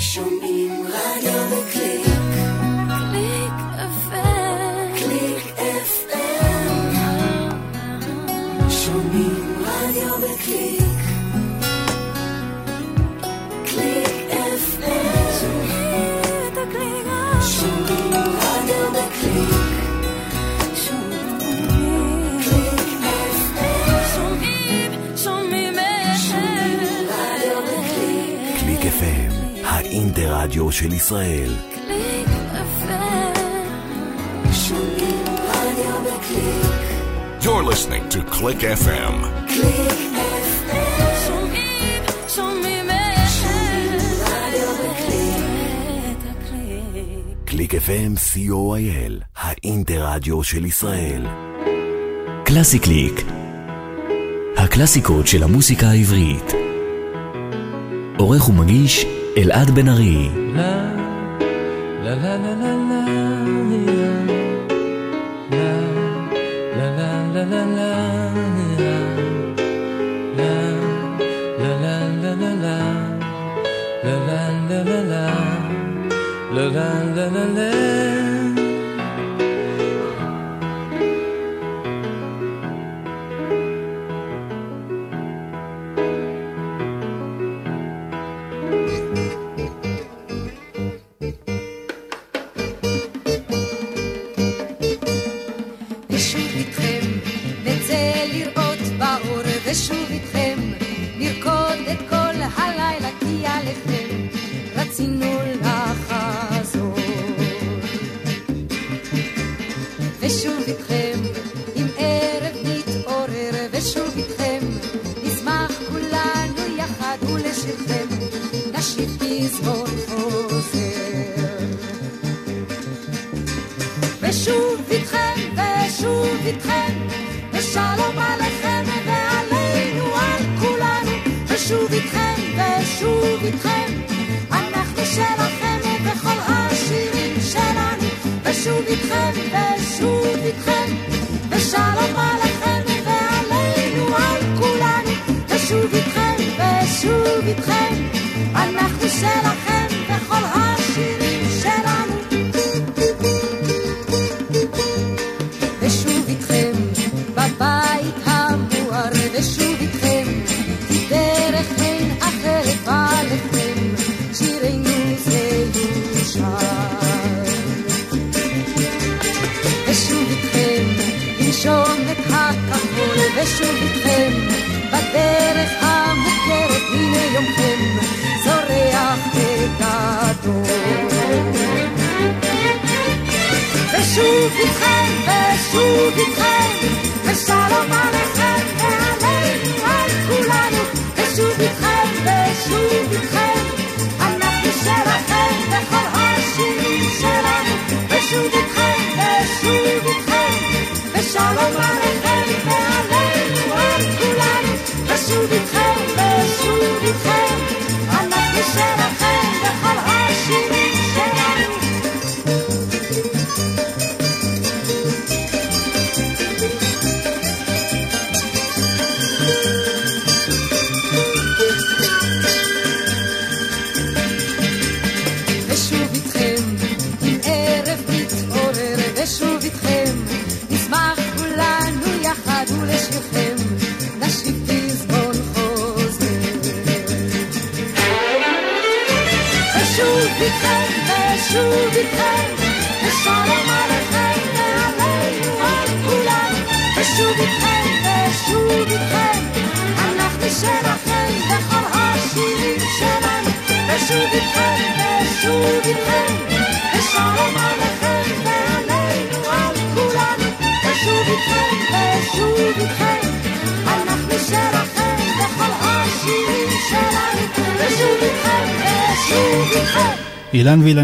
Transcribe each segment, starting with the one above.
שומעים רדיו בקליק. קליק FM. קליק FM. שומעים רדיו בקליק. האינטרדיו של ישראל. Click FM. שומעים רדיו בקליק. You're listening to Click FM. Click FM. שומעים, שומעים. Click FM, co.il, האינטרדיו של ישראל. קלאסי קליק. הקלאסיקות של המוסיקה העברית. עורך ומגיש אלעד בן ארי. ושוב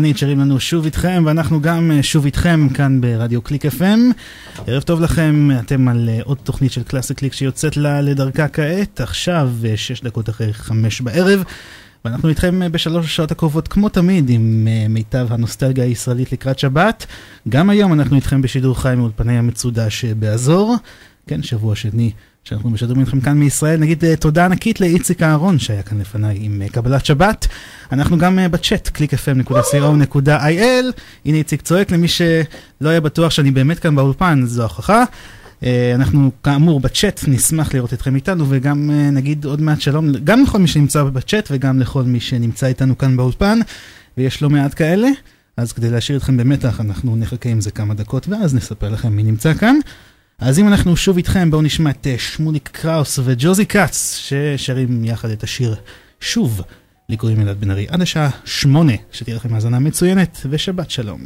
ואילנית שרים לנו שוב איתכם, ואנחנו גם אה, שוב איתכם כאן ברדיו קליק FM. ערב טוב לכם, אתם על אה, עוד תוכנית של קלאסי קליק שיוצאת לה לדרכה כעת, עכשיו אה, שש דקות אחרי חמש בערב. ואנחנו איתכם בשלוש השעות הקרובות כמו תמיד עם מיטב הנוסטלגיה הישראלית לקראת שבת. גם היום אנחנו איתכם בשידור חי מאולפני המצודה שבאזור. כן, שבוע שני שאנחנו משדרים לכם כאן מישראל. נגיד תודה ענקית לאיציק אהרון שהיה כאן לפניי עם קבלת שבת. אנחנו גם אה, בצ'אט, www.clickfm.co.il. הנה איציק צועק למי שלא היה בטוח שאני באמת כאן באולפן, זו ההוכחה. אה, אנחנו כאמור בצ'אט נשמח לראות אתכם איתנו וגם אה, נגיד עוד מעט שלום גם לכל מי שנמצא בצ'אט וגם לכל מי שנמצא איתנו כאן באולפן ויש לא מעט כאלה. אז כדי להשאיר אתכם במתח אנחנו נחכה עם זה כמה דקות ואז נספר לכם מי נמצא כאן. אז אם אנחנו שוב איתכם בואו נשמע את שמוליק קראוס וג'וזי כץ ששרים יחד את השיר שוב. לי קוראים אלעד בן ארי עד השעה שמונה שתהיה לכם האזנה מצוינת ושבת שלום.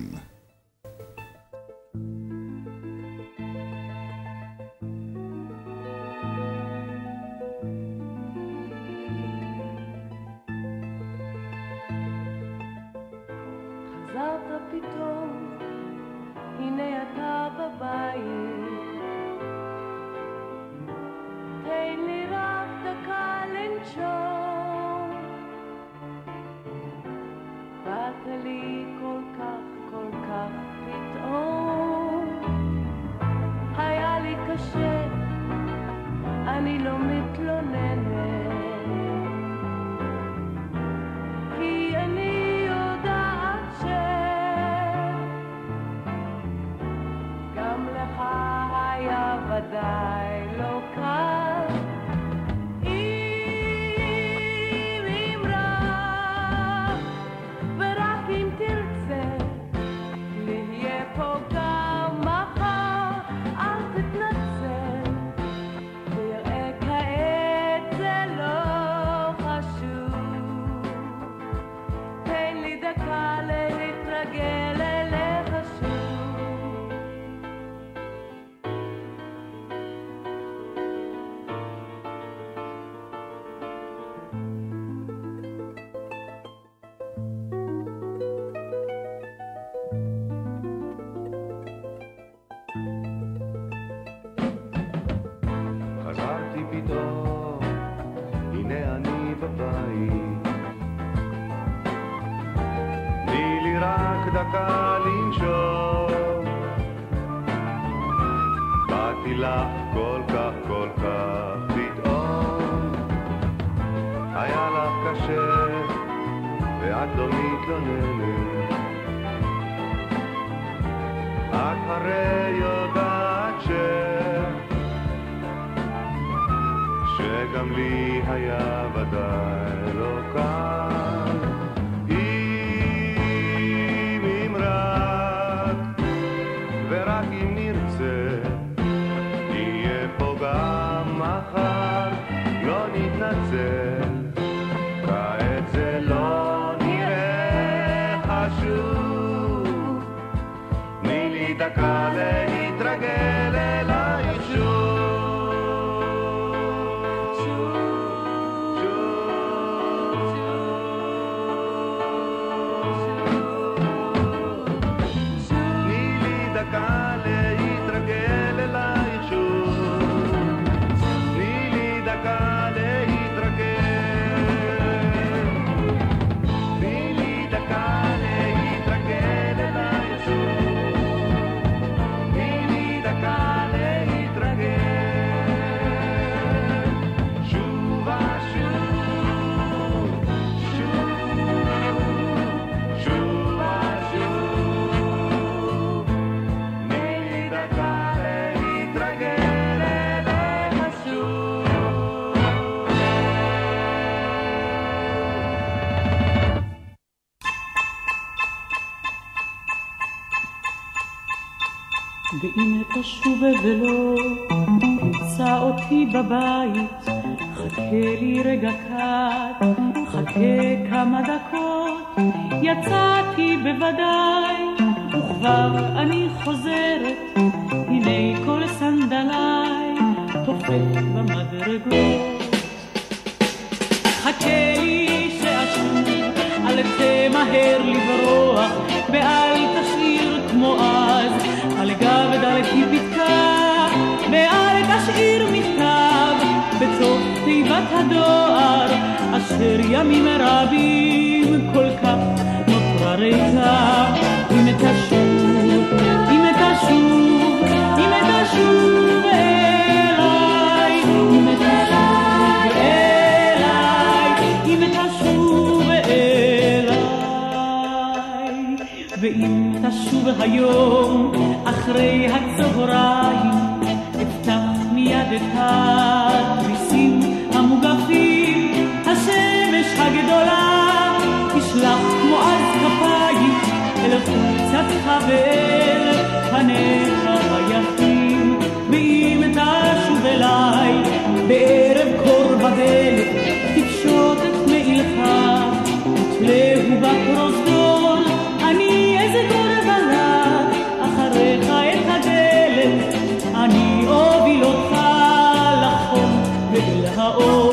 תשוב ולא תמצא אותי בבית, חכה לי רגע קט, חכה כמה דקות, יצאתי בוודאי, וכבר אני חוזרת, הנה כל סנדליי תופק במדרגות. זוכר ימים רבים כל כך נותרה ריקה אם תשוב, אם תשוב, אם תשוב אליי אם תשוב אליי, אם תשוב אליי. ואם תשוב היום אחרי הצהריים אפתח מיד את הדריסה. הגדולה תשלח כמו אז כפיים אל חולצתך ואל פניך היפים ואם תשוב אליי. בערב קור בדלת תפשוט את מעילך ותלהו בפרוזדור אני אזכור בלט אחריך את הדלת. אני אוביל אותך לחום ואל האור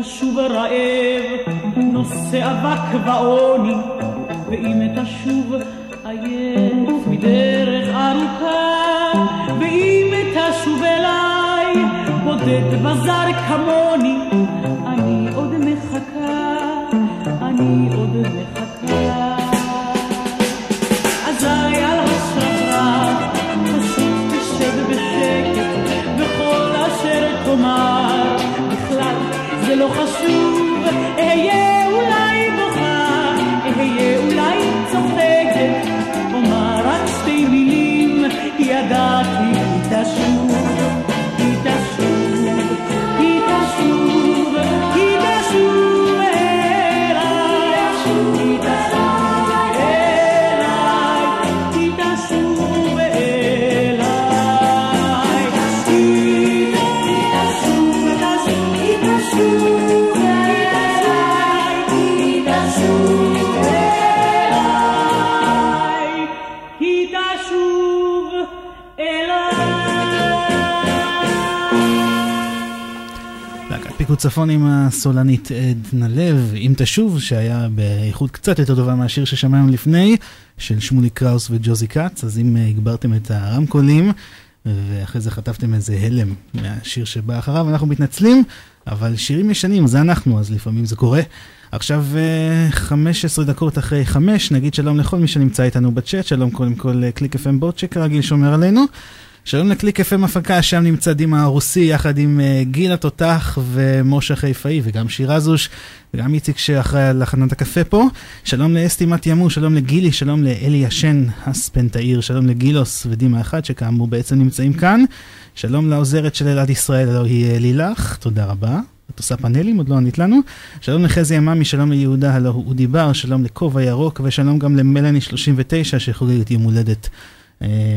תשוב רעב, נושא אבק ועוני, ואם תשוב עייף מדרך ארוכה, ואם תשוב אליי, בודד בזר כמוני, להקת פיקוד צפון עם הסולנית עדנה לב, אם תשוב, שהיה באיכות קצת יותר טובה מהשיר ששמענו לפני, של שמולי קראוס וג'וזי כץ, אז אם אה, הגברתם את הרמקולים, ואחרי זה חטפתם איזה הלם מהשיר שבא אחריו, אנחנו מתנצלים, אבל שירים ישנים זה אנחנו, אז לפעמים זה קורה. עכשיו אה, 15 דקות אחרי 5, נגיד שלום לכל מי שנמצא איתנו בצ'אט, שלום קודם כל אה, קליק FM בוט שכרגיל שומר עלינו. שלום לקליק FM הפקה, שם נמצא דימה הרוסי יחד עם uh, גיל התותח ומשה חיפאי וגם שירה זוש וגם איציק שאחראי על הכנת הקפה פה. שלום לאסתי מתיאמו, שלום לגילי, שלום לאלי ישן הספנתאיר, שלום לגילוס ודימה אחד שכאמור בעצם נמצאים כאן. שלום לעוזרת של אלעד ישראל, הלוא היא אה, לילך, תודה רבה. את עושה פאנלים, עוד לא ענית לנו. שלום לחזי עממי, שלום ליהודה, הלוא הוא אודי בר, שלום לכובע ירוק ושלום גם למלאני 39 שחוגגת יום הולדת אה,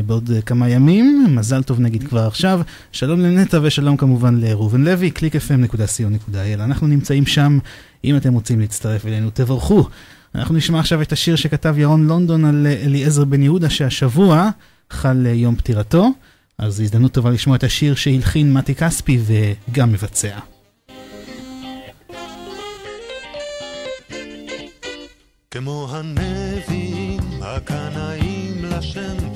בעוד אה, כמה ימים, מזל טוב נגיד כבר עכשיו. שלום לנטע ושלום כמובן לראובן לוי, www.clickfm.co.il. אנחנו נמצאים שם, אם אתם רוצים להצטרף אלינו, תבורכו. אנחנו נשמע עכשיו את השיר שכתב ירון לונדון על אה, אליעזר בן יהודה, שהשבוע חל אה, יום פטירתו. אז הזדמנות טובה לשמוע את השיר שהלחין מתי כספי וגם מבצע. כמו הנביאים הקנאים לשם,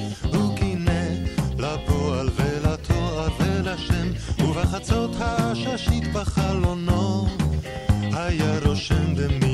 ובחצות הששית בחלונו, היה רושם במילונות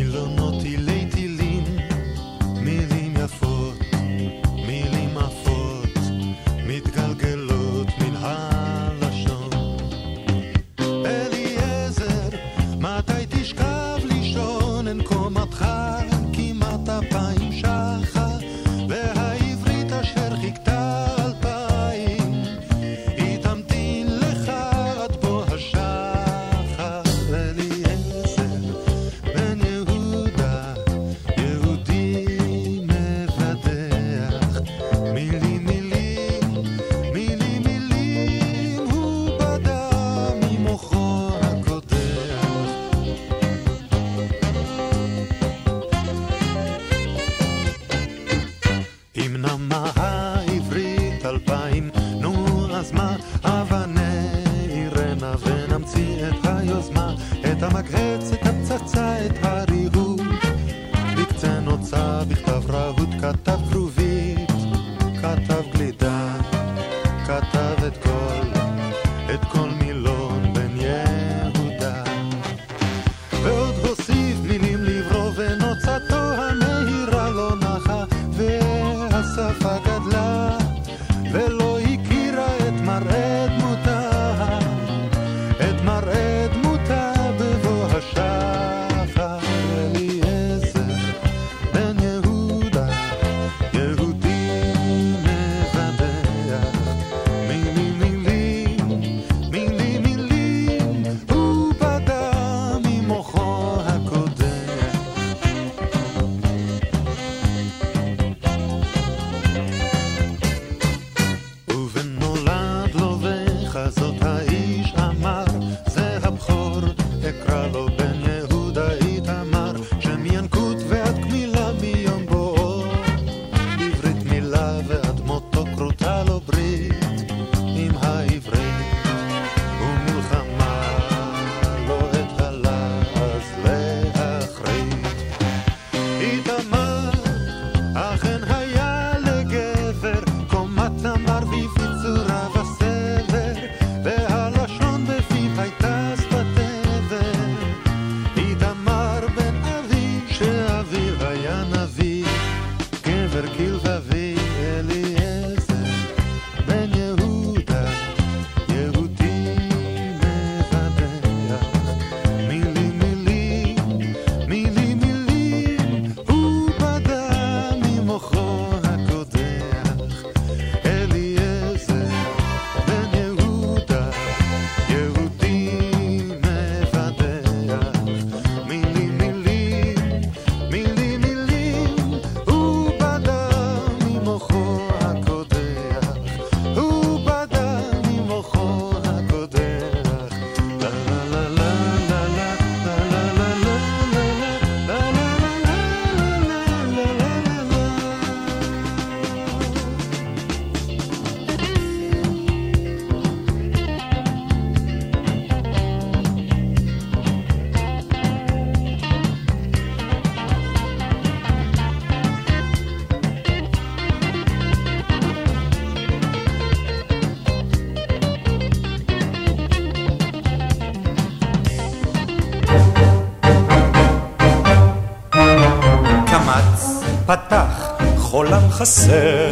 חסר,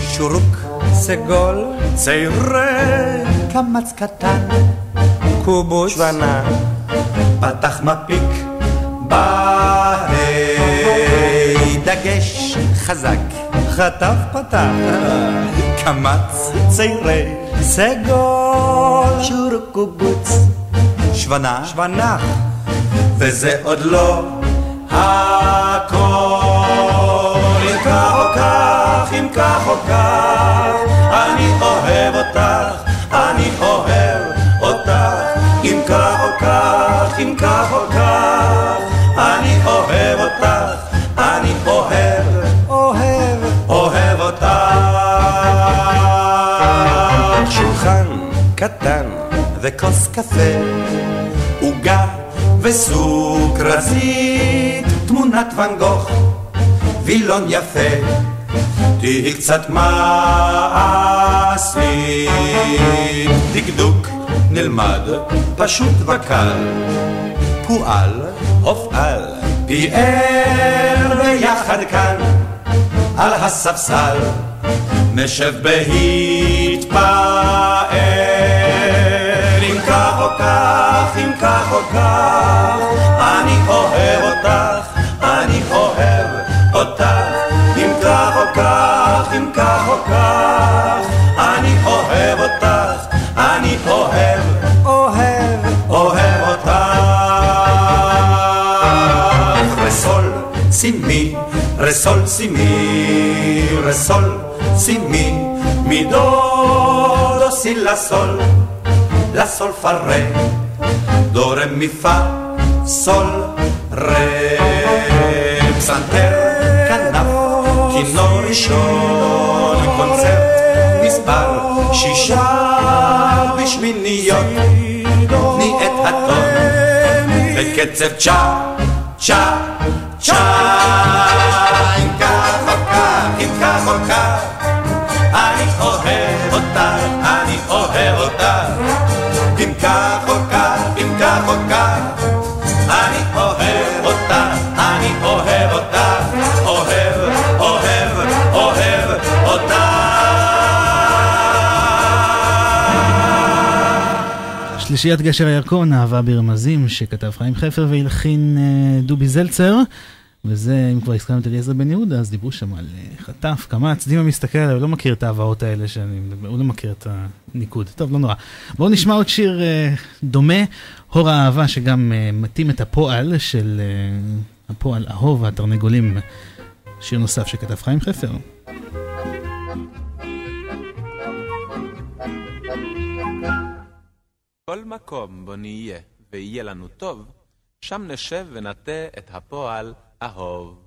שורוק, סגול, צעירי, קמץ קטן, קובוש, שוונה, פתח מפיק, בהי, דגש, חזק, חטף פתח, קמץ, צעירי, סגול, שורוק, קובוץ, שוונה, שוונח, וזה עוד לא. כך, אם כך או כך, אני אוהב אותך, אני אוהב אותך. אם כך או כך, אם כך או כך, אני אוהב אותך, אני אוהב, אוהב, אוהב אותך. שולחן קטן וכוס קפה, עוגה וסוכרזית, תמונת ואן גוך, וילון יפה, תהי קצת מעשית. דקדוק נלמד, פשוט וקל, פועל, הופעל, פיאר ביחד כאן, על הספסל, נשב בהתפאר. אם כך או כך, אני אוהב אותך, אני אוהב, אוהב, אוהב אותך. רסול, סימי, רסול, סימי, רסול, סימי, mi do do si la sol la sol fa re do re mi fa sol re psanter kanaf כינור ראשון. מספר שישה בשמיניות, תני את הטון, בקצב צ'ה, צ'ה, צ'ה. שלישיית גשר הירקון, אהבה ברמזים, שכתב חיים חפר והלחין אה, דובי זלצר. וזה, אם כבר הזכרנו את אליעזר בן יהודה, אז דיברו שם על אה, חטף, קמץ, דימה מסתכל עליו, לא מכיר את ההבאות האלה שאני הוא לא מכיר את הניקוד. טוב, לא נורא. בואו נשמע עוד שיר אה, דומה, הור האהבה, שגם אה, מתאים את הפועל של אה, הפועל אהוב והתרנגולים. שיר נוסף שכתב חיים חפר. כל מקום בו נהיה ויהיה לנו טוב, שם נשב ונטה את הפועל אהוב.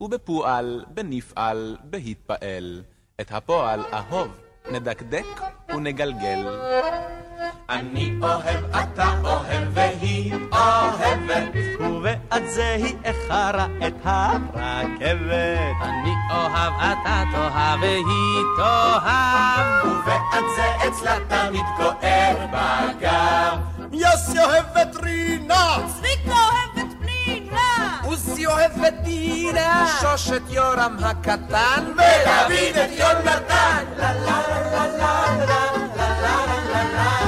ובפועל, בנפעל, בהתפעל, את הפועל אהוב נדקדק ונגלגל. אני אוהב, אתה אוהב, והיא אוהבת. ובעד זה היא איחרה את הרכבת. אני אוהב, אתה תאהב, והיא תאהב. ובעד זה אצלה תמיד כואב בגב. יוסי אוהב את רינה! צביקה אוהב! עוזי אוהב את דינה. שוש את יורם הקטן. ודוד את יונתן. לה לה לה לה לה לה התאהבנו,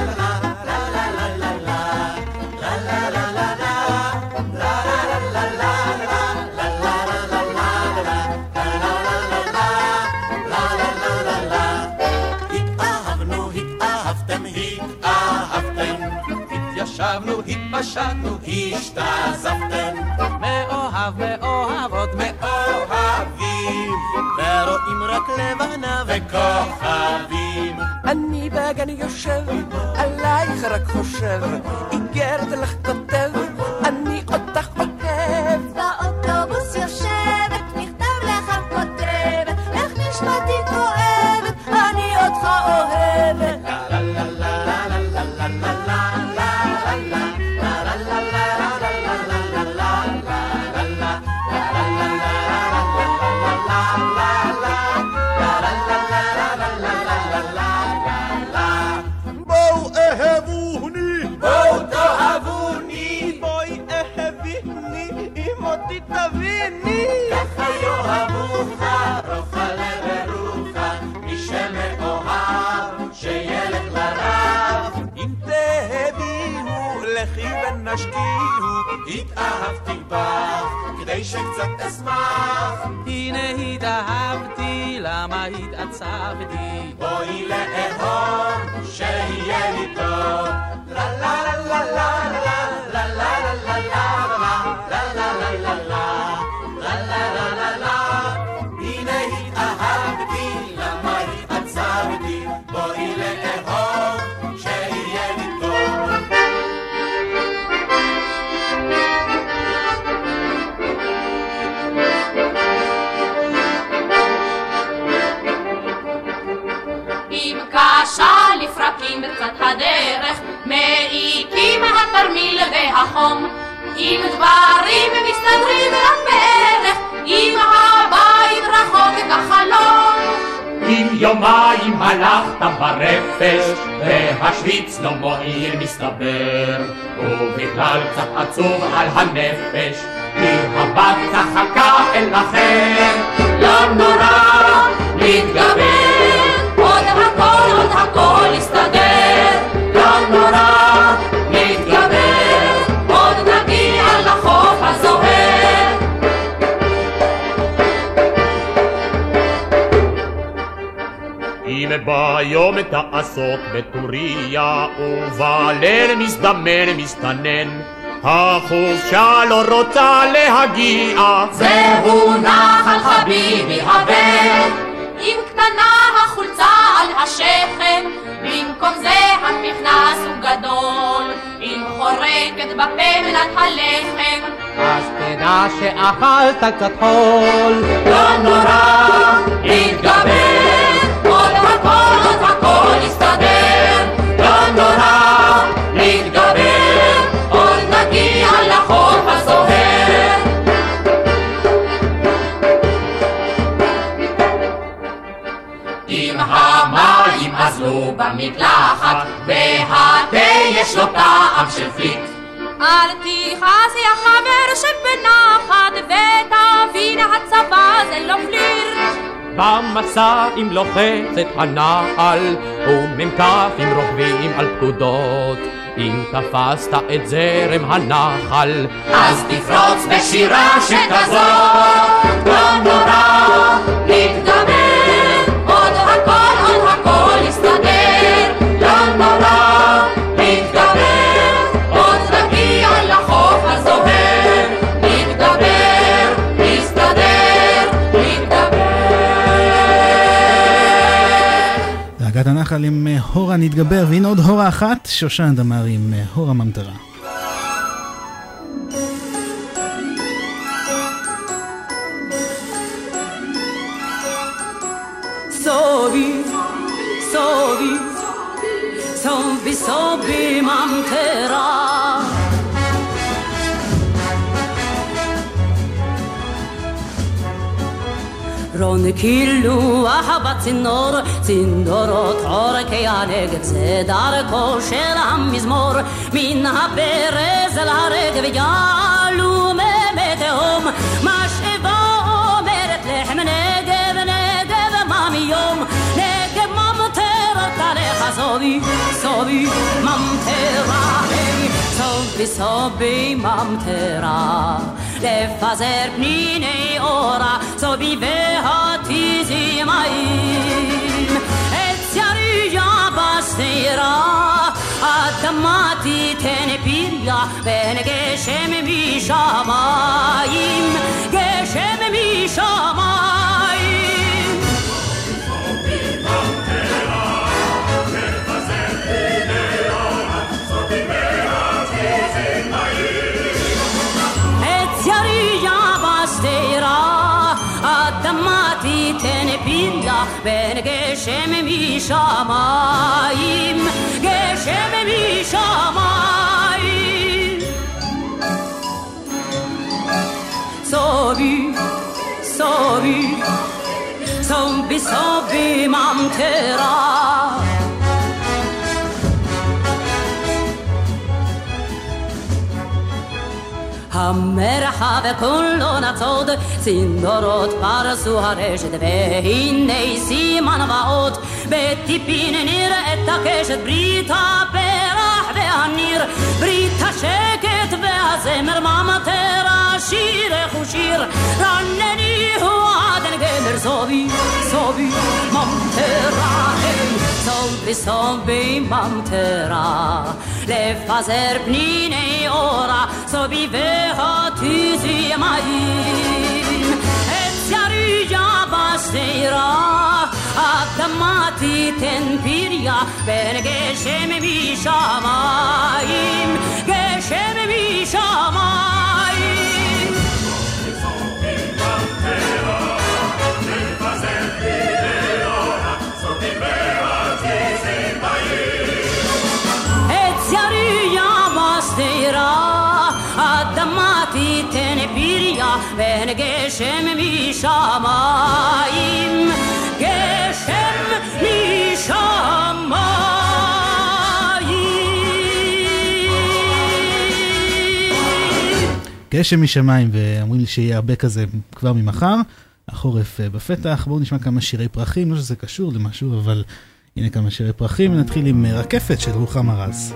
התיישבנו, התפשטנו, השתזפתם. מאוהב, מאוהבות, מאוהבים. ורואים רק לבנה וכוכבים. אני בגן יושב, עלייך רק חושב. איגרת לך כותב, אני אותך אוהב. באוטובוס יושבת, מכתב לך כותבת, איך נשמתי התאהבתי בך, כדי שקצת אשמח. הנה התאהבתי, למה התעצבתי? בואי לאהוב, שיהיה לי טוב. לה לה לה לה לה לה לה לה לה לה הדרך, מעיקים התרמיל והחום. אם דברים מסתדרים רק בערך, אם הבית רחוק כחלום. אם יומיים הלכת ברפש, והשוויץ לא מועיל מסתבר, ובכלל קצת עצוב על הנפש, כי הבת צחקה אל אחר, לא נורא, נתגבר, עוד הכל, עוד הכל יסתדר. אם ביום תעסוק בטוריה, ובליל מזדמן מסתנן, החופשה לא רוצה להגיע. זהו נחל חביבי הבן, אם קטנה החולצה על השכם, במקום זה המכנס הוא גדול, אם חורקת בפה מנת הלחם. אז תדע שאכלת קצת חול. לא נורא, נתגבר. במקלחת, והתה יש לו טעם של פליק. אל תכעס יא חבר שבנחת, ותבין הצבא זה לא פלירט. במסע אם לוחצת הנחל, ומ"כים רוכבים על פקודות. אם תפסת את זרם הנחל, אז תפרוץ בשירה שכזאת. לא נורא, נתגבר, להקת הנחל עם הורה נתגבר, והנה עוד הורה אחת, שושן דמר עם אה, הורה ממטרה. סובי, סובי, סובי, סובי, sobi, mamtera. רון קילוח בצינור, צינורות עורקי הנגב, זה דרכו של המזמור, מן הברז אל הרגב יעלו מי תהום, משאבה אומרת לחם נגב, נגב ממיום, נגב ממטרה תלך סובי, סובי ממטרה, סובי סובי ממטרה. לפזר פניני אורה, סוביביה תיזי מים. עץ ירייה בשדרה, אדמה תיתן פריה, ואין גשם משמיים, גשם משמיים. אדמה תיתן פריה, ואין גשם משמיים, גשם משמיים. סובי, סובי, סובי סובי ממטרה. המרחב כולו נצוד, צינורות פרסו הרשת, והנה סימן ואות, בטיפין נראית הקשת, ברית הפרח והניר, ברית השקט והזמר, ממטרה, שירך ושיר, רנני הוא עדן גמר, סובי, סובי, ממטרה, היי, סובי, סובי, ממטרה, לפזר פניני אורה, סוביביה תיזי מים. עץ ירייה בשדרה, אדמה תיתן פריה, בין גשם משמיים, ואין גשם משמיים, גשם משמיים. גשם משמיים, ואומרים לי שיהיה הרבה כזה כבר ממחר. החורף אה, בפתח, בואו נשמע כמה שירי פרחים, לא שזה קשור למשהו, אבל הנה כמה שירי פרחים. נתחיל עם אה, רקפת של רוחמה רז.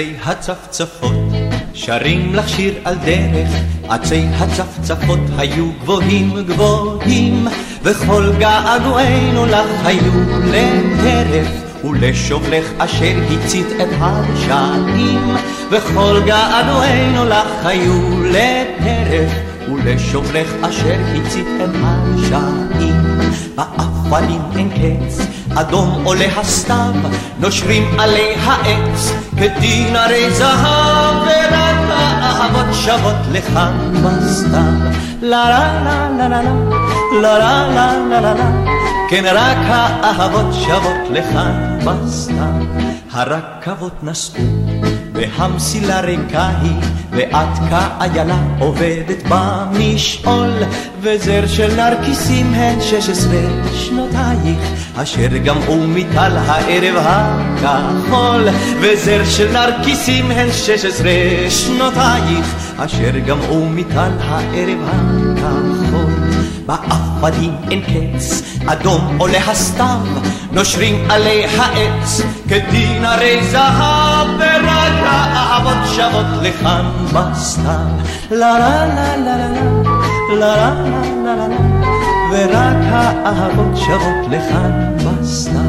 עצי הצפצפות שרים לך שיר על דרך, עצי הצפצפות היו גבוהים גבוהים, וכל געגועינו לך היו לטרף, ולשובלך אשר הצית את השנים, וכל געגועינו לך היו לטרף, ולשובלך אשר הצית את השנים. באפלים אין קץ, אדום עולה הסתיו, נושרים עלי העץ, כדין הרי זהב, ורק האהבות שוות לכאן בסתיו. לה לה לה לה לה לה לה לה לה לה כן רק האהבות שוות לכאן בסתיו. הרכבות נסעו והמסילה ריקה היא, ואת כאיילה עובדת במשעול, וזר של נרקיסים הן שש עשרה שנותייך, אשר גמעו מטל הערב הכחול, וזר של נרקיסים הן שש עשרה שנותייך, אשר גמעו מטל הערב הכחול. באפלים אין קץ, אדום עולה הסתיו, נושרים עלי העץ, כדין הרי זהב, ורק האהבות שוות לכאן בסתיו. לה לה לה לה לה לה לה לה לה ורק האהבות שוות לכאן בסתיו.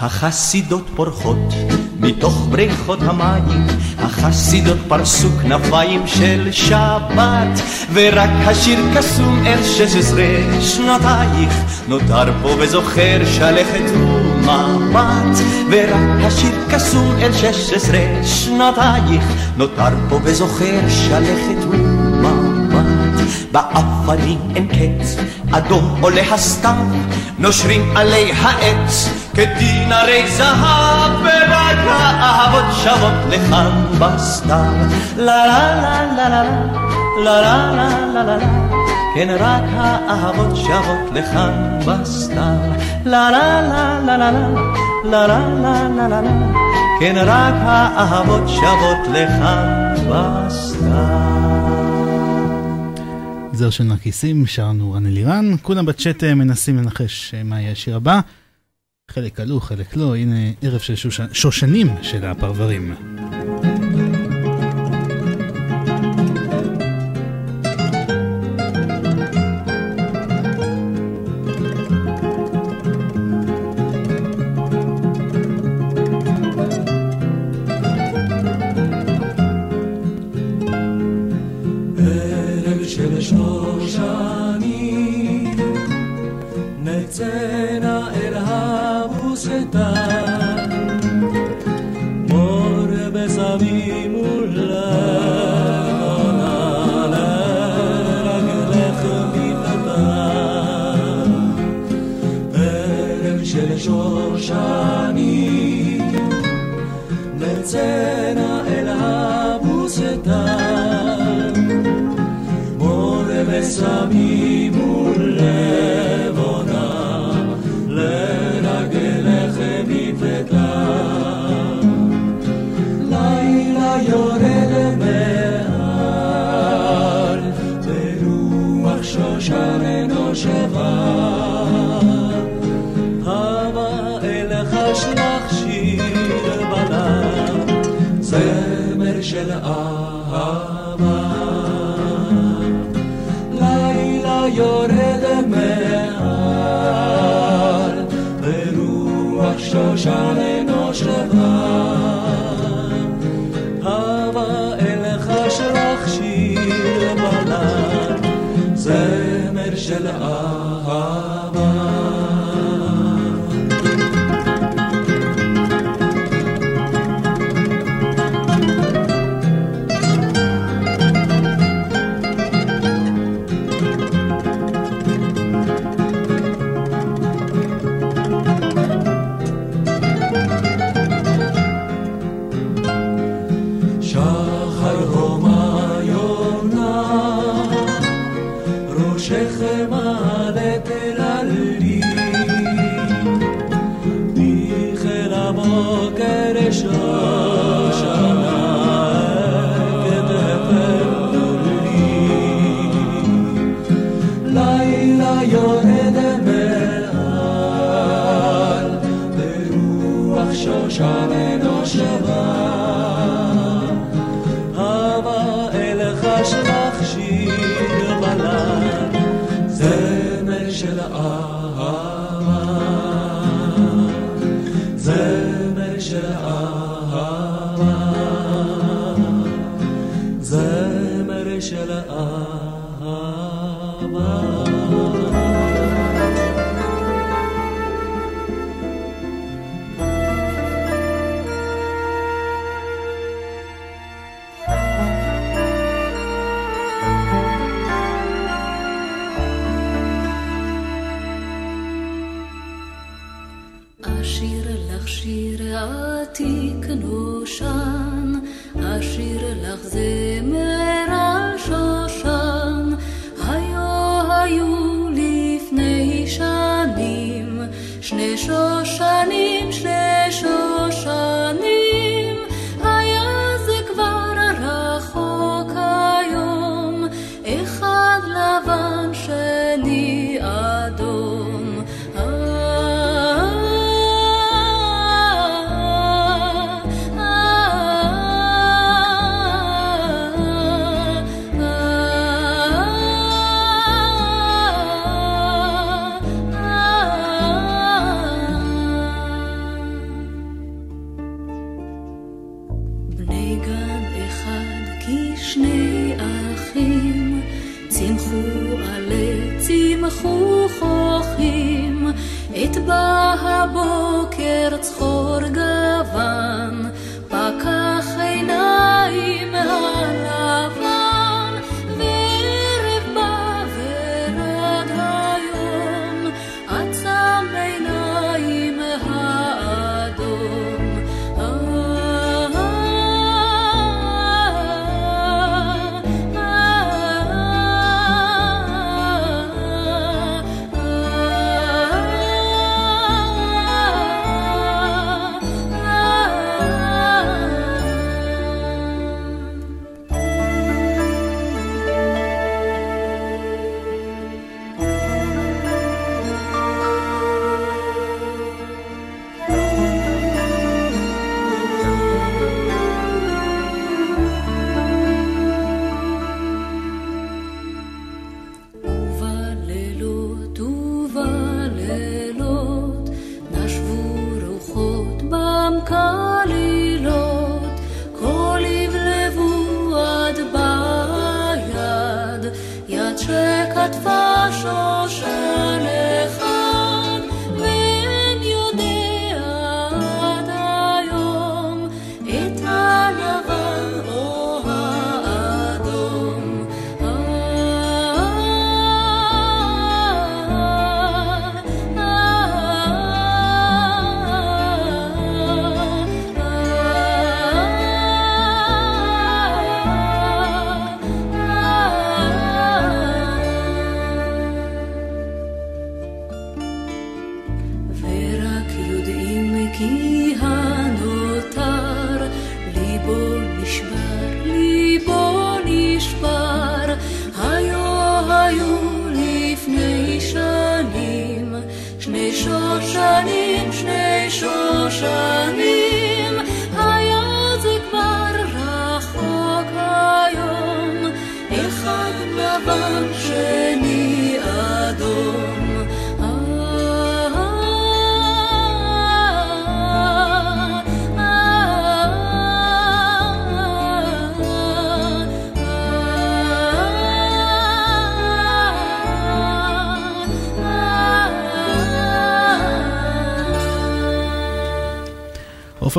החסידות פורחות מתוך בריכות המים, החסידות פרסו כנפיים של שבת, ורק השיר קסום אל שש עשרה שנותייך, נותר פה וזוכר שלכת ומבט, ורק השיר קסום אל שש עשרה שנותייך, נותר פה וזוכר שלכת ומבט. באפלים אין קץ, אדום עולה הסתיו, נושרים עלי העץ, כדין הרי זהב, ורק האהבות שוות לכאן בסתיו. לה לה לה לה לה לה לה לה לה לה כן רק האהבות שוות לכאן בסתיו. לה לה לה לה לה לה לה לה לה לה לה כן רק האהבות שוות לכאן בסתיו. זר של נרקיסים, שרנו רן אלירן, כולם בצ'אט אה, מנסים לנחש אה, מה יהיה השיר הבא. חלק עלו, חלק לא, הנה ערב של שוש... שושנים של הפרברים.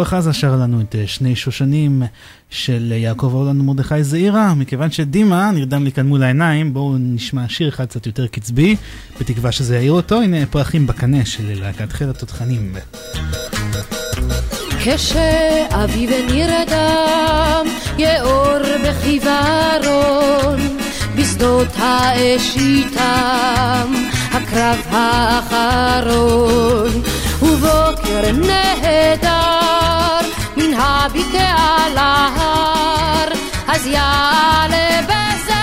עפרה חזה שר לנו את אה, שני שושנים של יעקב אורלן ומרדכי זעירה. מכיוון שדימה נרדם לי כאן מול העיניים, בואו נשמע שיר אחד קצת יותר קצבי, בתקווה שזה יעיר אותו. הנה פרחים בקנה של להקת חיל התותחנים. הקרב האחרון, ובוקר נהדר, הבקעה להר, אז יעלה בזמר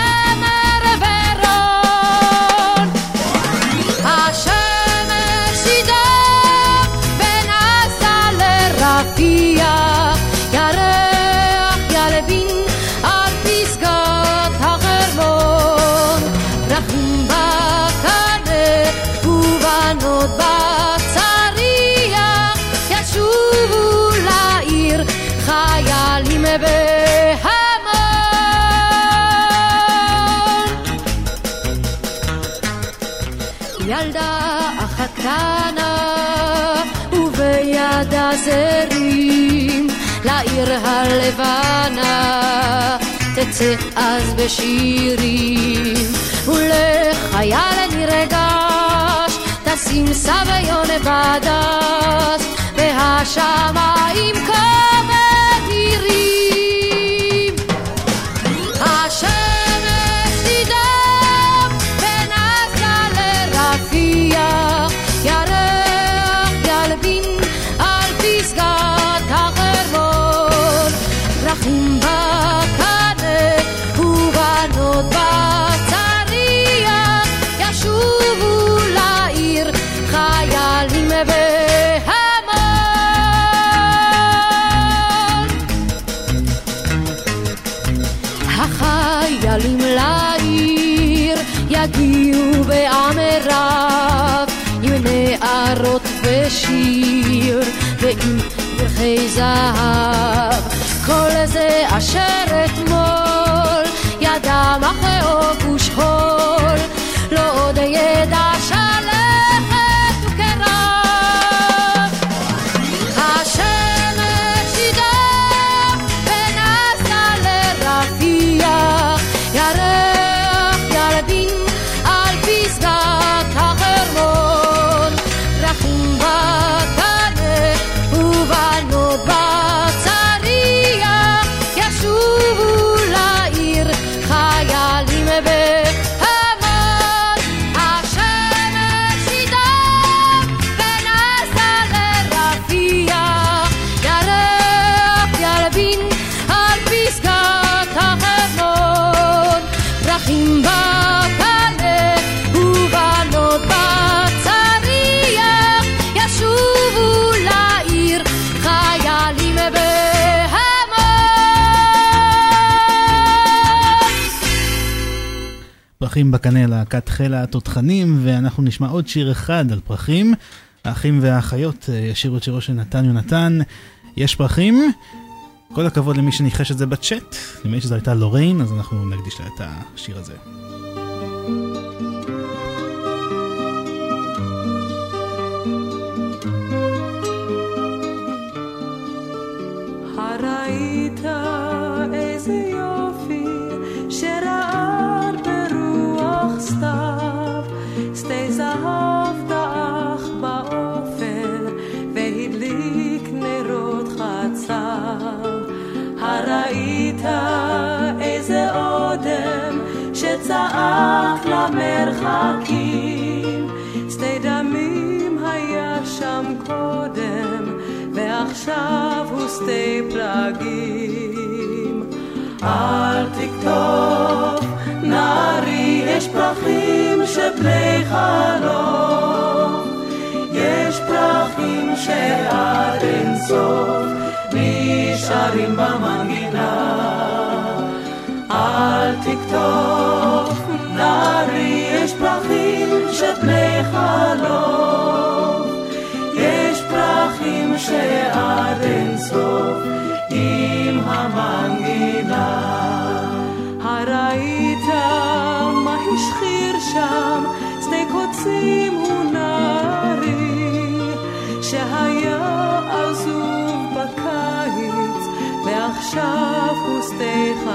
קטנה ובידה זרים לעיר הלבנה תצא אז בשירים. ולחייל נרגש תשים סביון בדש והשמיים כבדירים paysage. פרחים בקנה להקת חיל התותחנים, ואנחנו נשמע עוד שיר אחד על פרחים. האחים והאחיות אה, ישירו את שירו של נתן יונתן. יש פרחים. כל הכבוד למי שניחש את זה בצ'אט. לי שזו הייתה לוריין, אז אנחנו נקדיש לה את השיר הזה. שצעק למרחקים, שדה דמים היה שם קודם ועכשיו הוא שדה פלגים. אל תכתוב, נערי, יש פרחים שבני חלום. יש פרחים שעד אין סוף נשארים במנגינה. אל תכתוב, קוצים הוא נערי שהיה עזוב בקיץ ועכשיו הוא שדה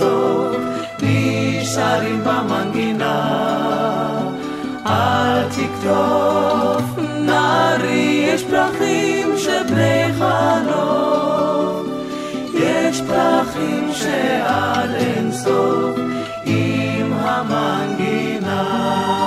אין סוף נשארים במנגינה. אל תכתוב, נערי, יש פרחים שבני חלום. יש פרחים שעד אין סוף עם המנגינה.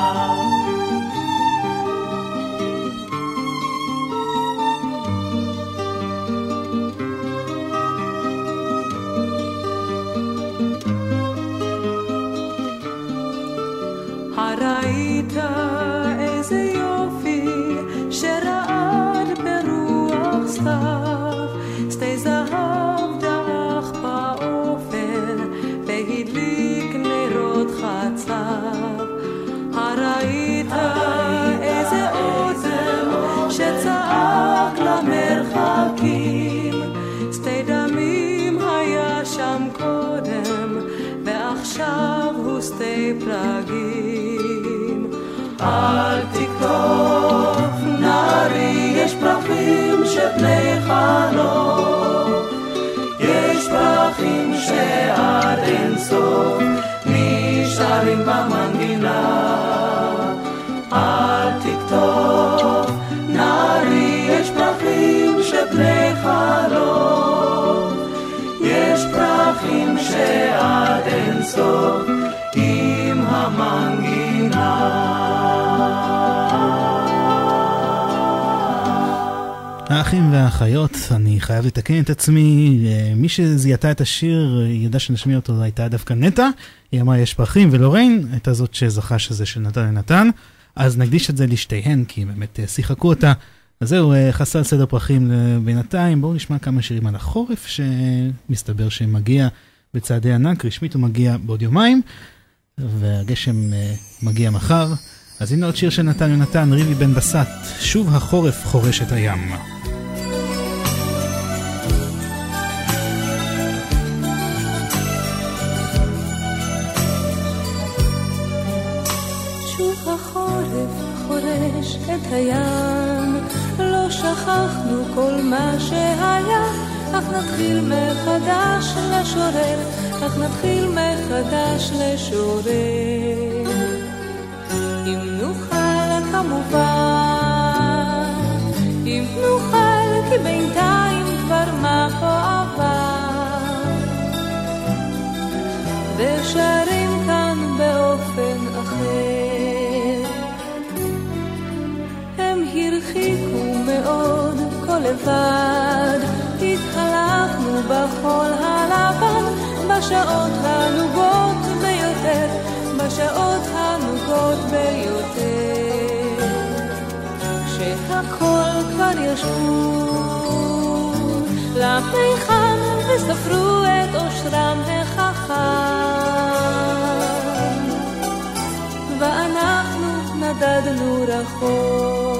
שבני חלום. יש פרחים שעד אין סוף נשארים במנגינה. אל תכתוב, נערי, יש פרחים שבני חלום. יש פרחים שעד אין סוף האחים והאחיות, אני חייב לתקן את עצמי. אה, מי שזיהתה את השיר, אה, ידע שנשמיע אותו, הייתה דווקא נטע. היא אמרה יש פרחים, ולוריין הייתה זאת שזכה שזה של נתן לנתן. אז נקדיש את זה לשתיהן, כי באמת אה, שיחקו אותה. אז זהו, חסל סדר פרחים בינתיים. בואו נשמע כמה שירים על החורף, שמסתבר שמגיע בצעדי ענק. רשמית הוא מגיע בעוד יומיים, והגשם מגיע מחר. אז הנה עוד שיר של נתן יונתן, ריבי בן בסט, שוב החורף חורש את הים. הים, לא שכחנו כל מה שהיה, אך נתחיל מחדש לשורר, אך נתחיל מחדש לשורר. אם נוכל כמובן, אם נוכל כי בינתיים כבר מה פה עבר. ושרים מאוד כל לבד, התהלכנו בחול הלבן, בשעות הנוגות ביותר, בשעות הנוגות ביותר. כשהכל כבר ישבו למיחם וספרו את אושרם החכם, ואנחנו נדדנו רחוק.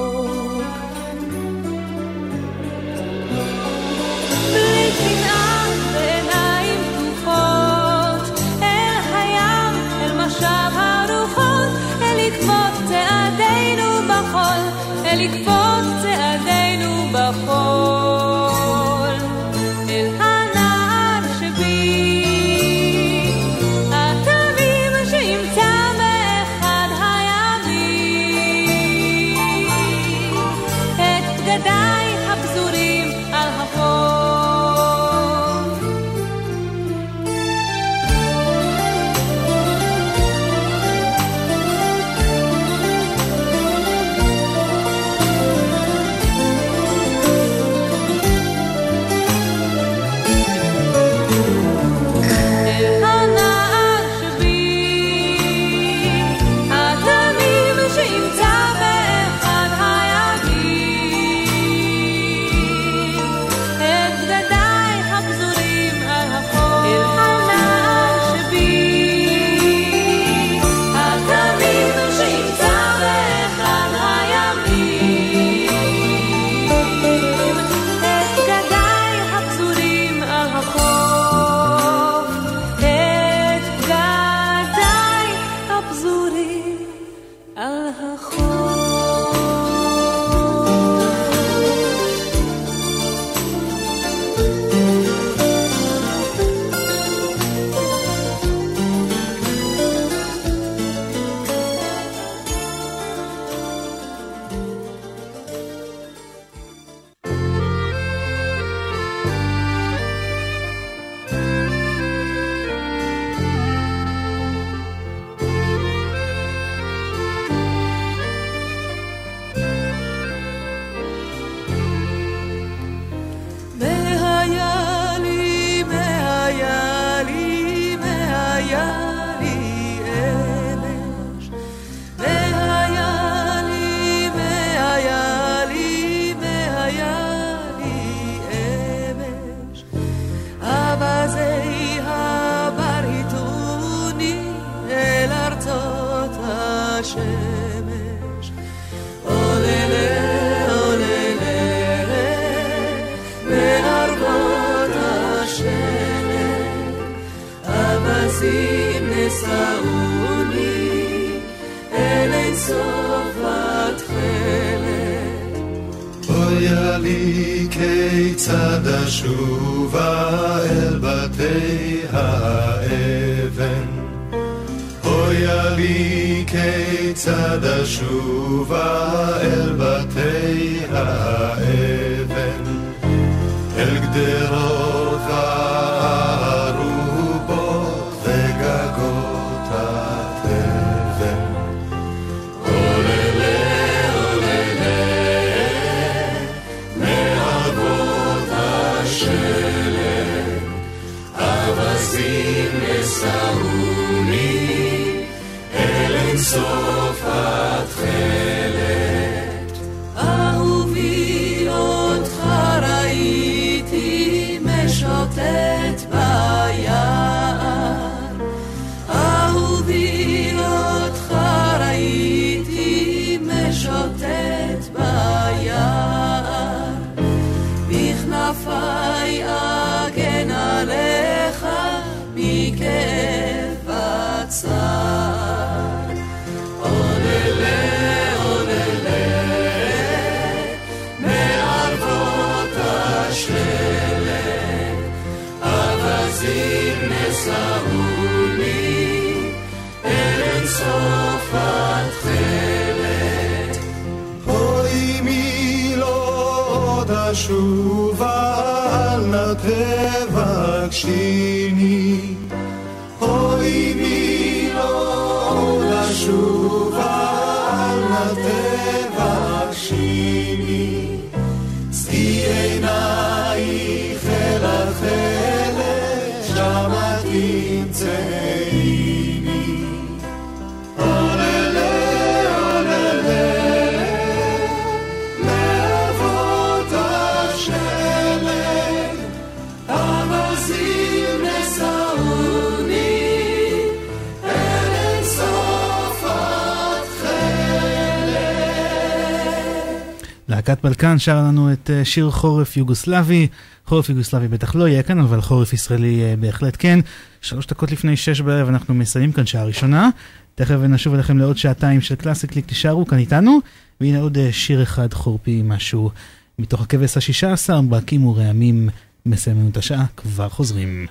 בלקן שרה לנו את אה, שיר חורף יוגוסלבי. חורף יוגוסלבי בטח לא יהיה כאן, אבל חורף ישראלי אה, בהחלט כן. שלוש דקות לפני שש בערב אנחנו מסיימים כאן שעה ראשונה. תכף נשוב אליכם לעוד שעתיים של קלאסי קליק, תישארו כאן איתנו. והנה עוד אה, שיר אחד חורפי, משהו מתוך הכבש השישה עשר, ברקים ורעמים. מסיימים את השעה, כבר חוזרים.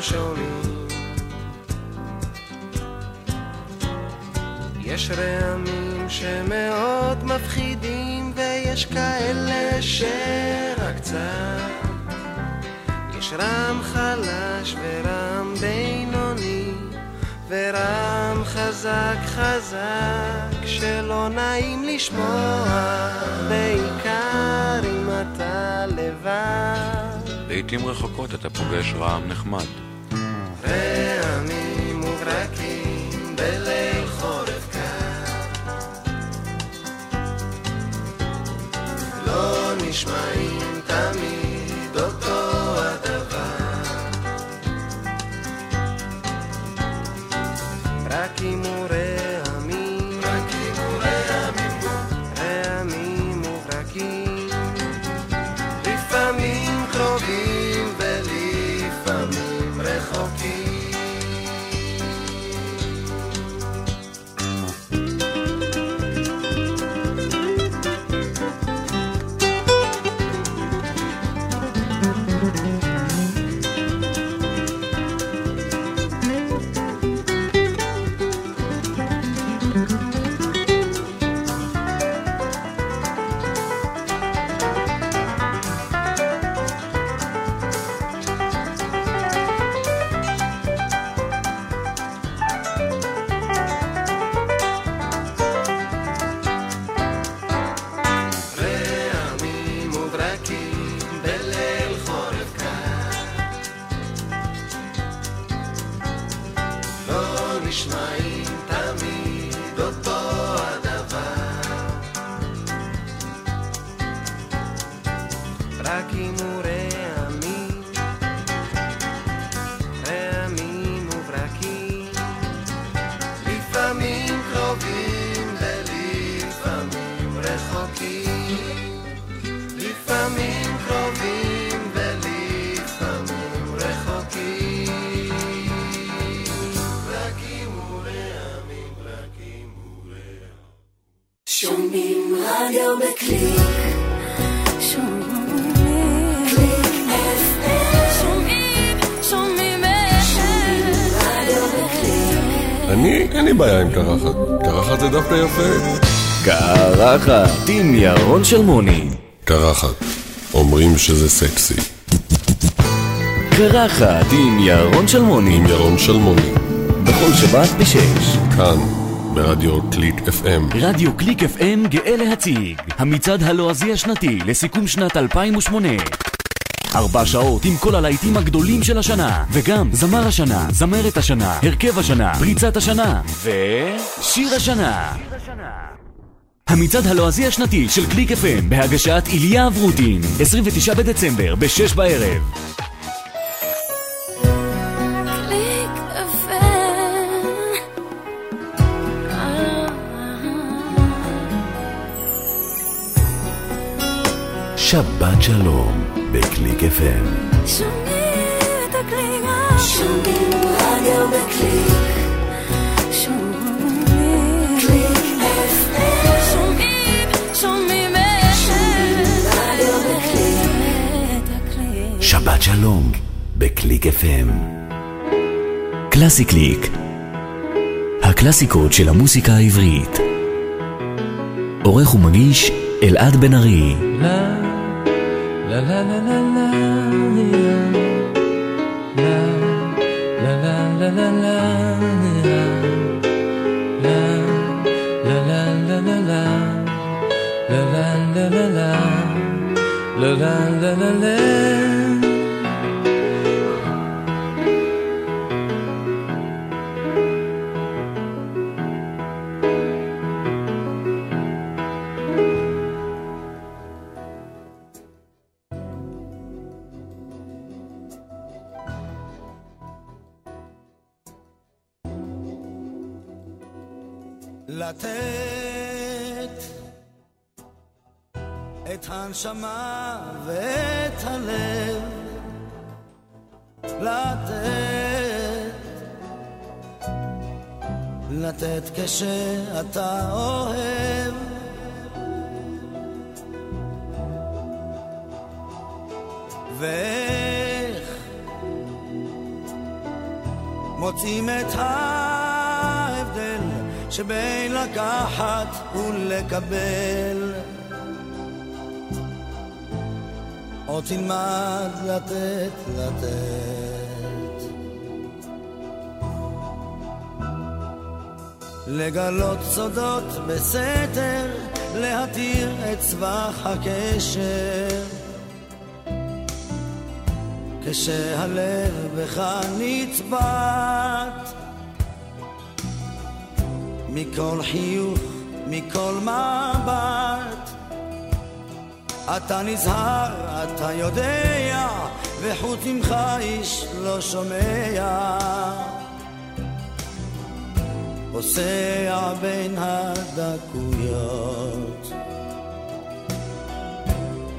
שומעים יש רעמים שמאוד מפחידים ויש כאלה שרק קצת יש רם חלש ורם בינוני ורם חזק חזק שלא נעים לשמוע בעיקר אם אתה לבד לעתים רחוקות אתה פוגש רעם נחמד. רעמים וברקים בליל חורף קר לא נשמעים בעיה עם קרחת. קרחת זה דווקא יפה. קרחת עם ירון שלמוני. קרחת. אומרים שזה סקסי. קרחת עם ירון שלמוני. עם ירון שלמוני. בכל שבת בשש. כאן, ברדיו קליק FM. רדיו קליק FM גאה להציג המצעד הלועזי השנתי לסיכום שנת 2008 ארבע שעות עם כל הלהיטים הגדולים של השנה. וגם זמר השנה, זמרת השנה, הרכב השנה, פריצת השנה ושיר השנה. המצעד הלועזי השנתי של קליק FM בהגשת איליה אברוטין 29 בדצמבר ב-6 בערב. שבת שלום בקליק FM. שומעים את הקליק, שומעים רדיו בקליק. שבת שלום בקליק FM. קלאסי קליק הקלאסיקות של המוסיקה העברית עורך ומגיש אלעד בן ארי בסתר להתיר את סבך הקשר כשהלב בך נצבט מכל חיוך, מכל מבט. אתה נזהר, אתה יודע, וחוץ ממך איש לא שומע. פוסע בין הדקויות,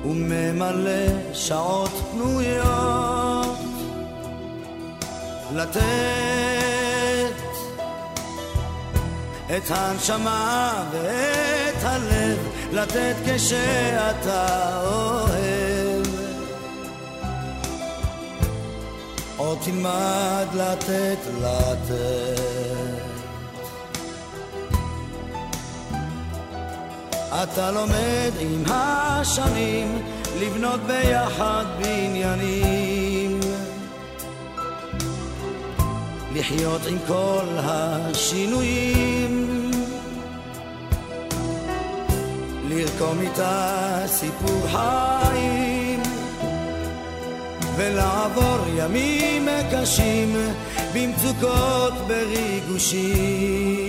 וממלא שעות פנויות. לתת את הנשמה ואת הלב. לתת כשאתה אוהב. או תלמד לתת לתת אתה לומד עם השנים לבנות ביחד בניינים. לחיות עם כל השינויים. לרקום איתה סיפור חיים. ולעבור ימים קשים במצוקות בריגושים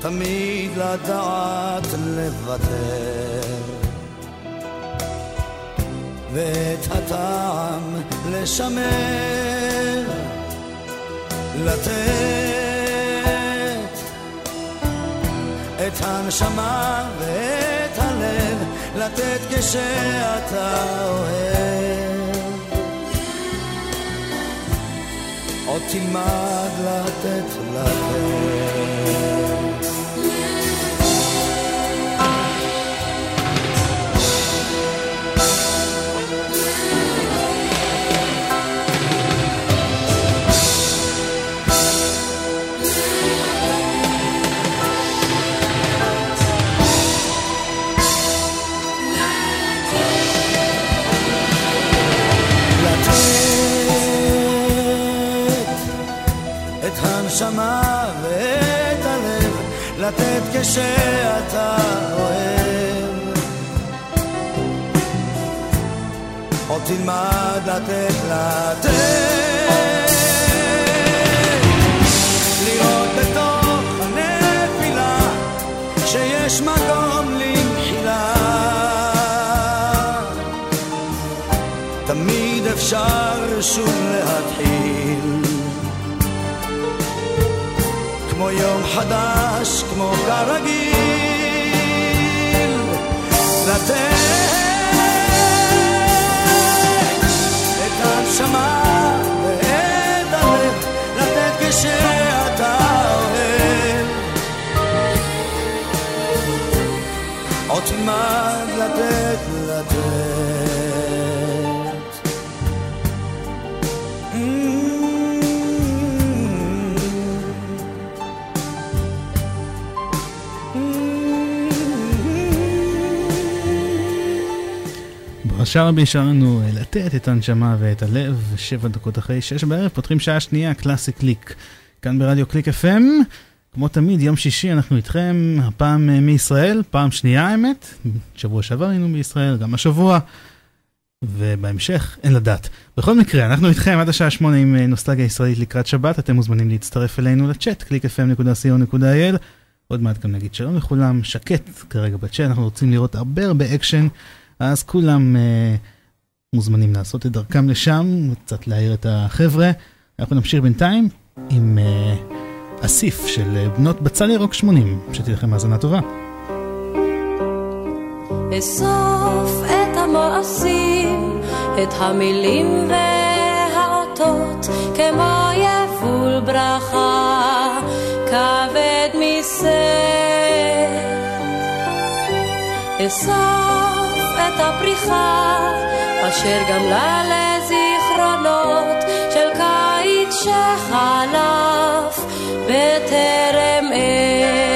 תמיד לדעת לוותר ואת הטעם לשמר, לתת את הנשמה ואת הלב, לתת כשאתה אוהב. עוד תלמד לתת לתת. הנשמה ואת הלב לתת כשאתה אוהב. עוד תלמד לתת לתת. לראות בתוך הנפילה שיש מקום למחילה. תמיד אפשר שוב להתחיל כמו יום חדש, כמו כרגיל. לתת את הנשמה ואת הלב לתת כשאתה אוהב. עוד תלמד לתת לתת ברשה רבי שרנו לתת את הנשמה ואת הלב, שבע דקות אחרי שש בערב, פותחים שעה שנייה, קלאסי קליק. כאן ברדיו קליק FM, כמו תמיד, יום שישי אנחנו איתכם, הפעם אה, מישראל, פעם שנייה האמת, שבוע שעבר היינו בישראל, גם השבוע, ובהמשך אין לדעת. בכל מקרה, אנחנו איתכם עד השעה שמונה עם אה, נוסטלגיה ישראלית לקראת שבת, אתם מוזמנים להצטרף אלינו לצ'אט, www.clickfm.co.il. עוד מעט גם נגיד שלום לכולם, שקט כרגע בצ'אט, אנחנו רוצים לראות הרבה הרבה אקשן. אז כולם אה, מוזמנים לעשות את דרכם לשם, קצת להעיר את החבר'ה. אנחנו נמשיך בינתיים עם אה, אסיף של אה, בנות בצל ירוק 80, שתהיה לכם האזנה טובה. אסוף את המעשים, את המילים והאותות, כמו יבול ברכה, כבד משאת. אסוף הפריחה, אשר גמלה לזיכרונות של קיץ שחלף בטרם עת.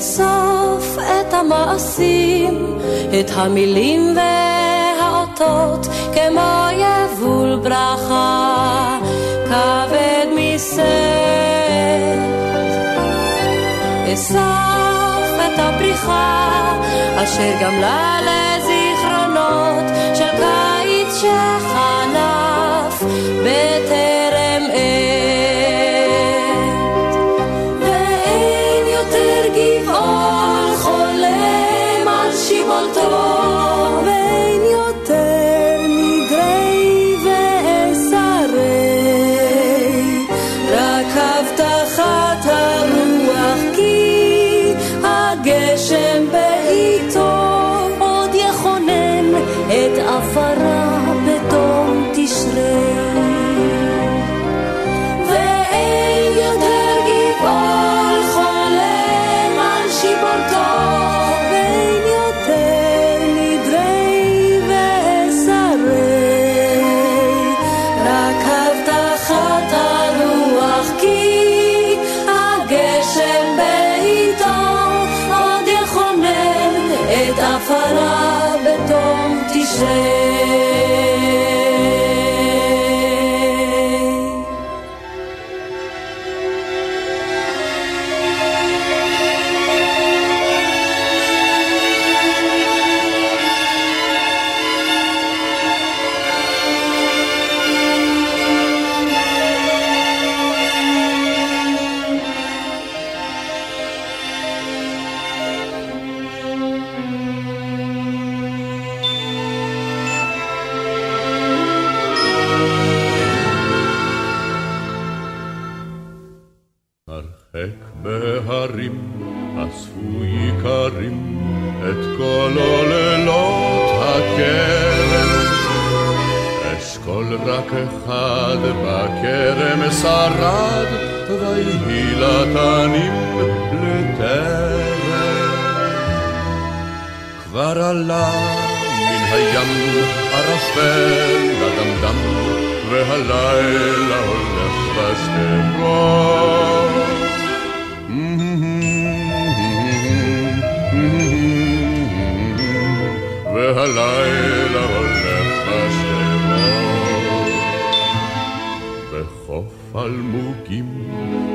אסוף את המעשים, את המילים והאותות, כמו יבול ברכה, כבד משאת. אסוף את הפריחה, אשר גמלה לזיכרונות של קיץ שחלף ערפל לדמדם, והלילה הולך בשדרות. והלילה הולך בשדרות. בחוף אלמוגים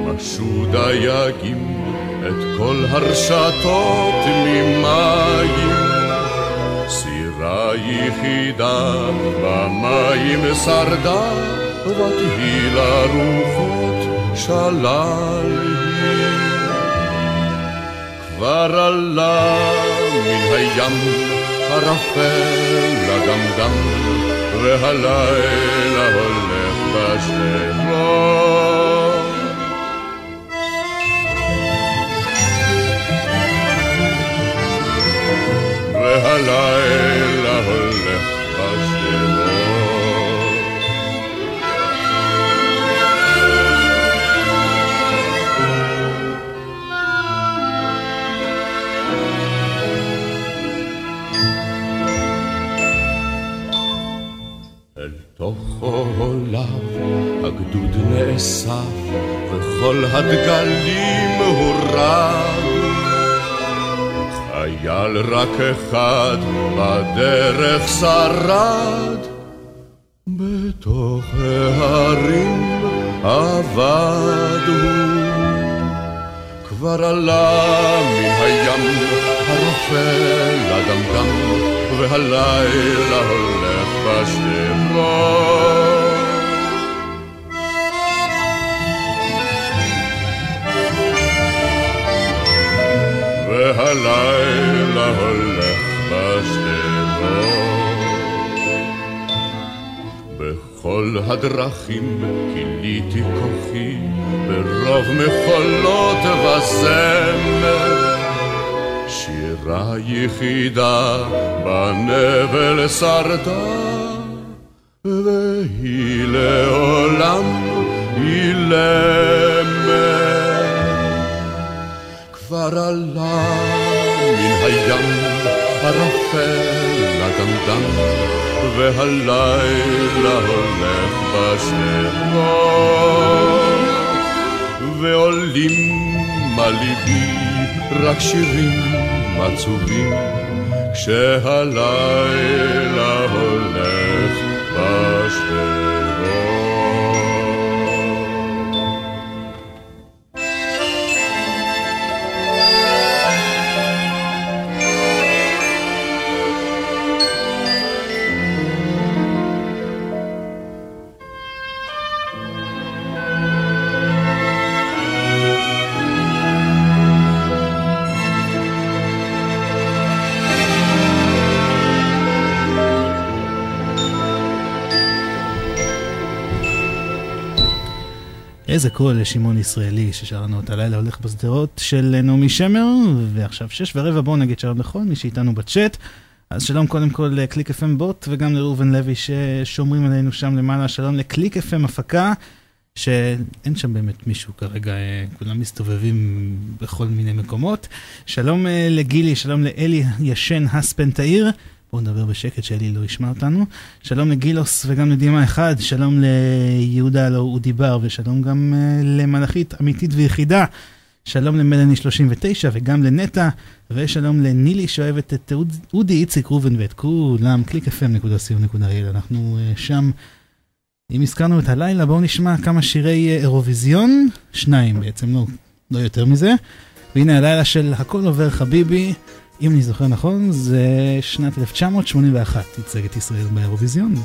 משו דייגים את כל הרשתות ממים. סירה יחידה במים שרדה, ותהי לרוחות שלל. כבר עלה מן הים ערפל לדמדם, והלילה הולך בשדרות. והלילה וכל הדגלים הורד. חייל רק אחד בדרך שרד, בתוך ההרים אבד הוא. כבר עלה מן הים הרופא לדמדם, והלילה הולך בשדרות. והלילה הולך בשדרות. בכל הדרכים כיליתי כוחי, ברוב מחולות וזמר. שירה יחידה בנבל שרדה, והלילה הולך בשדרות. ועולים על ליבי רק שירים עצובים, כשהלילה הולך איזה קול לשמעון ישראלי ששרנו את הלילה הולך בשדרות של נעמי שמר, ועכשיו שש ורבע בואו נגיד שלום לכל מי שאיתנו בצ'אט. אז שלום קודם כל לקליק FM בוט וגם לראובן לוי ששומרים עלינו שם למעלה, שלום לקליק FM הפקה, שאין שם באמת מישהו כרגע, אה, כולם מסתובבים בכל מיני מקומות. שלום אה, לגילי, שלום לאלי ישן הספנתאיר. בואו נדבר בשקט שאלי לא ישמע אותנו. שלום לגילוס וגם לדימה אחד, שלום ליהודה הלא הוא דיבר, ושלום גם uh, למלאכית אמיתית ויחידה. שלום למלאני 39 וגם לנטע, ושלום לנילי שאוהבת את אוד, אודי איציק ראובן ואת כולם, www.clickfm.co.il, אנחנו uh, שם. אם הזכרנו את הלילה, בואו נשמע כמה שירי אירוויזיון, שניים בעצם, לא, לא יותר מזה. והנה הלילה של הכל עובר חביבי. אם אני זוכר נכון, זה שנת 1981 ייצג את ישראל באירוויזיון.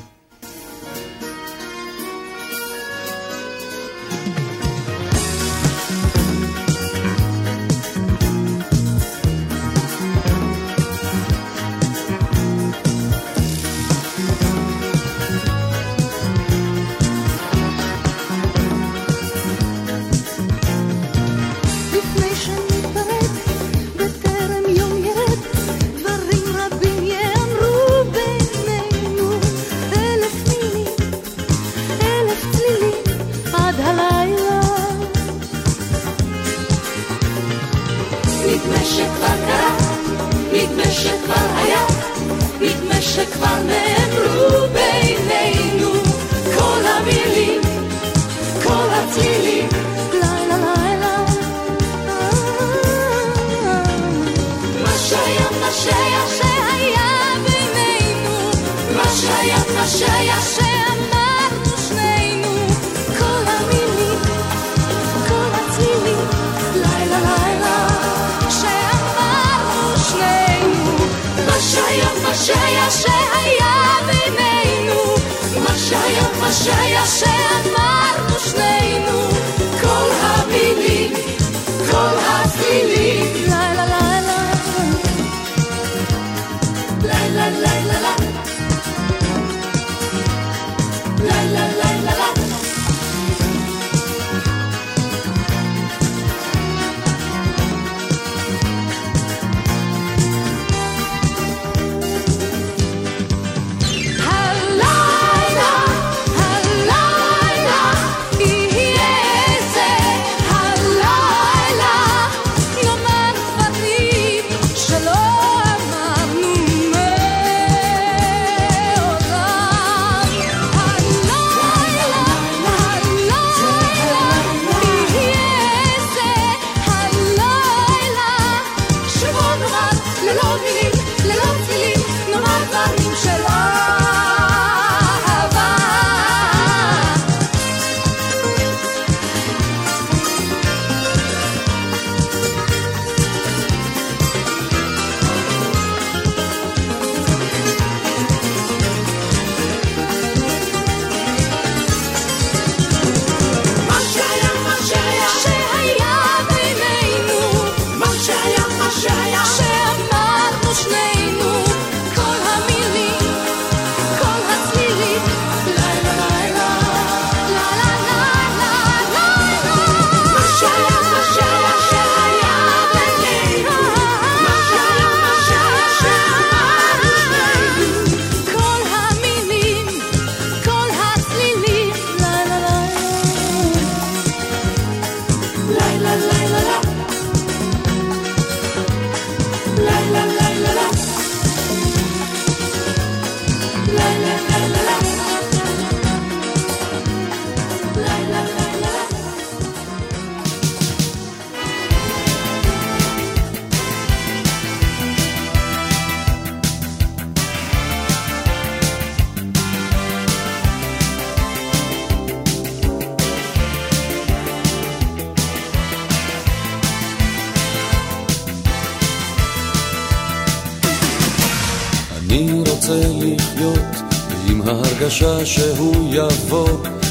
בקשה שהוא יבוא,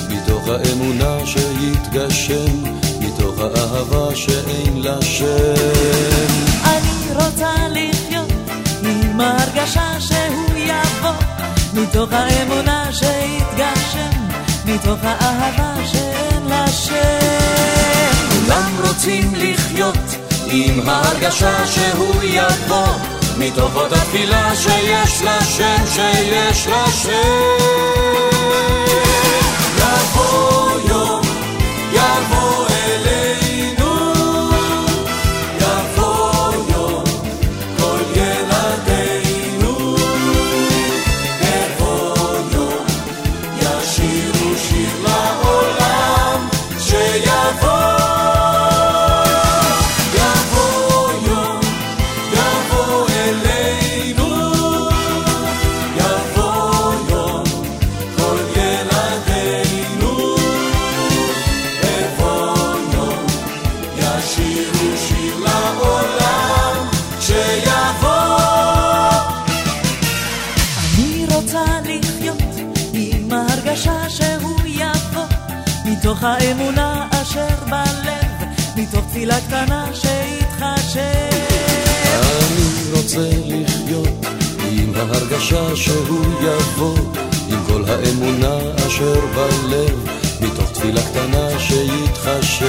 מתוך האמונה שיתגשם, מתוך האהבה שאין לה שם. אני רוצה לחיות עם הרגשה שהוא יבוא, מתוך האמונה שיתגשם, מתוך האהבה שאין לה שם. כולם רוצים לחיות עם ההרגשה שהוא יבוא מתוך אותה תפילה שיש לה שם, שיש לה שם. יבוא יום, יבוא אלינו מתוך האמונה אשר בלב, מתוך תפילה קטנה שיתחשב. אני רוצה לחיות עם ההרגשה שהוא יבוא, עם כל האמונה אשר בלב, מתוך תפילה קטנה שיתחשב.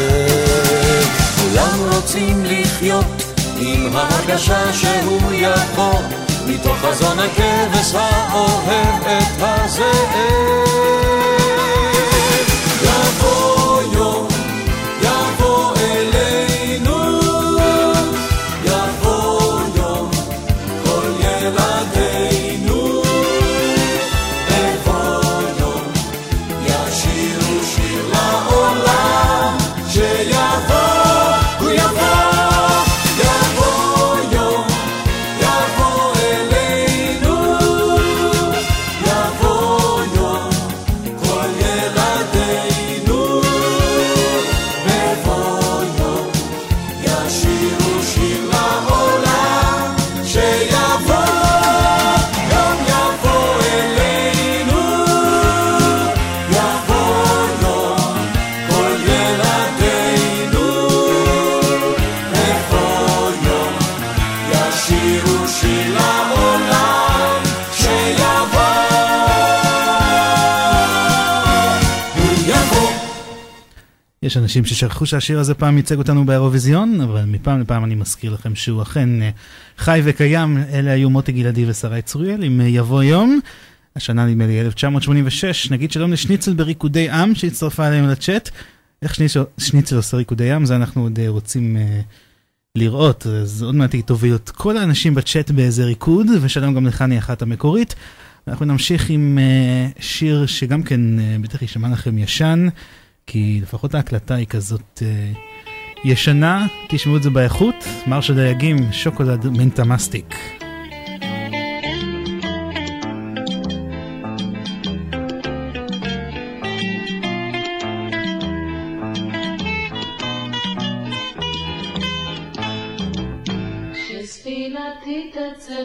כולם רוצים לחיות עם ההרגשה שהוא יבוא, מתוך חזון הכבש האוהב את הזאב. יש אנשים ששכחו שהשיר הזה פעם ייצג אותנו באירוויזיון, אבל מפעם לפעם אני מזכיר לכם שהוא אכן אה, חי וקיים. אלה היו מוטי גלעדי ושרי צרויאל עם אה, יבוא יום. השנה נדמה לי 1986, נגיד שלום לשניצל בריקודי עם שהצטרפה אליהם לצ'אט. איך שניצל, שניצל עושה ריקודי עם, זה אנחנו עוד אה, רוצים uh, לראות, אז עוד מעט היא תוביל את כל האנשים בצ'אט באיזה ריקוד, ושלום גם לחני אחת המקורית. אנחנו נמשיך עם uh, שיר שגם כן uh, בטח יישמע לכם ישן, כי לפחות ההקלטה היא כזאת uh, ישנה, תשמעו את זה באיכות, מרשה דייגים, שוקולד מנטה מסטיק. שספינתי תצא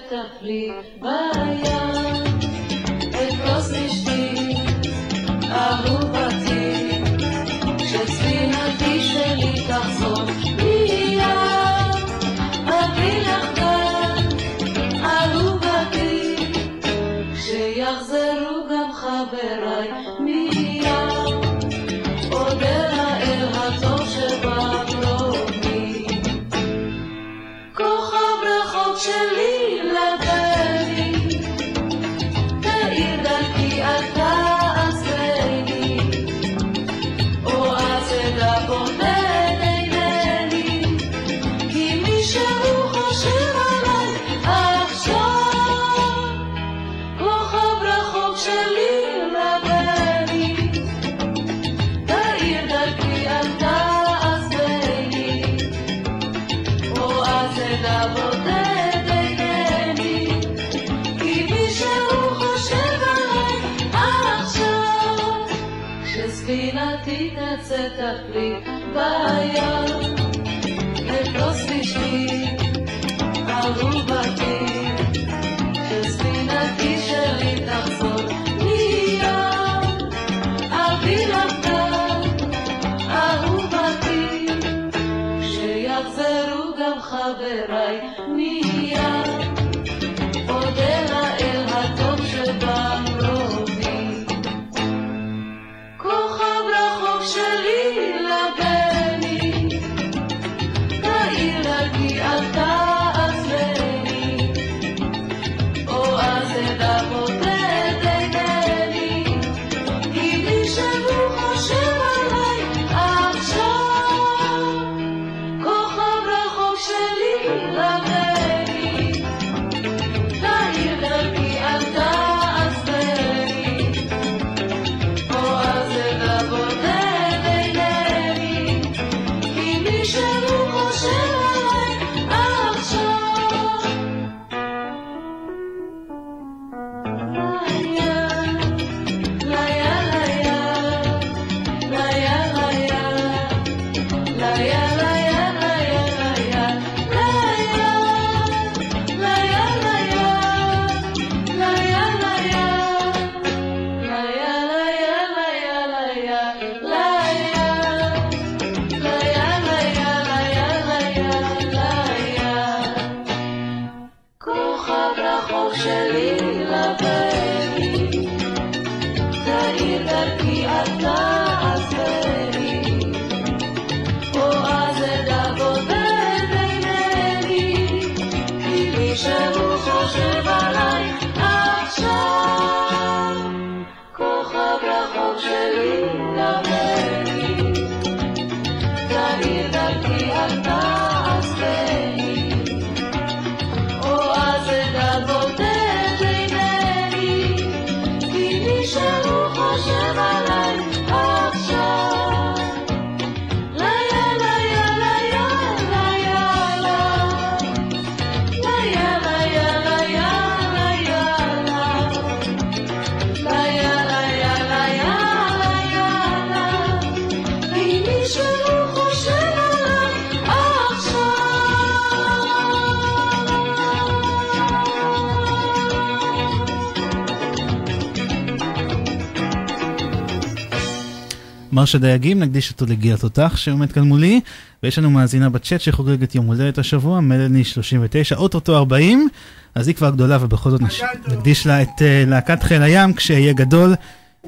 מרשה דייגים, נקדיש אותו לגיל התותח שעומד כאן מולי, ויש לנו מאזינה בצ'אט שחוגגת יום הולדת השבוע, מלני 39, אוטוטו 40, אז היא כבר גדולה ובכל זאת נקדיש לה את uh, להקת חיל הים, כשיהיה גדול,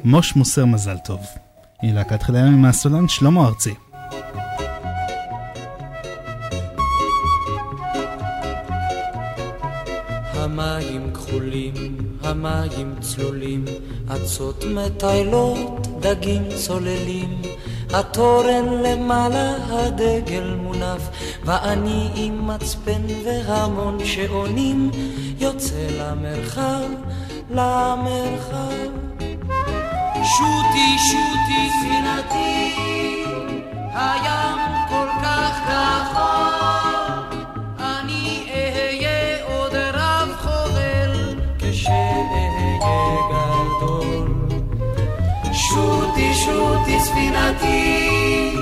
מוש מוסר מזל טוב. היא להקת חיל הים עם הסולן שלמה ארצי. המים צלולים, אצות מטיילות, דגים צוללים. התורן למעלה, הדגל מונף, ואני עם מצפן והמון שעונים, יוצא למרחב, למרחב. שוטי, שוטי, ספינתי, הים כל כך כחול, שוטי, שוטי, ספינתי,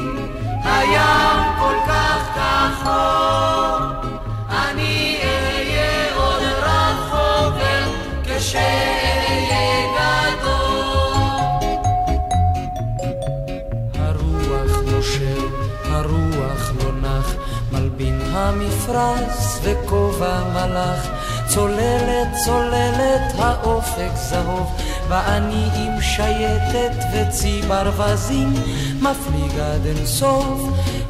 הים כל כך כחול, אני אהיה עוד רב חובל, כשאהיה גדול. הרוח נושב, הרוח לא נח, מלבין המפרש וכובע מלאך, צוללת צוללת האופק זהוב, ואני עם שייטת וצי ברווזים, מפליג עד אין סוף,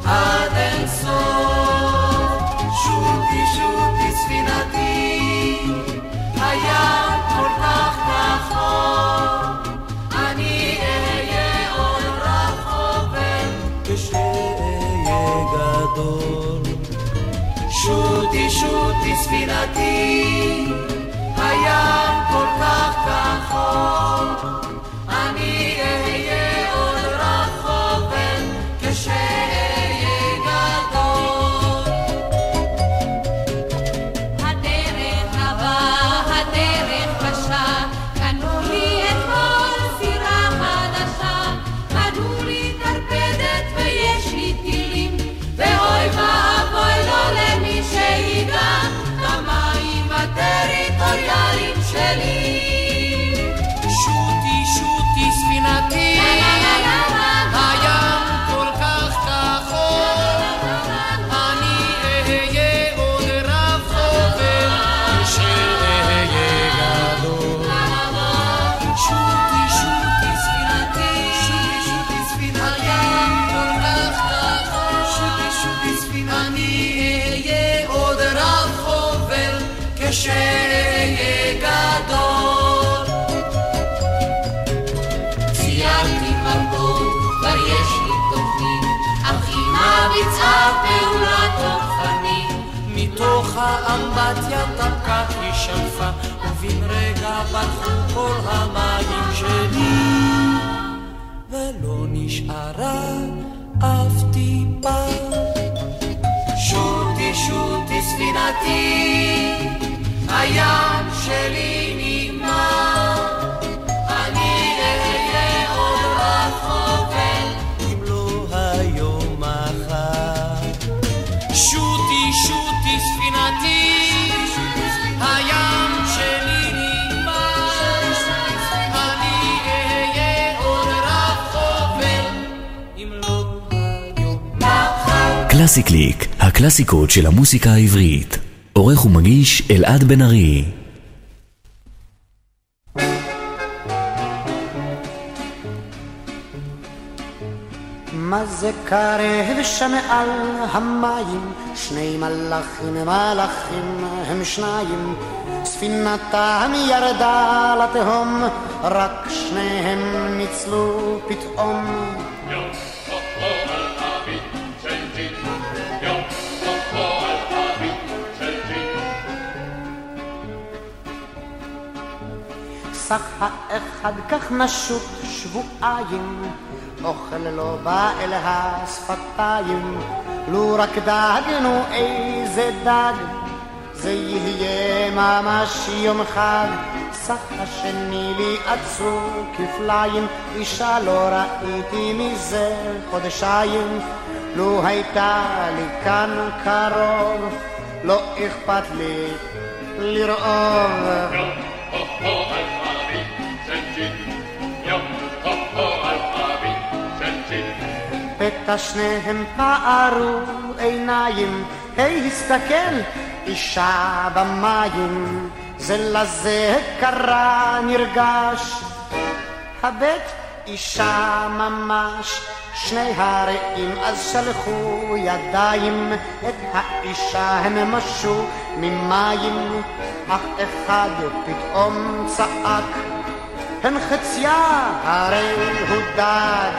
עד אין סוף. שוטי שוטי ספינתי, הים כל כך כחול, אני אהיה עוד רחוק כשאהיה גדול. שוטי שוטי ספינתי, sol. מתוך האמבטיה טפקת היא שלפה, ובן רגע ברחו כל המים שלי, ולא נשארה אף טיפה. שוטי שוטי ספינתי, הים שלי נגמר, קלאסי קליק, הקלאסיקות של המוסיקה העברית. עורך ומגיש אלעד בן ארי. מה זה קרב שם על המים? שני מלאכים, מלאכים הם שניים. ספינתם ירדה לתהום, רק שניהם ניצלו פתאום. סך האחד כך נשות שבועיים, אוכל לא בא אל השפתיים, לו רק דאגנו איזה דג, זה יהיה ממש יום חג. סך השני לי עצור כפליים, אישה לא ראיתי מזה חודשיים, לו הייתה לי כאן קרוב, לא אכפת לי לראות. פתע שניהם פערו עיניים, היי הסתכל, אישה במים, זה לזה קרה נרגש. הבט אישה ממש. שני הרעים אז שלחו ידיים. את האישה הם משו ממים. אך אחד פתאום צעק הן חציה הרי הוא דג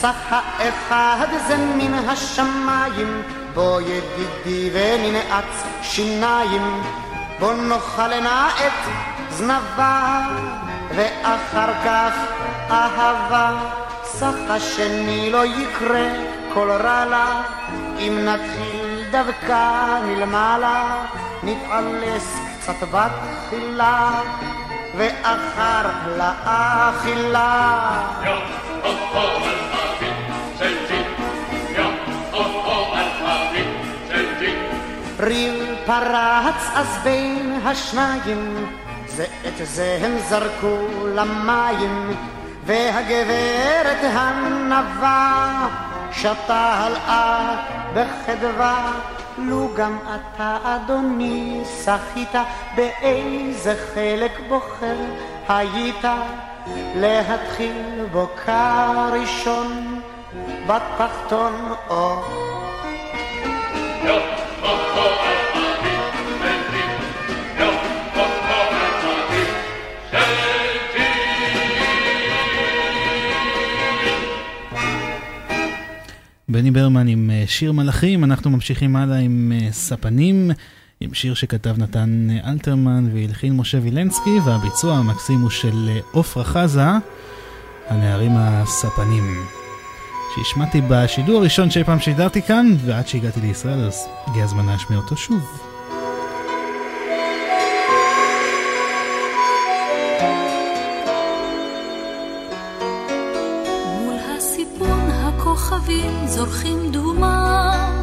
סך האחד זה מן השמיים בוא ידידי וננעץ שיניים. בוא נאכלנה את זנבה ואחר כך אהבה. סך השני לא יקרה כל רע לה. אם נתחיל דווקא מלמעלה נתעלס קצת בתחילה ואחר לאכילה ריב פרץ אז בין השניים, זה את זה הם זרקו למים, והגברת הנבה שתה הלאה בחדווה. לו גם אתה אדוני שחית באיזה חלק בוחר היית להתחיל בו כראשון בתחתון או בני ברמן עם אה, שיר מלאכים, אנחנו ממשיכים הלאה עם אה, ספנים, עם שיר שכתב נתן אה, אלתרמן והלחין משה וילנסקי, והביצוע המקסים הוא של עופרה חזה, הנערים הספנים. שהשמעתי בשידור הראשון שאי פעם שידרתי כאן, ועד שהגעתי לישראל אז הגיע הזמן להשמיע אותו שוב. זורחים דומם,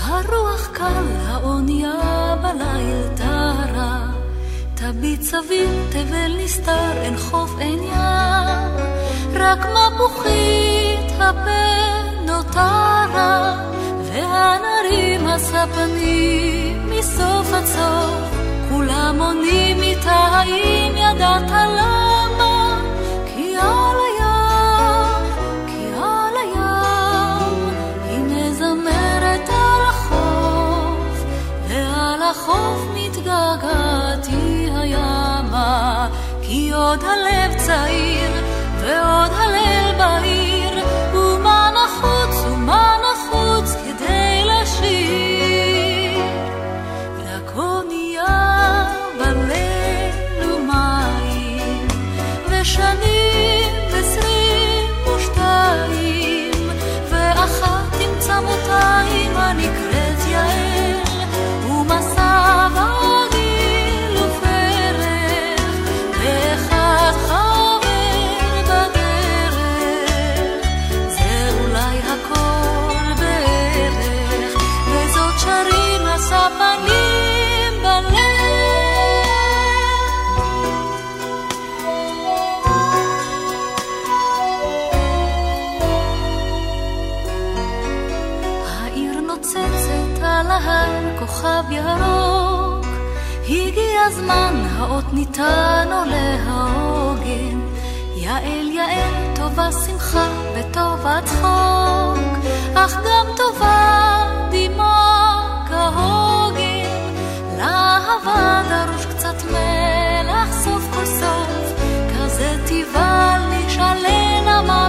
הרוח קל, האונייה בליל טהרה. תביט סביב, תבל נסתר, אין חוף, אין ים, רק מפוחית הפה נותרה, והנערים הספנים מסוף עד סוף, כולם עונים איתה, האם ידעת למה? כי על החוף מתגעגעת היא הימה, כי עוד הלב צעיר, ועוד הליל בהיר, הזמן האות ניתן עולה העוגן. יעל יעל טובה שמחה וטובה צחוק, אך גם טובה דמעה כהוגן. לאהבה דרוש קצת מלח סוף כל סוף, כזה טבעה נשאלנה מה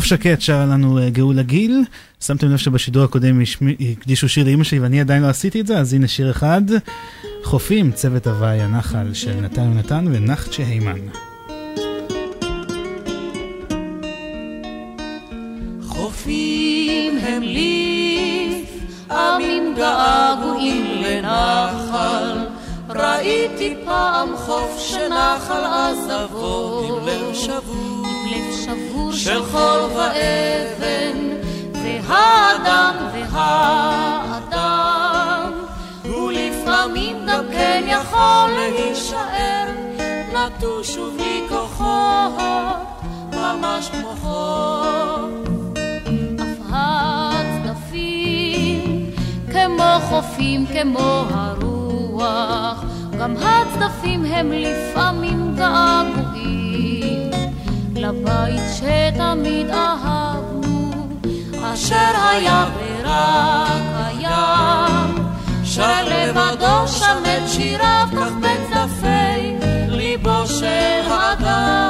חוף שקט שר לנו אה, גאולה גיל. שמתם לב שבשידור הקודם הקדישו שיר לאמא שלי ואני עדיין לא עשיתי את זה, אז הנה שיר אחד. חופים, צוות הוואי הנחל של נתן יונתן ונחצ'ה הימן. חופים הם ליף, עמים געגועים לנחל. ראיתי פעם חוף שנחל עזבו, של חול ואבן, והאדם והאדם, ולפעמים גם כן יכול להישאר נטוש ובלי כוחות, ממש כמו חול. אף הצדפים כמו חופים כמו הרוח גם הצדפים הם לפעמים געגועים לבית שתמיד אהבנו אשר היה ורק הים, שר לבדו שם את שיריו, כך בצדפי ליבו של האדם,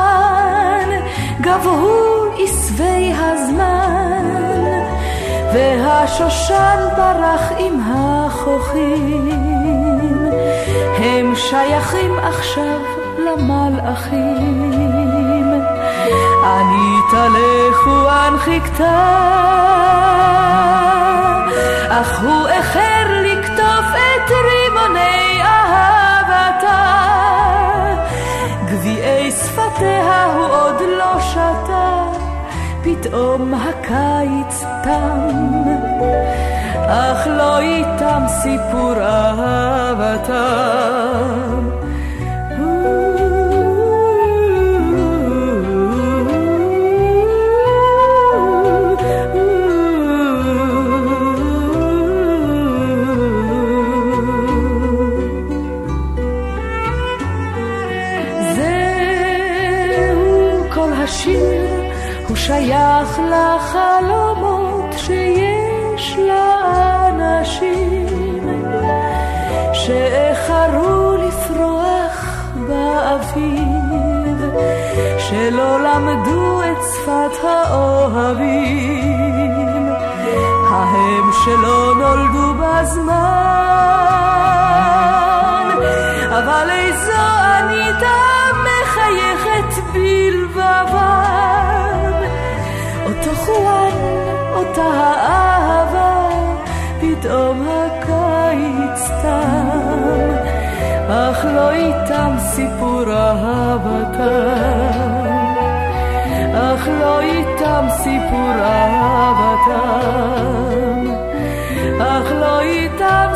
גבהו עשבי הזמן, והשושן ברח עם החוכים. הם שייכים עכשיו למלאכים. אניטה לחואן חיכתה, אך הוא איחר לקטוף את רימוני שפתיה הוא עוד לא שתה, פתאום הקיץ תם, אך לא איתם סיפור אהבתם. פתח לה חלומות שיש לאנשים שאיחרו לפרוח באביב שלא למדו את שפת האוהבים. ההם שלא נולדו בזמן אבל האהבה, פתאום הקיץ תם, אך לא איתם סיפור אהבתם, אך לא איתם סיפור אהבתם, אך לא איתם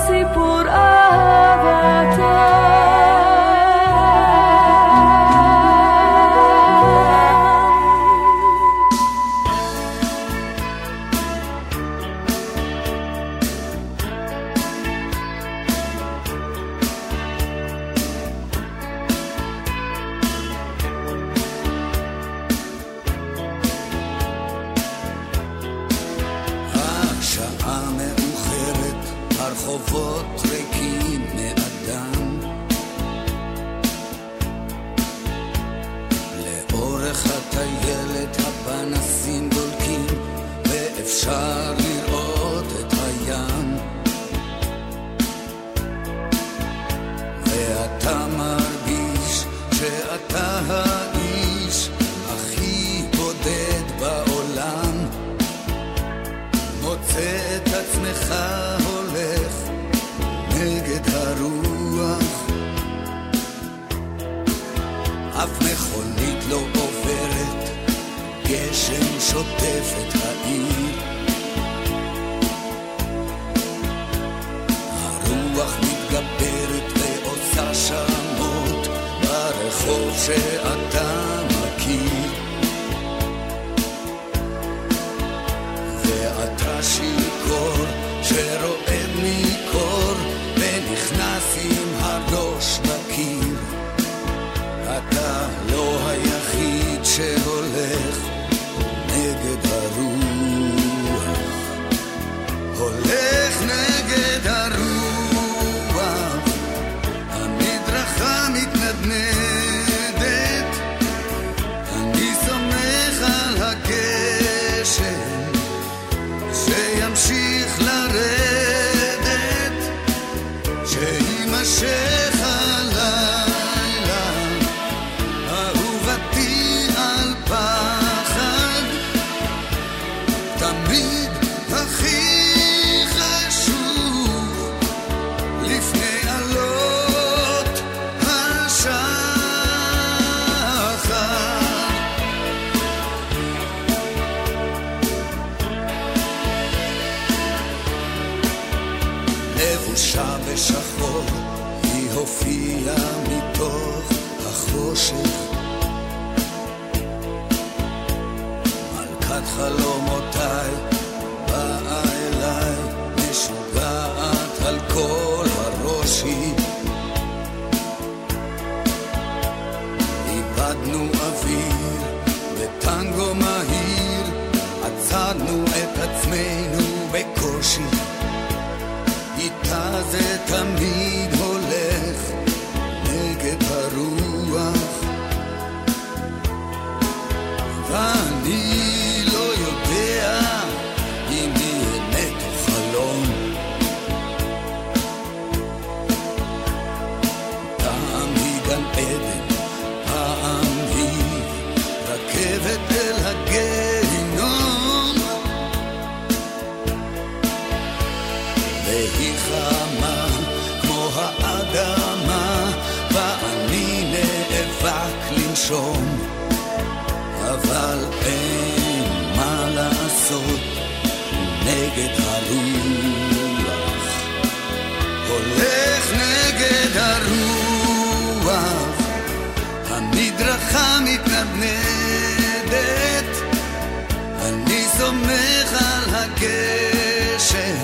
הגשם,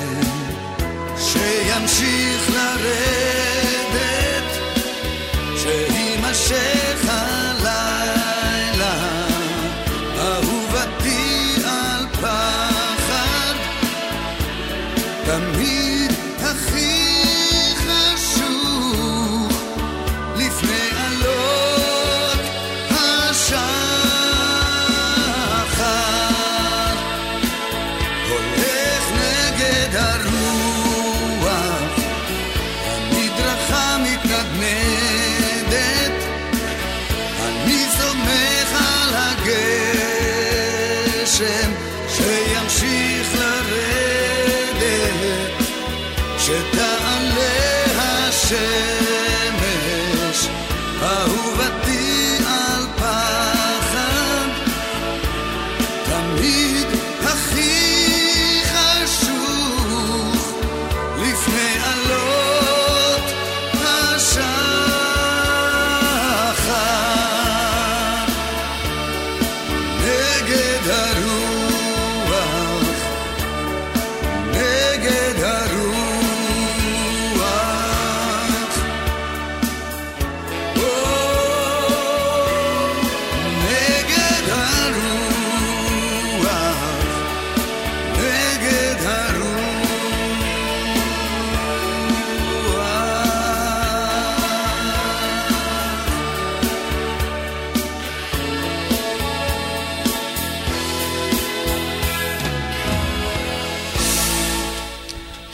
שימשיך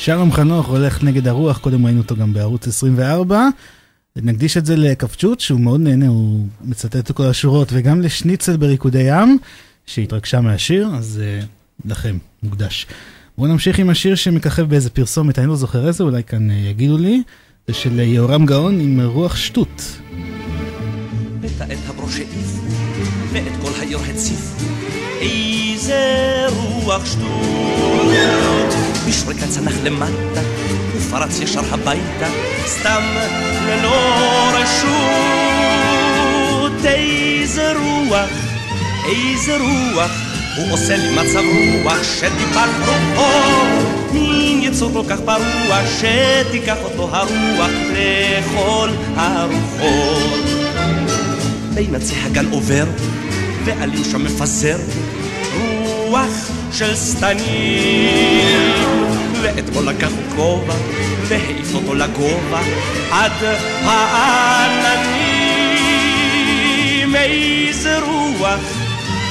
שלום חנוך הולך נגד הרוח, קודם ראינו אותו גם בערוץ 24. נקדיש את זה לקפצ'וט, שהוא מאוד נהנה, הוא מצטט את כל השורות, וגם לשניצל בריקודי ים, שהתרגשה מהשיר, אז uh, לכם, מוקדש. בואו נמשיך עם השיר שמככב באיזה פרסומת, אני לא זוכר איזה, אולי כאן uh, יגידו לי, זה של יהורם גאון עם רוח שטות. ואת כל העיר הציף. איזה רוח שטות, בשריקה צנח למטה, ופרץ ישר הביתה, סתם ללא רשות. איזה רוח, איזה רוח, הוא עושה לי מצב רוח שטיפת רוחו. מין יצור כל כך פרוע, שתיקח אותו הרוח לכל הרוחות. בין עצי הגן עובר, ועלים שם מפזר רוח של שטנים. ואתמול לקח כובע, והעיף אותו לגובה, עד העננים. איזה רוח,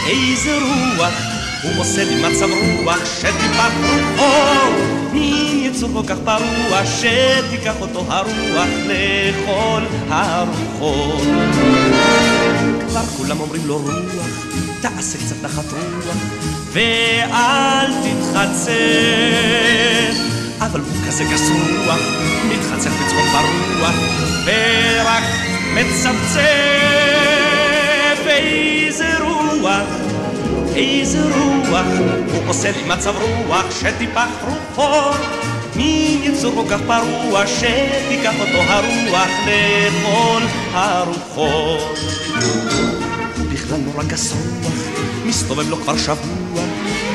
איזה רוח, הוא עושה לי מצב רוח, שטיפת רוחו. מין יצור כל כך פרוע, שתיקח אותו הרוח לכל הרוחות. כבר כולם אומרים לו רוח, תעשה קצת נחת רוח, ואל תתחצף. אבל הוא כזה גס רוח, מתחצף בצחוק ברוח, ורק מצפצף. איזה רוח, איזה רוח, הוא עושה לי מצב רוח, שטיפח רוחו. מין יצור כל כך פרוע, שתיקח אותו הרוח לכל הרוחות. בכלל נורא גס רוח, מסתובב לו כבר שבוע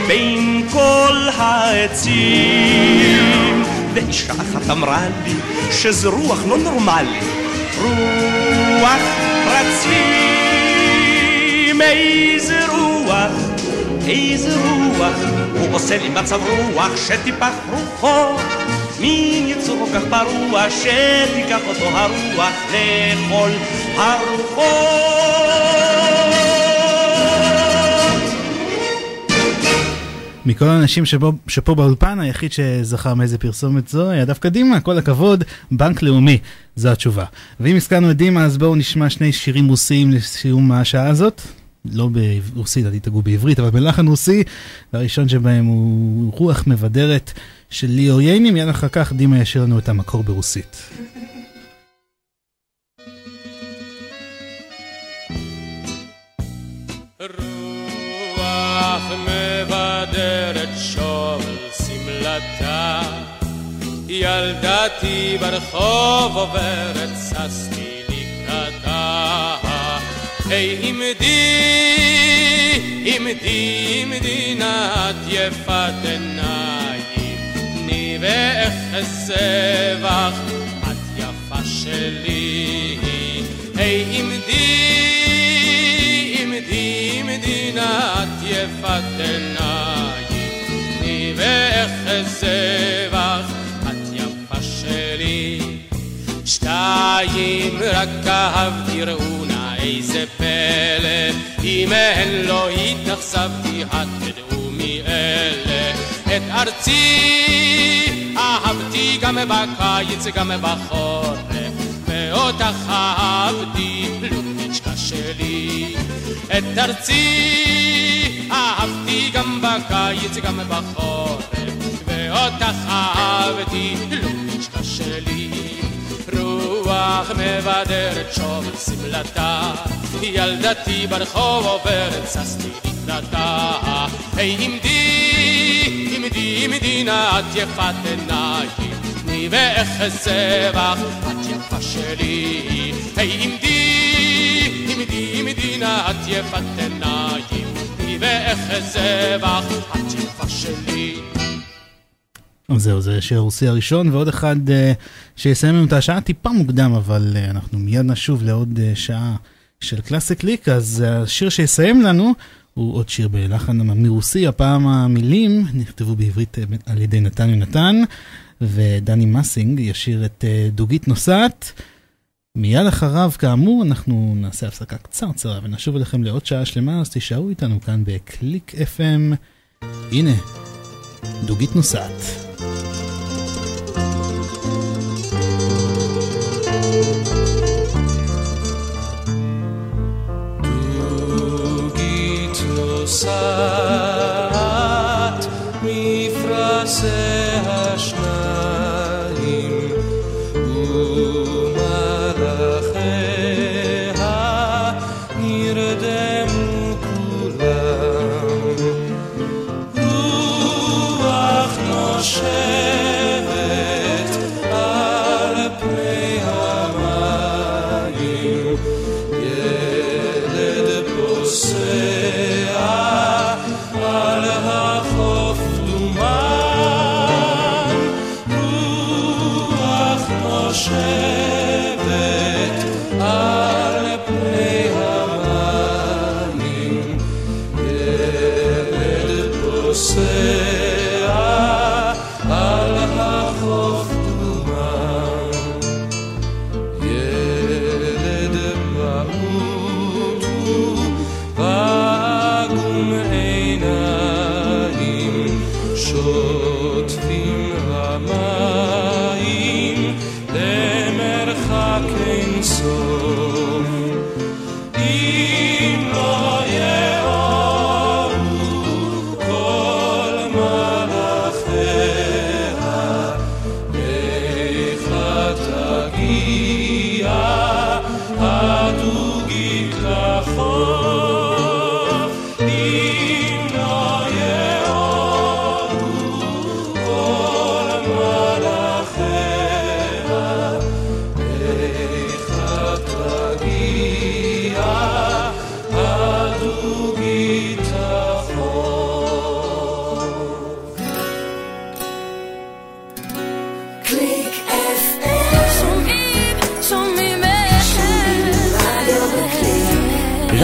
בין כל העצים. ואישה אחת אמרה לי שזה רוח לא נורמלי, רוח רצים. איזה רוח, איזה רוח, הוא עושה לי מצב רוח שטיפח רוחו. מין יצור כל כך פרוע, שתיקח אותו הרוח לכל הרוחות. מכל האנשים שפה, באולפן, היחיד שזכר מאיזה פרסומת זו היה דווקא דימה, כל הכבוד, בנק לאומי, זו התשובה. ואם הזכרנו את דימה, אז בואו נשמע שני שירים רוסיים לסיום השעה הזאת. לא ברוסית, אל תתגעו בעברית, אבל בלחן רוסי, והראשון שבהם הוא רוח מבדרת של ליאור ייני, מיד אחר כך דימה ישאיר לנו את המקור ברוסית. ילדתי ברחוב עוברת, ששתי לקראתה. היי עמדי, עמדי, עמדי נא את יפת עיניים, תני ואחזה בך, את יפה שלי. היי עמדי, עמדי, עמדי נא את יפת עיניים, את איזה פלא אם הן לא התאכזבתי התדעו מי אלה. את ארצי אהבתי גם בקיץ גם בחורף ואותך אהבתי לוביצ'קה שלי את ארצי אהבתי גם בקיץ גם בחורף ואותך אהבתי לוביצ'קה שלי רוח מבדרת שוב את שמלתה, ילדתי ברחוב עוברת, ששתי לקראתה. היי עמדי, עמדי, עמדי נא את יפת עיניים, תני ואחזה בך, את יפה שלי. היי עמדי, עמדי, עמדי נא את יפת עיניים, תני ואחזה בך, את יפה שלי. זהו, זה שיר הרוסי הראשון, ועוד אחד uh, שיסיים לנו את השעה טיפה מוקדם, אבל uh, אנחנו מיד נשוב לעוד uh, שעה של קלאסיק ליק, אז השיר שיסיים לנו הוא עוד שיר בלחן מרוסי, הפעם המילים נכתבו בעברית על ידי נתן יונתן, ודני מסינג ישיר את דוגית נוסעת. מיד אחריו, כאמור, אנחנו נעשה הפסקה קצרצרה ונשוב אליכם לעוד שעה שלמה, אז תישארו איתנו כאן בקליק FM. הנה, דוגית נוסעת. נוסעת מפרשי השניים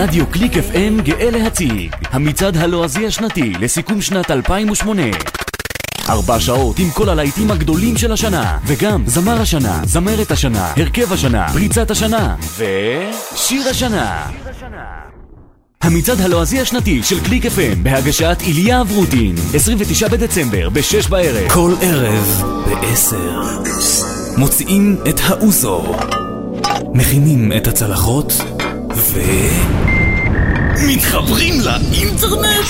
רדיו קליק FM גאה להציג המצעד הלועזי השנתי לסיכום שנת 2008 ארבע שעות עם כל הלהיטים הגדולים של השנה וגם זמר השנה, זמרת השנה, הרכב השנה, פריצת השנה ושיר השנה. המצעד הלועזי השנתי של קליק FM בהגשת איליה אברוטין 29 בדצמבר ב-6 בערב. כל ערב ב-10 מוציאים את האוזו מכינים את הצלחות ו... מתחברים לאינטרנט?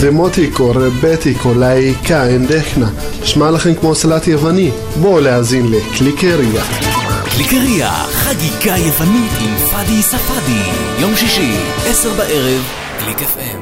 זה מוטיקו, רבטיקו, לאיקה, אנדכנה. שמע לכם כמו סלט יווני. בואו להאזין לקליקריה. קליקריה, חגיגה יוונית עם פאדי ספאדי. יום שישי, עשר בערב. קליק FM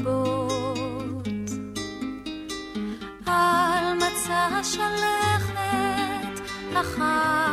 לכבות. על מצע השלכת החלומות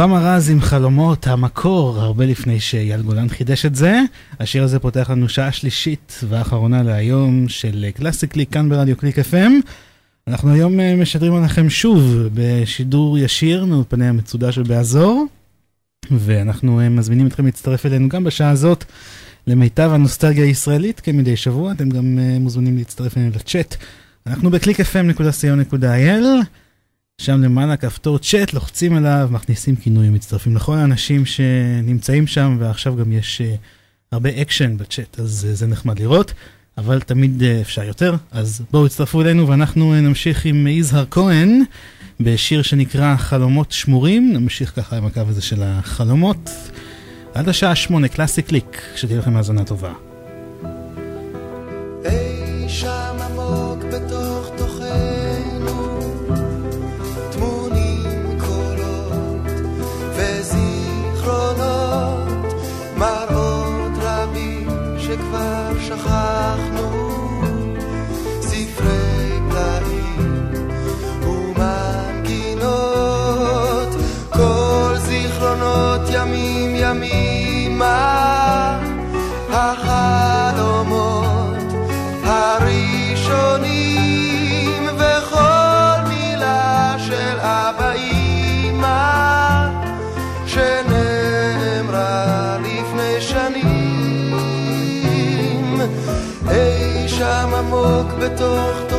רוחמה רז עם חלומות, המקור, הרבה לפני שאייל גולן חידש את זה. השיר הזה פותח לנו שעה שלישית ואחרונה להיום של קלאסי קליק כאן ברדיו קליק FM. אנחנו היום אה, משדרים עליכם שוב בשידור ישיר מאולפני המצודה שבאזור, ואנחנו אה, מזמינים אתכם להצטרף אלינו גם בשעה הזאת למיטב הנוסטלגיה הישראלית כמדי שבוע. אתם גם אה, מוזמנים להצטרף אלינו לצ'אט. אנחנו ב-clickfm.co.il. שם למעלה כפתור צ'אט, לוחצים עליו, מכניסים כינוי, מצטרפים לכל האנשים שנמצאים שם, ועכשיו גם יש אה, הרבה אקשן בצ'אט, אז אה, זה נחמד לראות, אבל תמיד אה, אפשר יותר, אז בואו הצטרפו אלינו ואנחנו נמשיך עם יזהר כהן בשיר שנקרא חלומות שמורים, נמשיך ככה עם הקו הזה של החלומות. עד השעה שמונה, קלאסי קליק, שתהיה לכם האזנה טובה. אי שם עמוק בתוך בתוך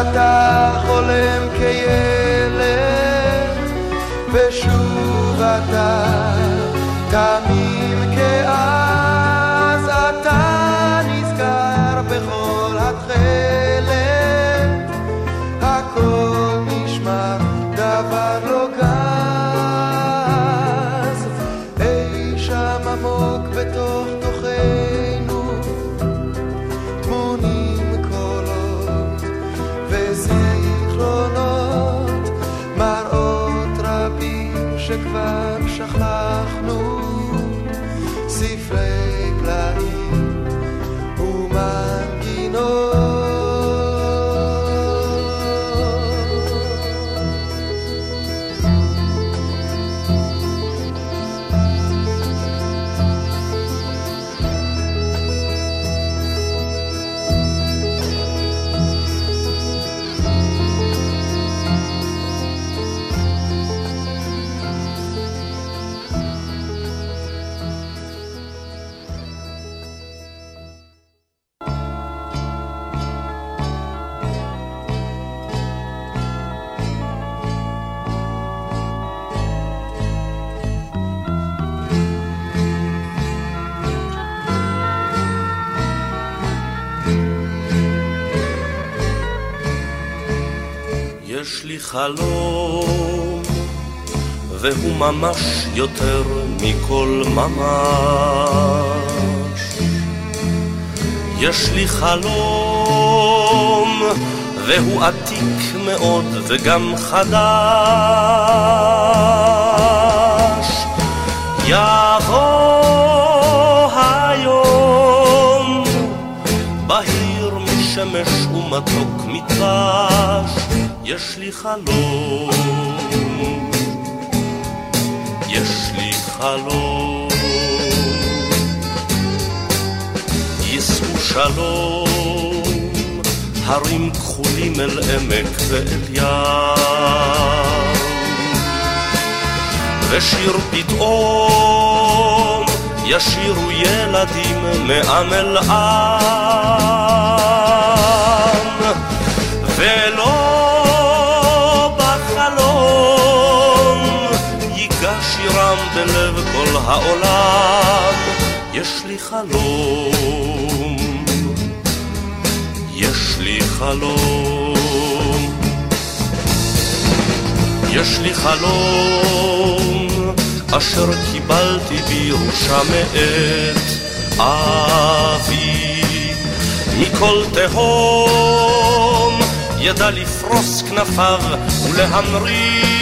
אתה חולם כילד ושוב אתה תמים כאז. אתה נזכר בכל התכלת is חלום, והוא ממש יותר מכל ממש. יש לי חלום, והוא עתיק מאוד וגם חדש. יבוא היום, בהיר משמש ומתוק מדבש. יש לי חלום, יש לי חלום, יישאו שלום, הרים כחולים אל עמק ואל ים, ושיר פתאום ישירו ילדים מעם אל עם, העולם. יש לי חלום, יש לי חלום, יש לי חלום אשר קיבלתי בירושה מאת אבי מכל תהום ידע לפרוס כנפיו ולהמריא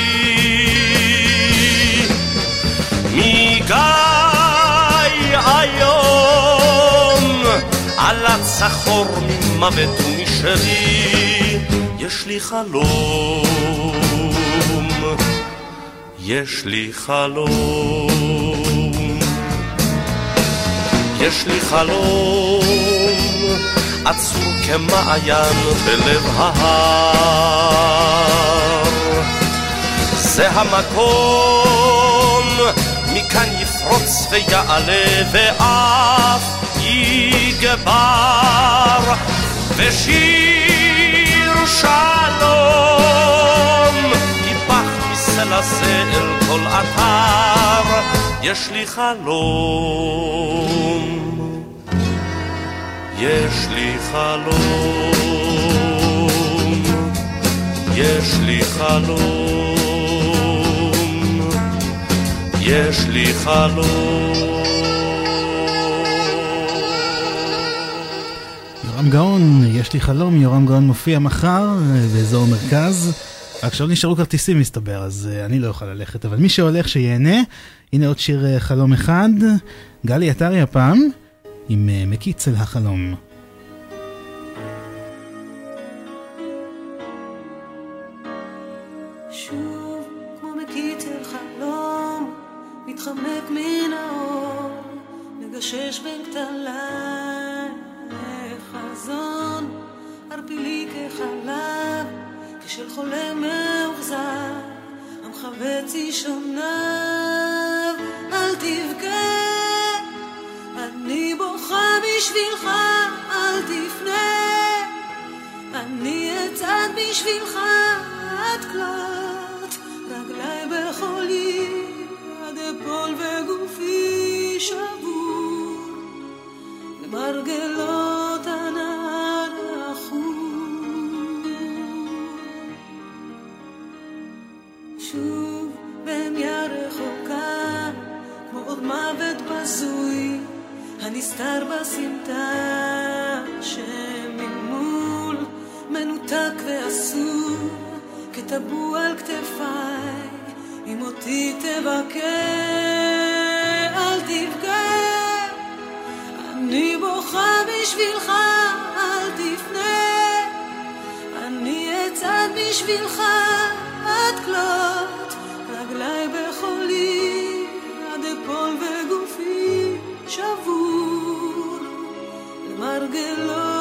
סחור ממוות ומשרי יש לי חלום יש לי חלום יש לי חלום עצור כמעיין בלב ההר. זה המקום, מכאן יפרוץ ויעלה ואף יגבר, ושיר שלום ייפח מסלע זה אל כל אתר. יש לי חלום, יש לי חלום, יש לי חלום, יש לי חלום. יורם גאון, יש לי חלום, יורם גאון מופיע מחר באזור מרכז. רק שלא נשארו כרטיסים מסתבר, אז uh, אני לא אוכל ללכת, אבל מי שהולך שיהנה. הנה עוד שיר uh, חלום אחד, גלי עטרי הפעם, עם מקיץ אל החלום. מתחמק מן האור, ערפילי כחלב, כשל חולה מאוכזב, המחבץ אישוניו, אל תבכה, אני בוכה בשבילך, אל תפנה, אני אצעד בשבילך עד כלות, רגליי בחולי, עד אפול וגופי שבור, למרגלות שוב בהמיה רחוקה, כמו עוד מוות בזוי, הנסתר בסמטה שממול מנותק ואסור, כטבוע על כתפיי, אם אותי תבכה, אל תבכה, אני בוכה בשבילך, אל תפנה, אני אצעד בשבילך עד כלות, רגליי בחולי, עד אפול וגופי שבור, למרגלות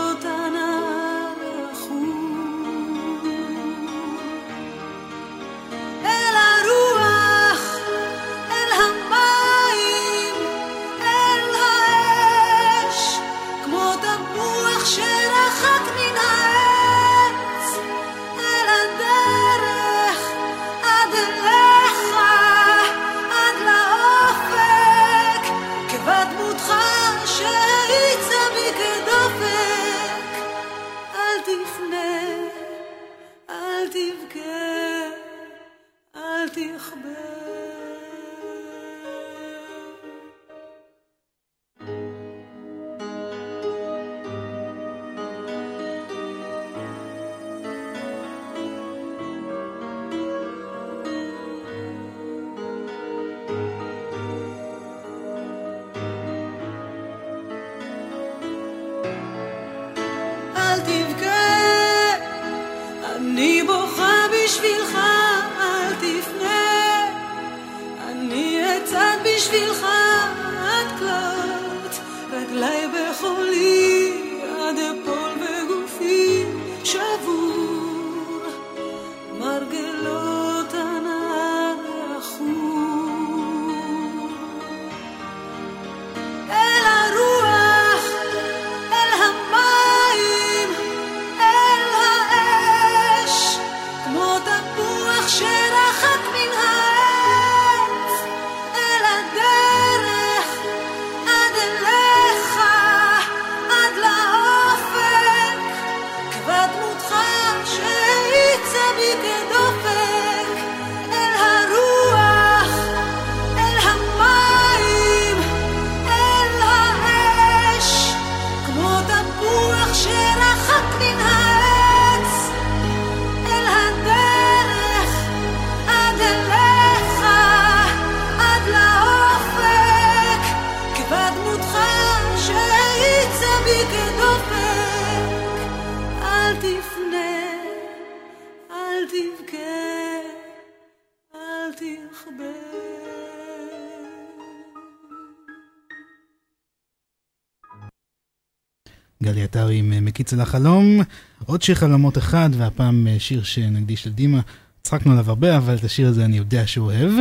אל החלום. עוד שיר חלומות אחד, והפעם אה, שיר שנקדיש לדימה. צחקנו עליו הרבה, אבל את השיר הזה אני יודע שהוא אוהב.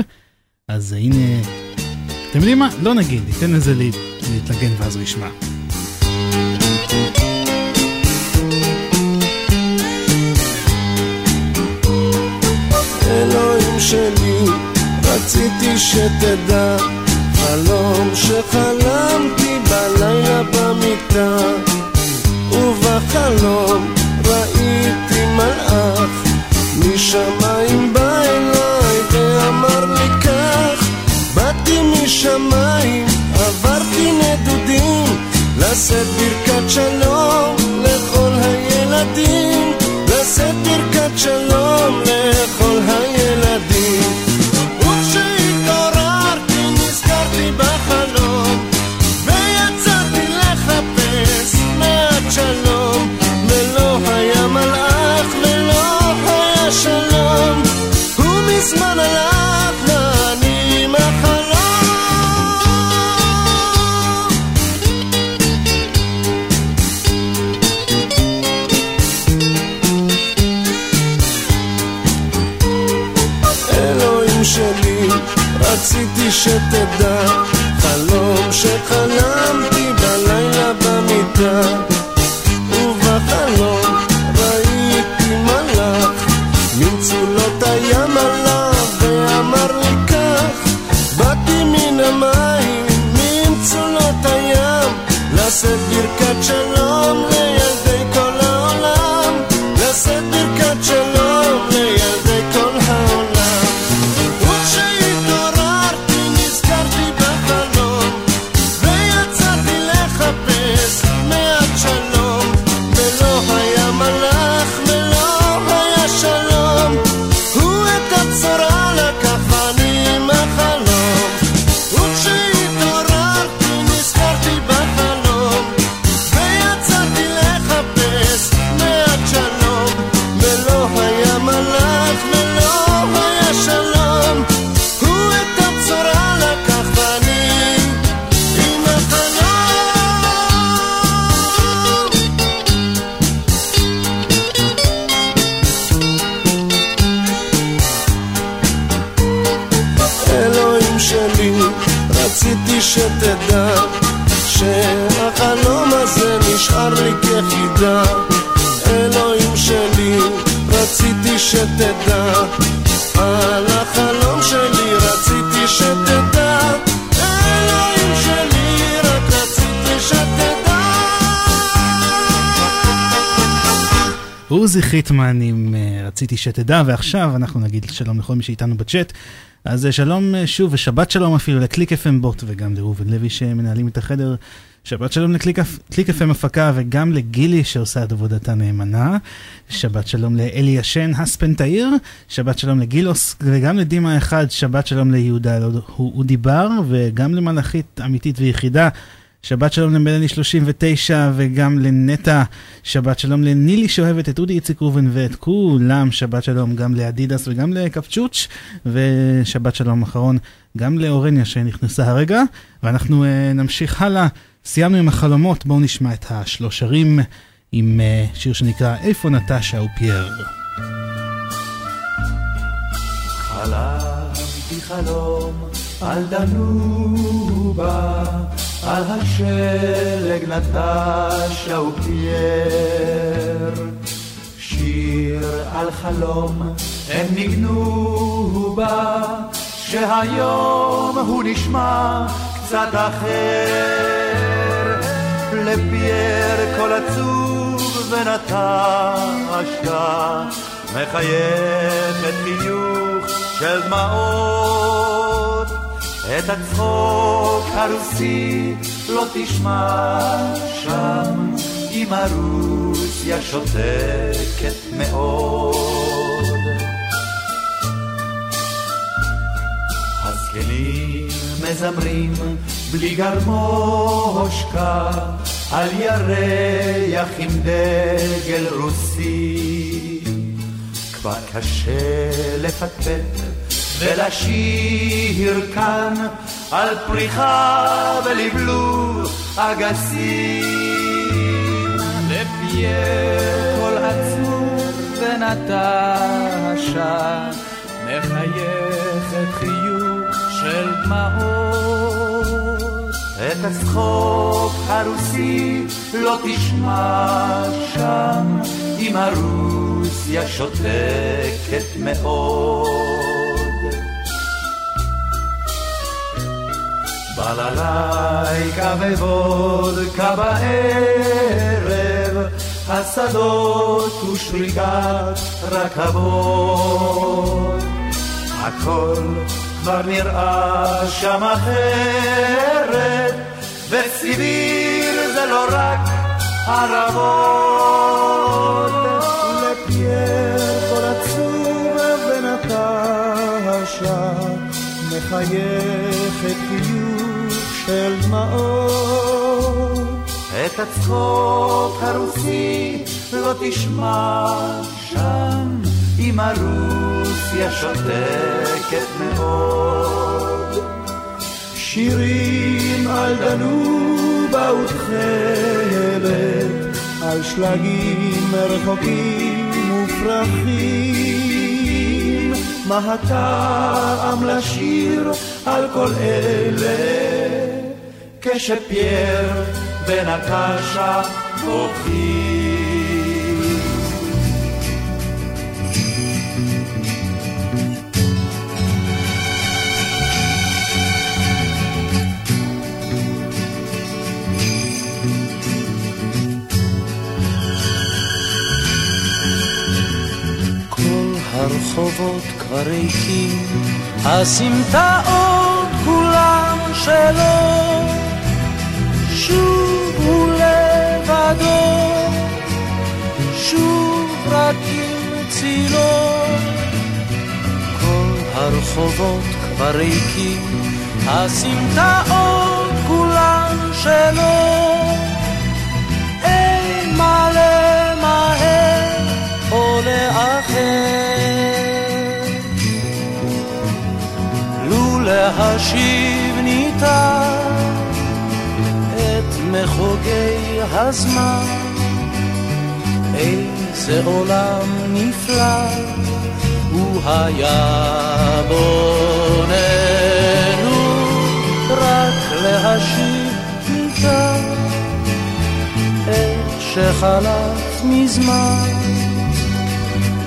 אז אה, הנה, אתם יודעים מה? לא נגיד, ניתן לזה להת- להתנגן ואז הוא ישמע. אלוהים שלי, רציתי שתדע, שחלמתי בלילה במיטה ובחלום ראיתי מלאך משמיים בא אליי ואמר לי כך באתי משמיים עברתי נדודים לשאת ברכת שלום לכל הילדים לשאת ברכת שלום לכל היה שלום הוא מזמן הלך ואני עם החלום. אלוהים שלי, רציתי שתדע חיטמן עם אה, רציתי שתדע, ועכשיו אנחנו נגיד שלום לכל מי שאיתנו בצ'אט. אז אה, שלום אה, שוב, ושבת שלום אפילו לקליק FM בוט וגם לראובן לוי שמנהלים את החדר. שבת שלום לקליק קליק FM הפקה וגם לגילי שעושה את עבודתה נאמנה. שבת שלום לאלי ישן הספנתאיר. שבת שלום לגילוס וגם לדימה אחד. שבת שלום ליהודה הוא, הוא דיבר וגם למלאכית אמיתית ויחידה. שבת שלום למלני 39 וגם לנטע, שבת שלום לנילי שאוהבת את אודי איציק ראובן ואת כולם, שבת שלום גם לאדידס וגם לקפצ'וץ' ושבת שלום אחרון גם לאורניה שנכנסה הרגע. ואנחנו uh, נמשיך הלאה, סיימנו עם החלומות, בואו נשמע את השלושרים עם uh, שיר שנקרא איפה נטשה ופייר. חלמתי חלום על דנובה, על השלג נטשה ופייר. שיר על חלום הם ניגנו בה, שהיום הוא נשמע קצת אחר. לפייר כל עצוב ונטשה, מחייכת חיוך של דמעות. את הצחוק הרוסי לא תשמע שם, אם הרוסיה שותקת מאוד. הזקנים מזמרים בלי גרמושקה, על ירח עם דגל רוסי. כבר קשה לפטפט ולשיר כאן על פריחה ולבלוב אגסים. לפייר כל עצוב ונטשה מחייכת חיוך של דמעות. את הצחוק הרוסי לא תשמע שם, אם הרוסיה שותקת מאוד. בללייקה ווודקה בערב, השדות ושריקת רכבות. הכל כבר נראה שם אחרת, וסיביר זה לא רק ערבות. לפייר כל עצוב ונטשה, חיוך של דמעות. את הצחוק הרוסי לא תשמע שם, אם הרוסיה שותקת מאוד. שירים על דנובה ותכלת, על שלגים רחוקים ופרחים. מה הטעם לשיר על כל אלה, כשפייר ונטשה בוכים. כל הרחובות כבר ריקים, הסמטאות כולן שלו. שוב הוא לבדו, שוב רק עם צילו. כל הרחובות כבר ריקים, הסמטאות כולן שלו. אין מה למהר או לאחר. לו להשיב ניתן מחוגי הזמן. איזה עולם נפלא הוא היה בוננו, רק להשיב ניתן את שחלף מזמן.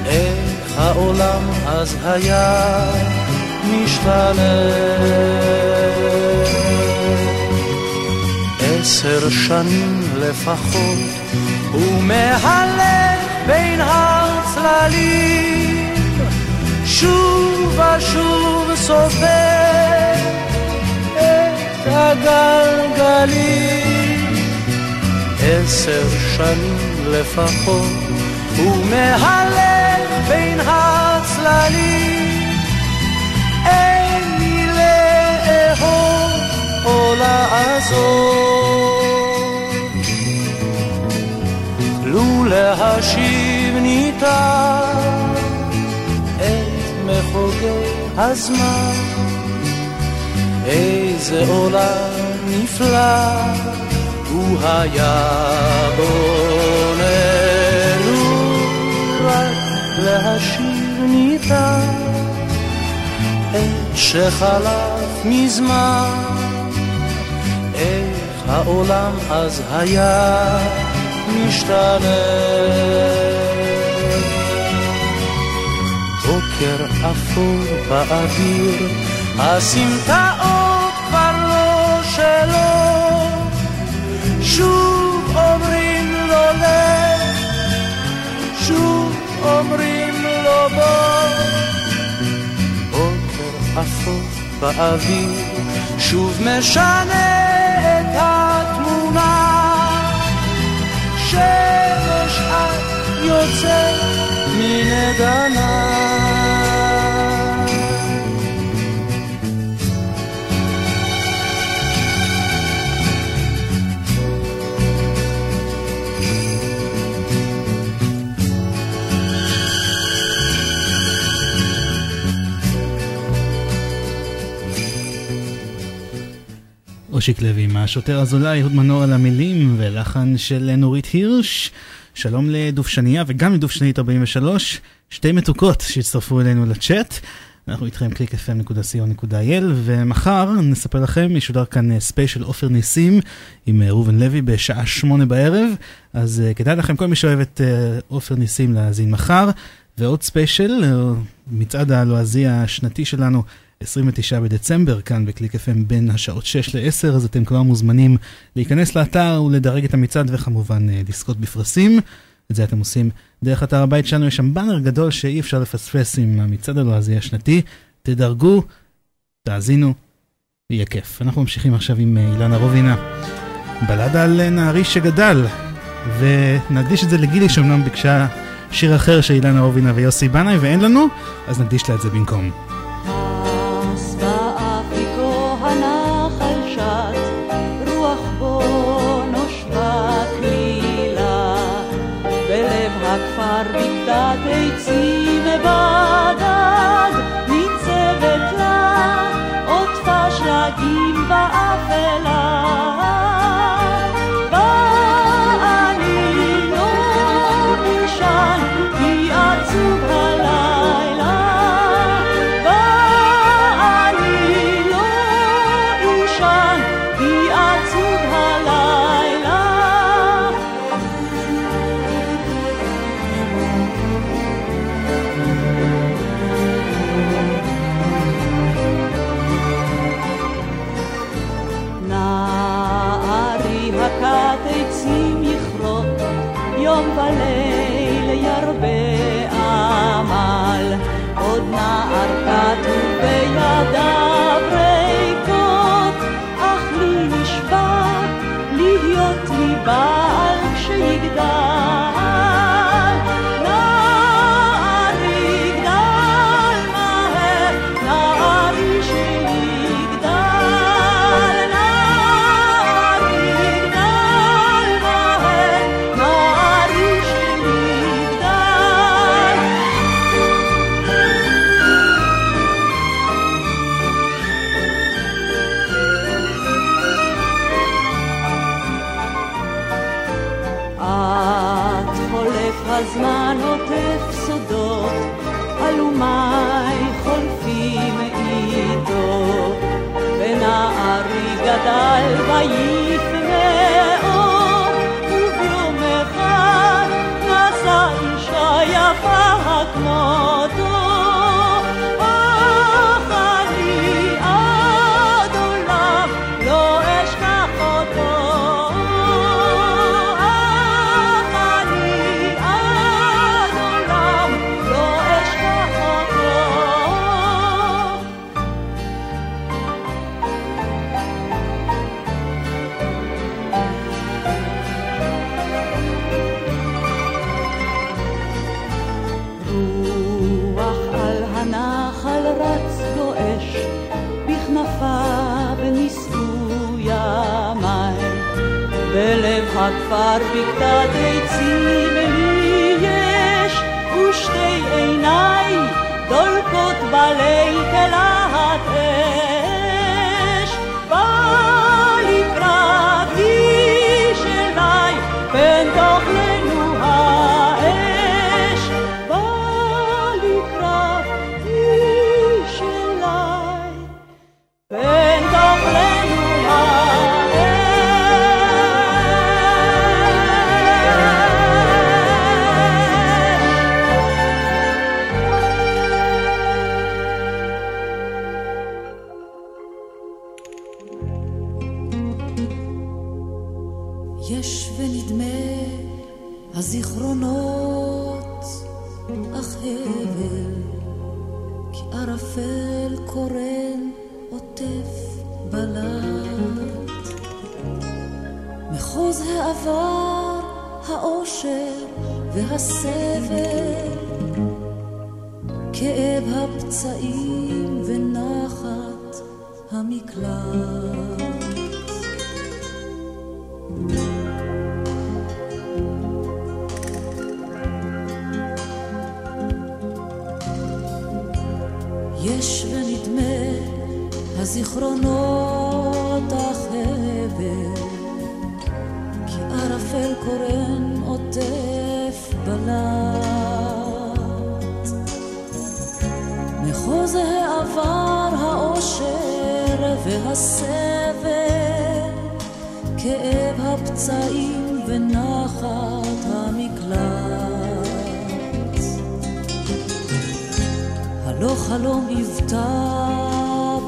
איך העולם אז היה משתנה. עשר שנים לפחות, הוא מהלך בין הצללים, שוב ושוב סופר את הגלגלים. עשר שנים לפחות, הוא מהלך בין הצללים. או לעזור. לו להשיב ניתן את מחוגי הזמן. איזה עולם נפלא הוא היה בוננו, רק להשיב ניתן את שחלף מזמן. העולם אז היה משתנה. בוקר אפור באוויר, הסמטאות כבר לא שלו. שוב אומרים לו לך, שוב אומרים לו בוא. בוקר אפור באוויר, שוב משנה התמונה. שמש את יוצאת מן עדנה. אושיק לוי עם השוטר אזולאי, אהוד מנור על המילים ולחן של נורית הירש. שלום לדובשניה וגם לדובשנית 43, שתי מתוקות שהצטרפו אלינו לצ'אט. אנחנו איתכם www.clickfm.co.il ומחר נספר לכם, ישודר כאן ספיישל עופר ניסים עם ראובן לוי בשעה שמונה בערב, אז כדאי לכם, כל מי שאוהב את עופר ניסים להאזין מחר, ועוד ספיישל, מצעד הלועזי השנתי שלנו 29 בדצמבר, כאן בקליק FM בין השעות 6 ל-10, אז אתם כבר מוזמנים להיכנס לאתר ולדרג את המצעד וכמובן אה, לזכות בפרסים. את זה אתם עושים דרך אתר הבית שלנו, יש שם באנר גדול שאי אפשר לפספס עם המצעד הלועזי השנתי. תדרגו, תאזינו, יהיה כיף. אנחנו ממשיכים עכשיו עם אה, אילנה רובינה. בלדה על נערי שגדל, ונקדיש את זה לגילי שאומנם ביקשה שיר אחר של אילנה רובינה ויוסי בנאי ואין לנו, אז נקדיש לה את זה במקום. faro כאב הפצעים ונחת המקלט. יש ונדמה הזיכרונות האושר והסבל, כאב הפצעים ונחת המקלט. הלא חלום היוותה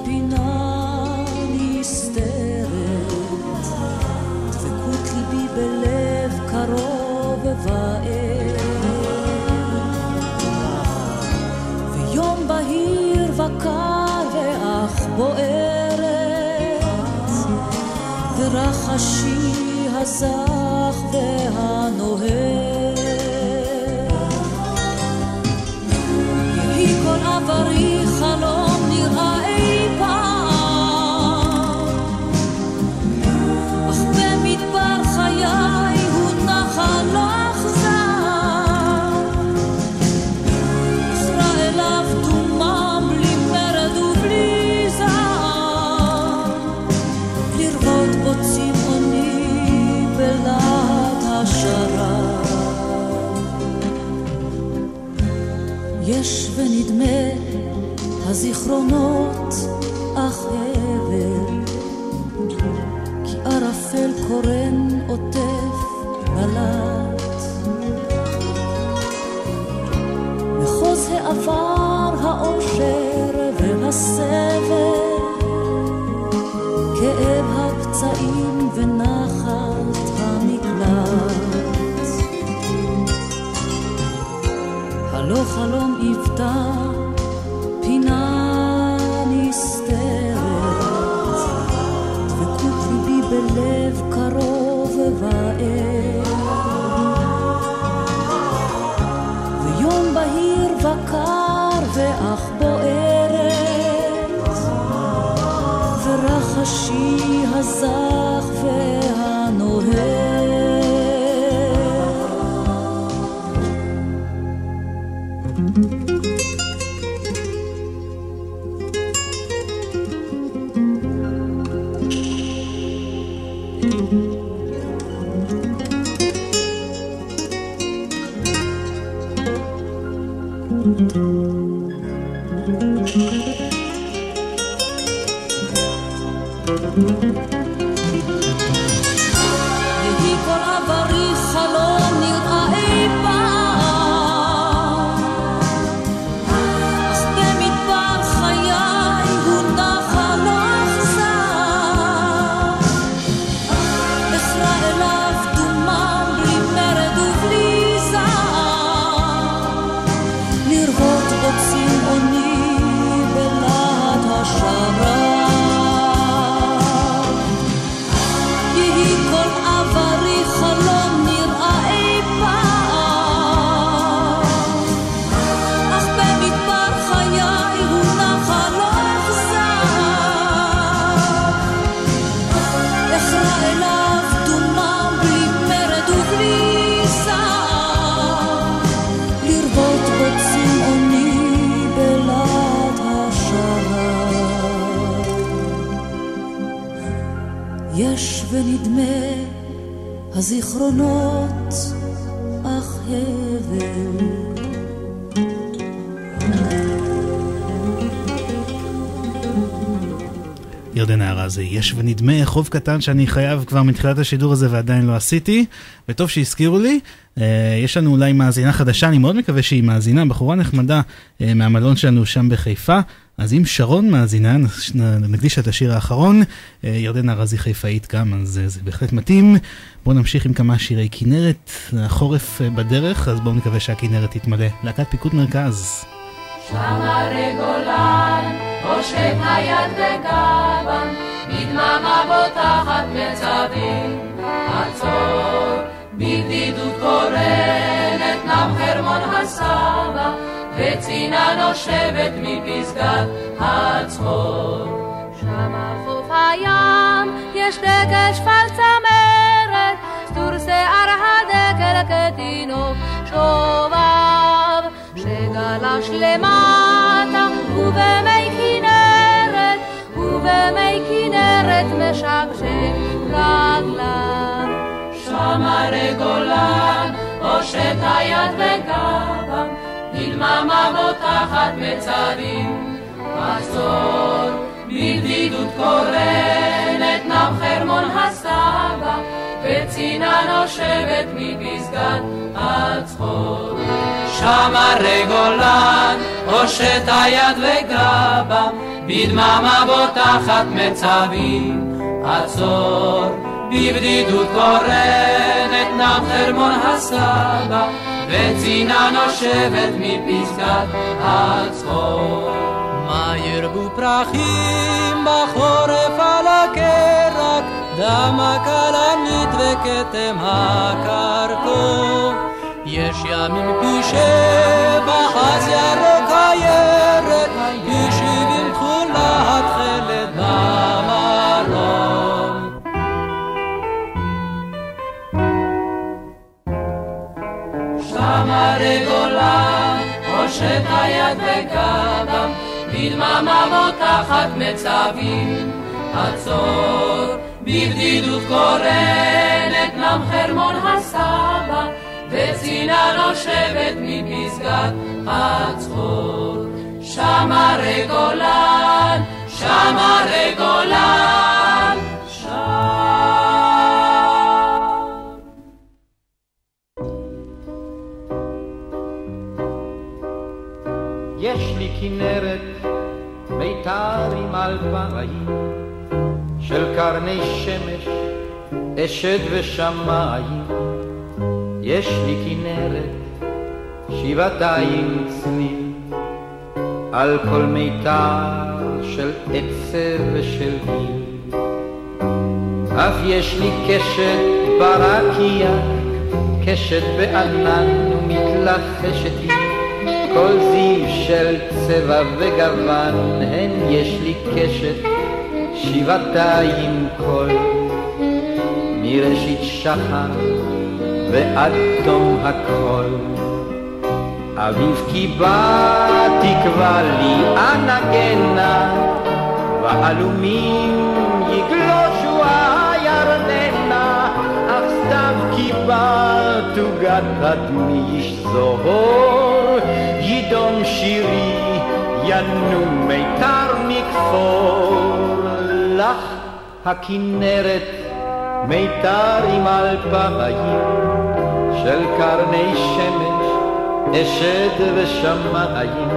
פינה נסתרת, דבקות ליבי בלב קרוב בוערת ורחשי הזר. יש ונדמה הזיכרונות אך הבל, כי ערפל קורן עוטף בלט. מחוז העבר, האושר והסבל, כאב הפצעים ונחת המקלט. הלא חלום היוותה ורחשי יש ונדמה חוב קטן שאני חייב כבר מתחילת השידור הזה ועדיין לא עשיתי, וטוב שהזכירו לי. אה, יש לנו אולי מאזינה חדשה, אני מאוד מקווה שהיא מאזינה, בחורה נחמדה אה, מהמלון שלנו שם בחיפה. אז אם שרון מאזינה, נקדיש את השיר האחרון. אה, ירדנה ארזי חיפאית גם, אז זה בהחלט מתאים. בואו נמשיך עם כמה שירי כנרת, החורף בדרך, אז בואו נקווה שהכנרת תתמלא. להקת פיקוד מרכז. שם הרי גולן, היד בגבם, בדממה בוטחת מצבים. עצור, בבדידות קורנת, נם חרמון הסבא, וצינה נושבת מפסגת הצחור. שם על חוף הים יש דגל שפל צמרת, סטור שיער הדגל כתינוק שובב, שגלש למטה ובמי ובמי כנרת משגשג רגליו. שם הרי גולן, הושט היד בגבם, בדממה בוטחת מצרים. עצור, בבדידות קורנת, נם חרמון הסבא, וצינה נושבת מפסגת הצחור. שם הרי גולן, הושט היד וגבם, בדממה בוטחת מצבים. עצור, בבדידות קורנת, נם חרמון הסבא, וצינה נושבת מפסגת הצחור. מה ירבו פרחים בחורף על הקרק, דם הכלנית וכתם הקרקור. יש ימים פי שבע, אז ירוק הירק, הרגולה, הושט היד בגבם, בדממה בוטחת מצבים, עצור, בבדידות קורנת, נם חרמון הסבא, וצינה נושבת מפסגת חצור. שם הרי גולן, שם הרי גולן, כנרת, מיתר עם אלפיים, של קרני שמש, אשד ושמיים. יש לי כנרת, שבעתיים צליל, על כל מיתר של עצב ושל גיל. אף יש לי קשת ברקייה, קשת בענן ומתלחשת היא. כל זיו של צבע וגוון, הן יש לי קשת, שבעתיים קול. מראשית שחר ועד תום הכל. אביב כי בא לי אנגנה, ועלומים יגלושו הירדנה, אך סתיו כי בא תוגת תדמיש זוהור, יידום שירי, ינום מיתר מכפור, לך הכנרת מיתר עם אלפיים של קרני שמש, אשד ושמיים,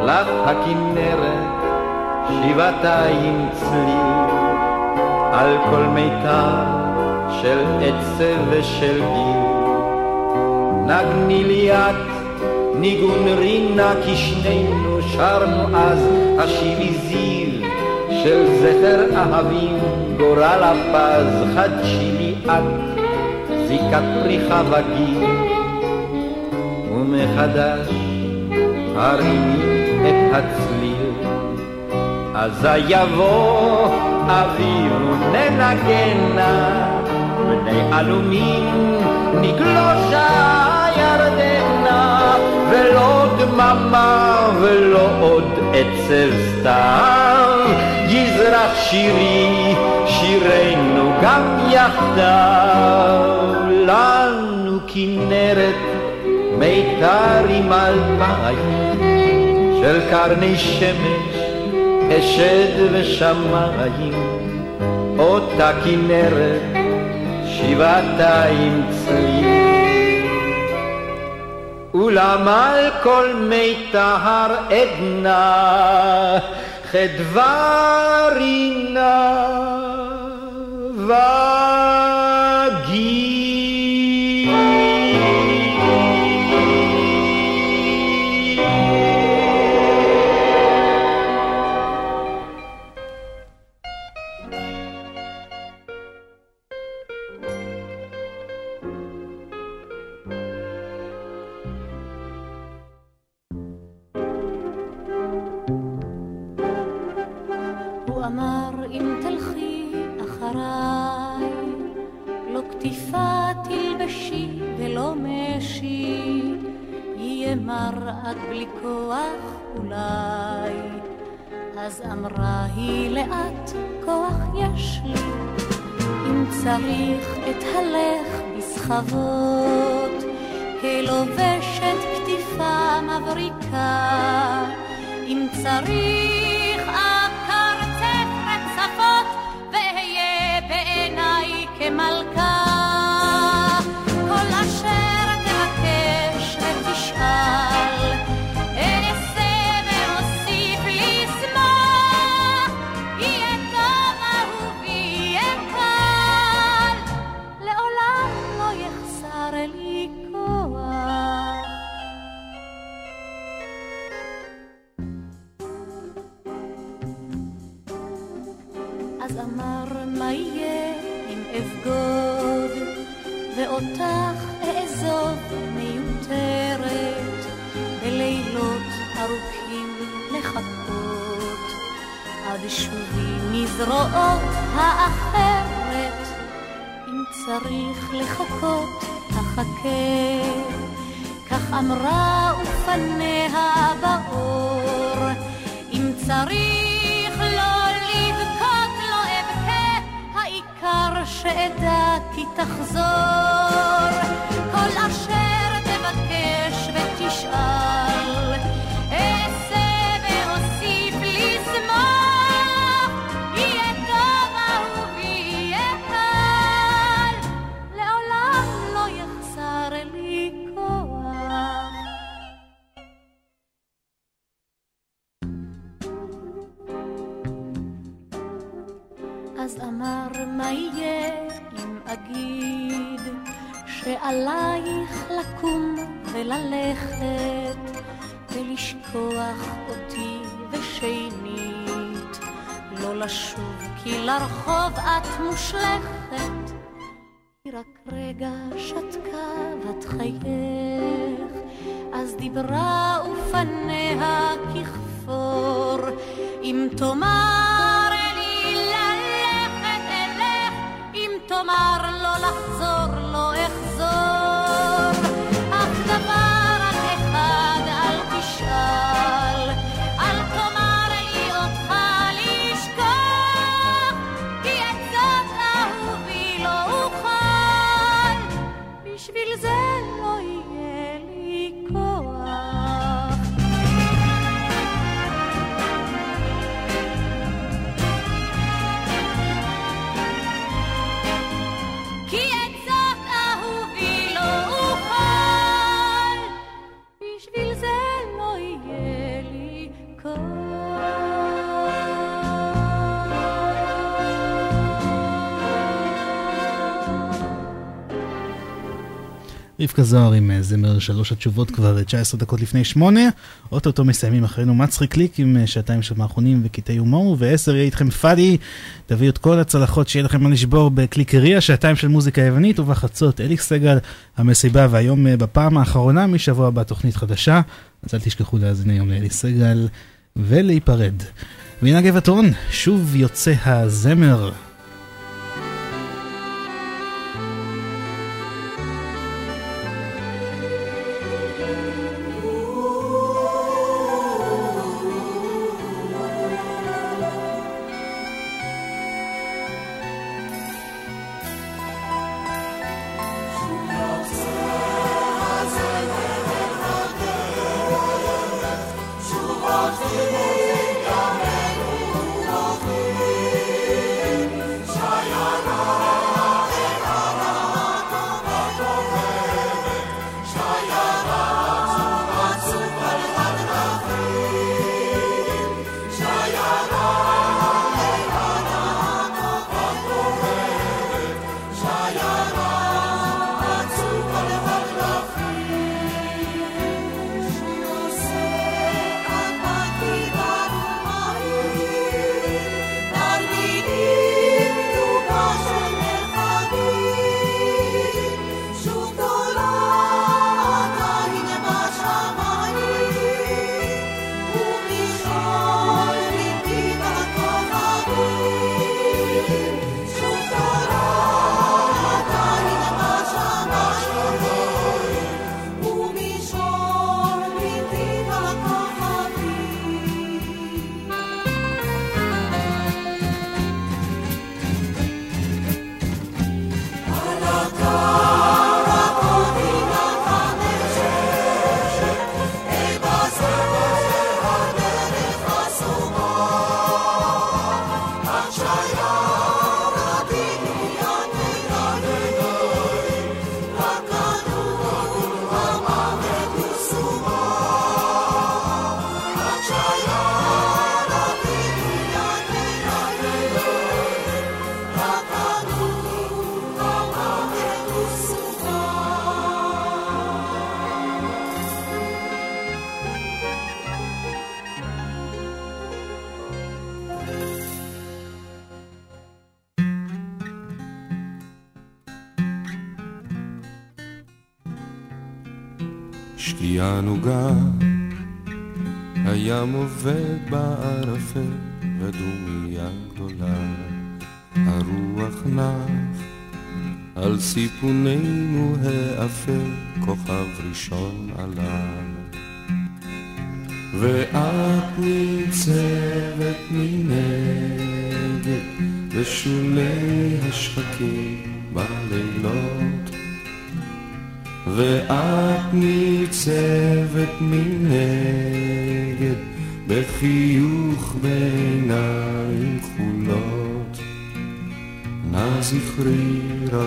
לך הכנרת שבעתיים צליל, על כל מיתר של עצב ושל גיל. נגני לי את ניגון רינה כי שנינו שרנו אז השיבי זיו של זכר אהבים גורל הפז חדשי לי את זיקת פריחה וגיל ומחדש הרימי את הצליל אזי יבוא אביב וננגנה בני עלומים נגלושה ולא דממה ולא עוד עצב סתם. יזרח שירי שירנו גם יחדיו. לנו כנרת מיתר עם אלפיים של קרני שמש אשד ושמיים. אותה כנרת שבעתיים צליל. אולם על כל מיתר עדנה חדווה רינה עד בלי כוח אולי? אז אמרה היא לאט כוח יש לי. אם צריך אתהלך בסחבות. כלובשת כתיפה מבריקה. אם צריך אקרצף רצפות ואהיה בעיניי כמלכה ארוכים לחכות עד שובי מזרועות האחרת. אם צריך לחכות אחכה. כך אמרה ופניה באור אם צריך לא לבכות לא אבכה. העיקר שאדע כי תחזור. כל אשר תבקש ותשאל שעלייך לקום וללכת ולשכוח אותי ושנית. לא לשוב כי לרחוב את מושלכת. רק רגע שתקה בת חייך. אז דיברה ופניה ככפור. אם תאמר לי ללכת אלך אם תאמר לא לחזור רבקה זוהר עם אה, זמר שלוש התשובות כבר אה, 19 דקות לפני שמונה. אוטוטו מסיימים אחרינו מצחיק ליק עם אה, שעתיים של מערכונים וקטעי הומור, ועשר יהיה איתכם פאדי. תביאו את כל הצלחות שיהיה לכם מה לשבור בקליקריה, שעתיים של מוזיקה יוונית, ובחצות אליק סגל, המסיבה, והיום אה, בפעם האחרונה משבוע הבא תוכנית חדשה, אז אל תשכחו להאזין היום לאליק סגל ולהיפרד. והנה גבעתון, שוב יוצא הזמר.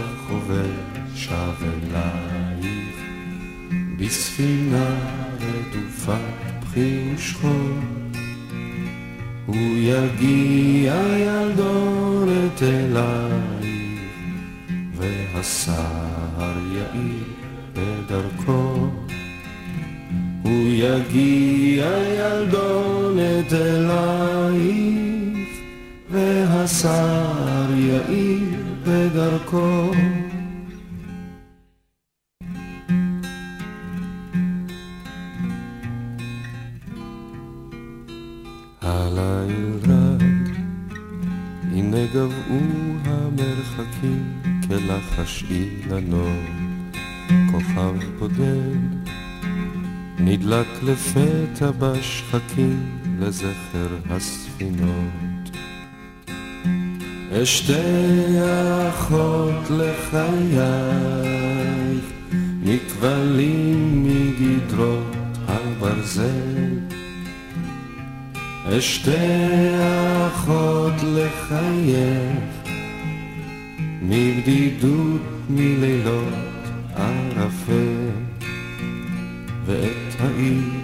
רחובי שב אלייך. בספינה רדופה בכי ושכול הוא יגיע ילדונת אלייך והסהר יאיר בדרכו. הוא יגיע ילדונת אלייך והסהר יאיר בדרכו הליל רד, הנה גבעו המרחקים כלחש אילנות, כוכב בודד נדלק לפתע בשחקים לזכר הספינות. אשתי אחות לחייך, מכבלים מגדרות הברזל. אשתי אחות לחייך, מבדידות מלילות ערפל, ואת העיר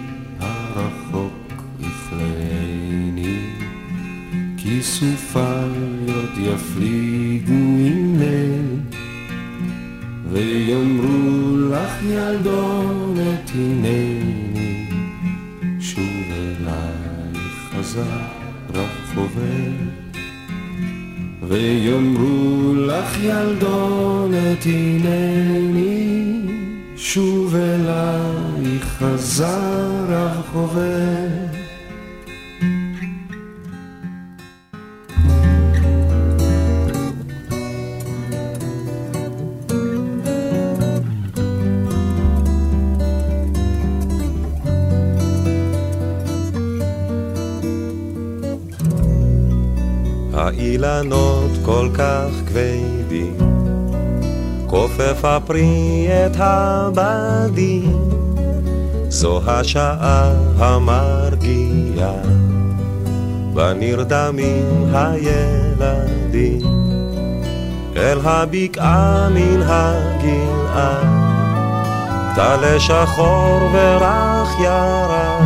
יפליגו ליל, ויאמרו לך ילדונת הנני, שוב אלייך חזר רחובל. ויאמרו לך ילדונת הנני, שוב אלייך חזר החובר. האילנות כל כך כבדים, כופף הפרי את הבדים, זו השעה המרגיעה, ונרדמים הילדים, אל הבקעה מן הגלעד, טלה שחור ורך ירד,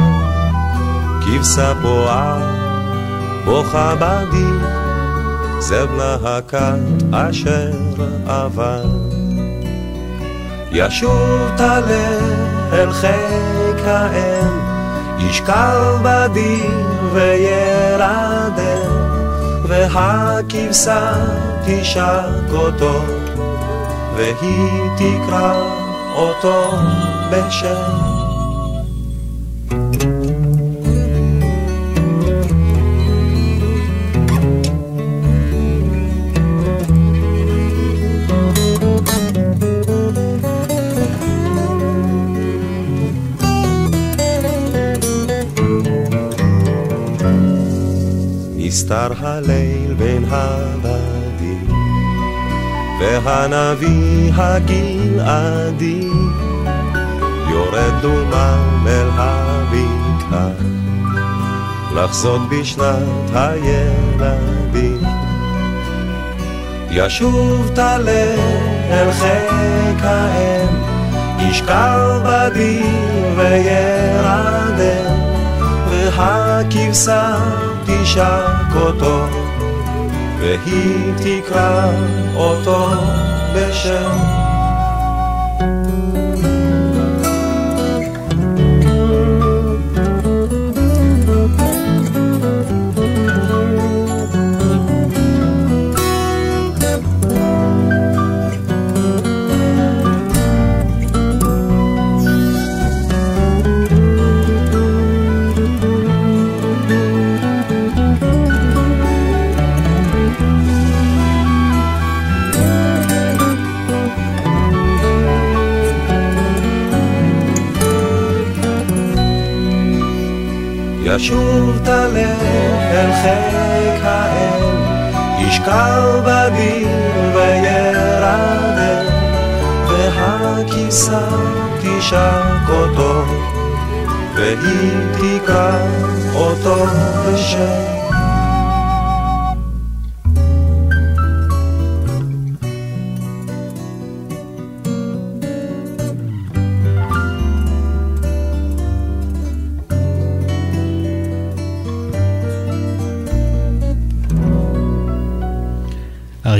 כבשה בועה בוכה בדי, בנה הכת אשר עבר. ישוב טלה אל חיק האם, ישכב בדיר וירדם, והכבשה תשק אותו, והיא תקרא אותו בשם. נסתר הליל בין הבדים, והנביא הגלעדי יורד דומם אל הבקעה, לחזות בשנת הילדים. ישוב טלה אל חיק האם, ישכב בדיר וירדם, והכבשה תשק אותו, והיא תקרא אותו בשם. ישוב תעלה אל חיק האל, ישכב בביר וירדם, והכיסה תשק אותו, והיא תקרא אותו בשם.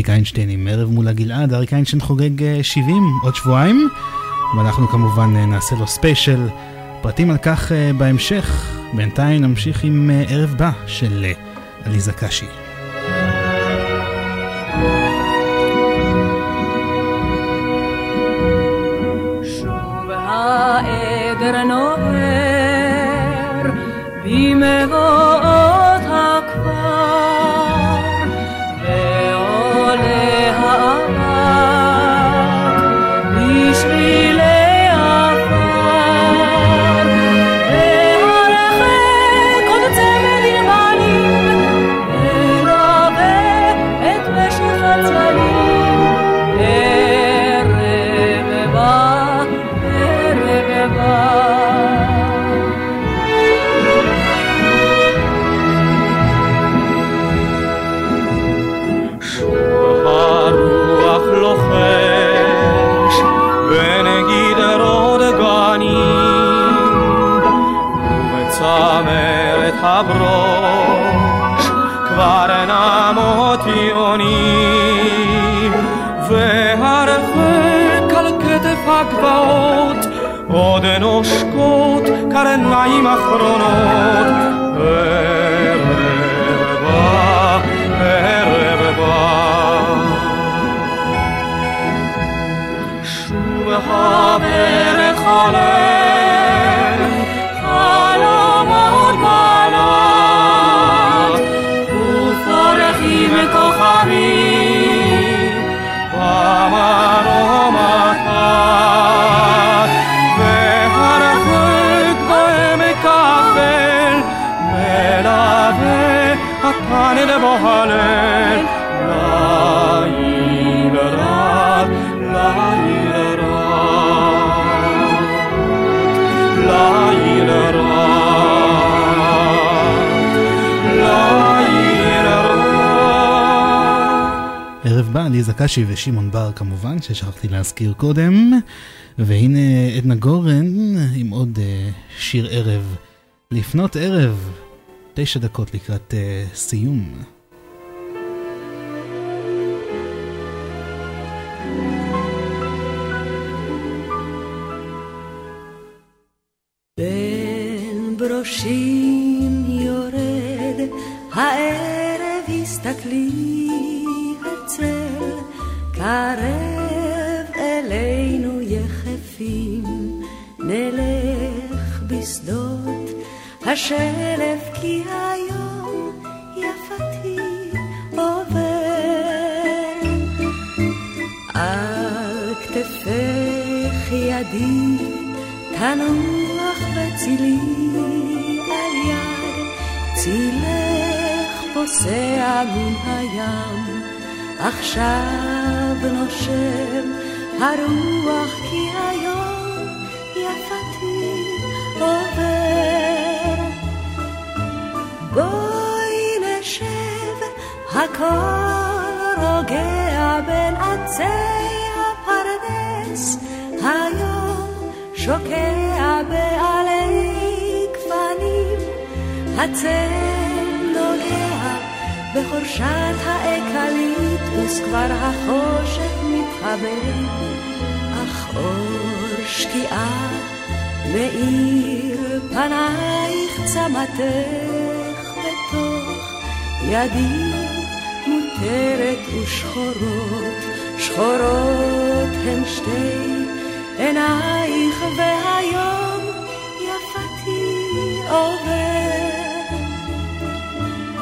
אריק איינשטיין עם ערב מול הגלעד, אריק איינשטיין חוגג 70 אה, עוד שבועיים, ואנחנו כמובן אה, נעשה לו ספיישל. פרטים על כך אה, בהמשך, בינתיים נמשיך עם ערב בא של עליזה קשי. העדר במבואות קרניים אחרונות ערב בא, ליזה קשי ושמעון בר כמובן, ששכחתי להזכיר קודם. והנה עדנה גורן עם עוד uh, שיר ערב. לפנות ערב, תשע דקות לקראת uh, סיום. השלף כי היום יפתי עובר. על כתפך ידי תנוח בצילי על יד צילך פוסע מן הים. עכשיו נושם הרוח הכל רוגע בין עצי הפרדס היום שוקע בעלי גפנים הצל נוגע בחורשת האקליפטוס כבר החושך מתחבר אך אור שקיעה מאיר פנייך צמתך בתוך ידי מותרת ושחורות שחורות הן שתי עינייך והיום יפתי עובר.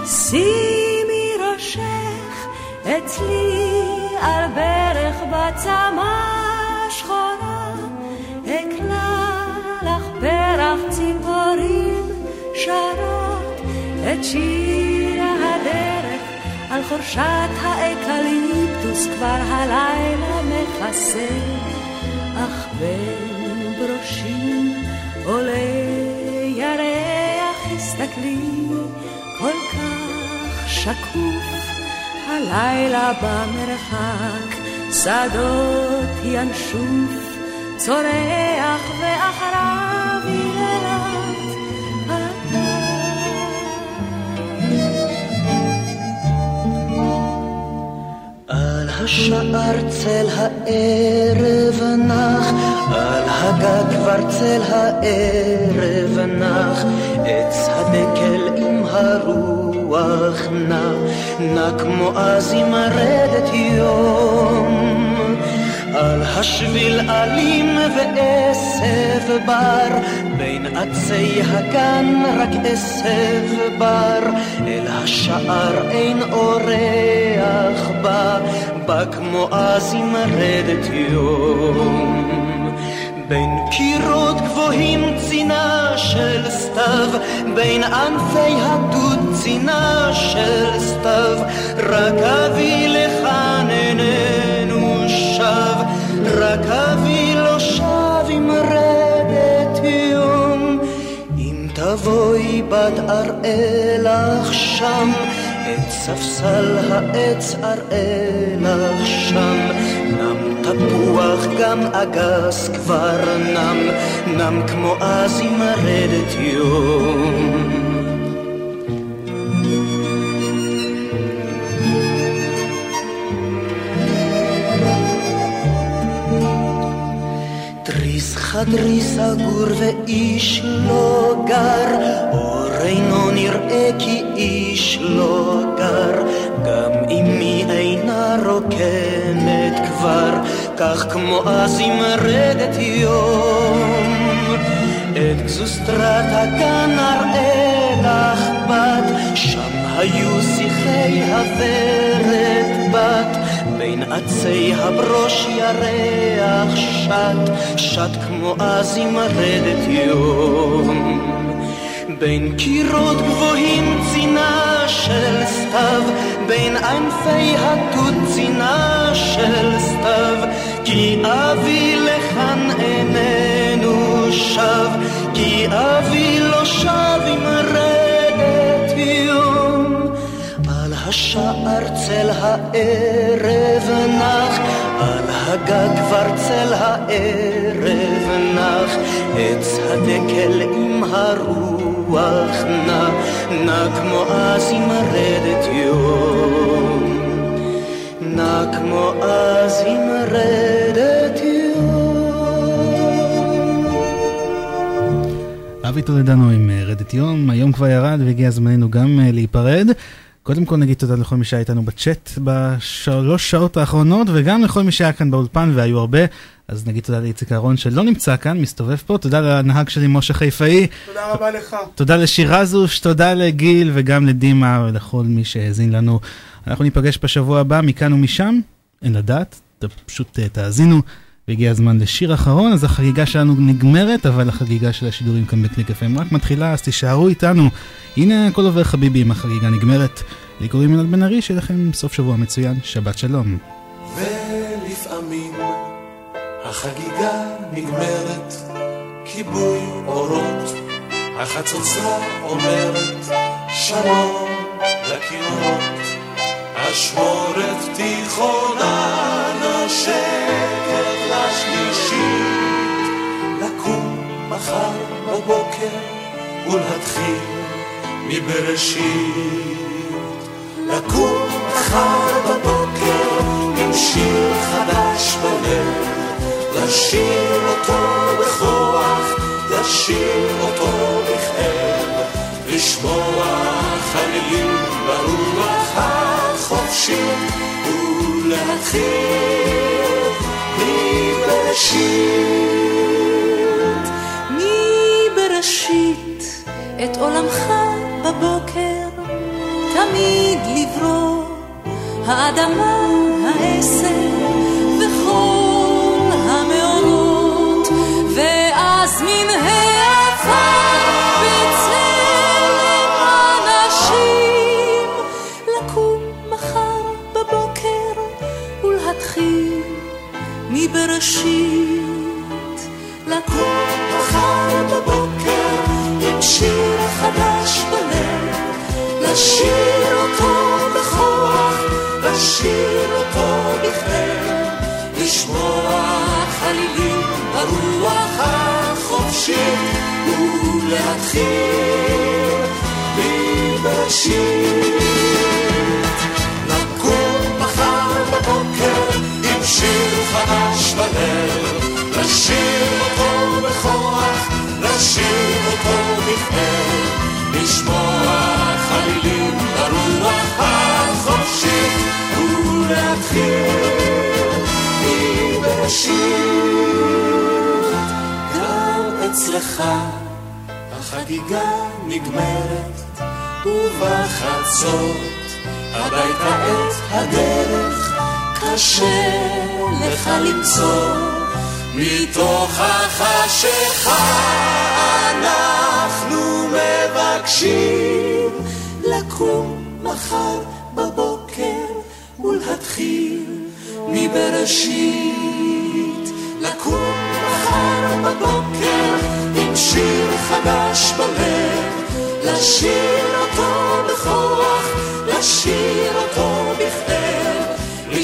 שימי ראשך אצלי על ברך בצמא שחורה, אקלע לך פרח ציפורים שרה. את שיר חורשת האקליפטוס כבר הלילה מכסה, אך בין ברושים עולה ירח, הסתכלי כל כך שקוף, הלילה במרחק, שדות ינשוף, צורח ואחריו השער צל הערב נח, על הגג כבר צל הערב נח, עץ הדקל עם הרוח נע, נע כמו אז עם הרדת יום. על השביל אלים ועשב בר, בין עצי הגן רק עשב בר, אל השער אין אורח בא, בא כמו אז עם רדת יום. בין קירות גבוהים צינה של סתיו, בין ענפי הדוד צינה של סתיו, רק אבי לכאן איננו שב, רק אבי לא שב עם רדת יום. אם תבואי בת אראה לך שם, ספסל העץ אראה לך שם, נם תפוח גם אגס כבר נם, נם כמו אז עם רדת יום. חדרי סגור ואיש לא גר, אור אינו נראה כי איש לא גר, גם אמי אינה רוקמת כבר, כך כמו אז עם רדת יום. את גזוסטרת הגן אראה לך בת, שם היו שיחי הוורת בת, בין עצי הברוש ירח שט, שט כמו אז עם רדת יום. בין קירות גבוהים צינה של סתיו, בין ענפי התות צינה של סתיו, כי אבי לכאן איננו שב, כי אבי לא שב עם רדת השער צל הערב נח, על הגג כבר צל הערב נח, עץ הדקל עם הרוח נע, נע כמו אז עם רדת יום. נע כמו אז עם רדת אבי טולדנו עם רדת יום, היום כבר ירד והגיע זמננו גם אה, להיפרד. קודם כל נגיד תודה לכל מי שהיה איתנו בצ'אט בשלוש שעות האחרונות, וגם לכל מי שהיה כאן באולפן, והיו הרבה. אז נגיד תודה לאיציק אהרון שלא נמצא כאן, מסתובב פה, תודה לנהג שלי משה חיפאי. תודה רבה לך. תודה לשירזוש, תודה לגיל וגם לדימה ולכל מי שהאזין לנו. אנחנו ניפגש בשבוע הבא מכאן ומשם, אין לדעת, פשוט uh, תאזינו. והגיע הזמן לשיר אחרון, אז החגיגה שלנו נגמרת, אבל החגיגה של השידורים כאן בקליק FM רק מתחילה, אז תישארו איתנו. הנה הכל עובר חביבי אם החגיגה נגמרת. לי קוראים ינד בן ארי, שיהיה לכם סוף שבוע מצוין, שבת שלום. ולפעמים החגיגה נגמרת, כיבוי אורות, החצוצרה אומרת שלום לכינורות, אשמורת תיכונה נושקת לשלישית, לקום מחר בבוקר ולהתחיל מבראשית. לקום מחר בבוקר עם שיר חדש בלב, לשיר אותו בכוח, לשיר אותו בכאב, לשמוע חלילים ברוח החופשית, ולהתחיל מבראשית. מבראשית את עולמך בבוקר תמיד לברוא, האדמה, העשר ראשית. לקום מחר בבוקר עם שיר חדש בלב, לשיר אותו בכוח, לשיר אותו בכלל, לשמוע חלילים ברוח החופשית, ולהתחיל מבראשית. בבוקר עם שיר חדש בלב, לשיר אותו בכוח, לשיר אותו בכלל, לשמוע חלילים ברוח החופשית, ולהתחיל מבראשית. גם אצלך החגיגה נגמרת, ובחצות הביתה את הדרך, קשה לך למצוא. מתוך החשיכה אנחנו מבקשים לקום מחר בבוקר ולהתחיל מבראשית. לקום מחר בבוקר עם שיר חדש בלב, לשיר אותו בכוח, לשיר אותו בכלל,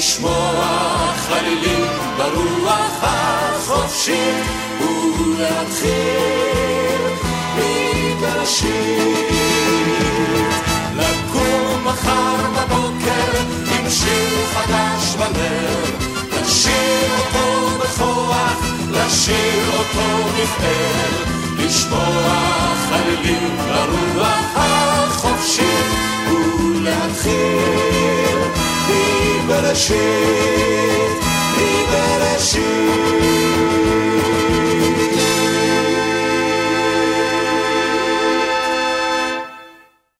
לשמוע חלילים ברוח החופשית, ולהתחיל מבראשית. לקום מחר בבוקר עם שיר חדש בלב, לשיר אותו בכוח, לשיר אותו בכלל, לשמוע חלילים לרוח החופשית, ולהתחיל מבראשית, מבראשית.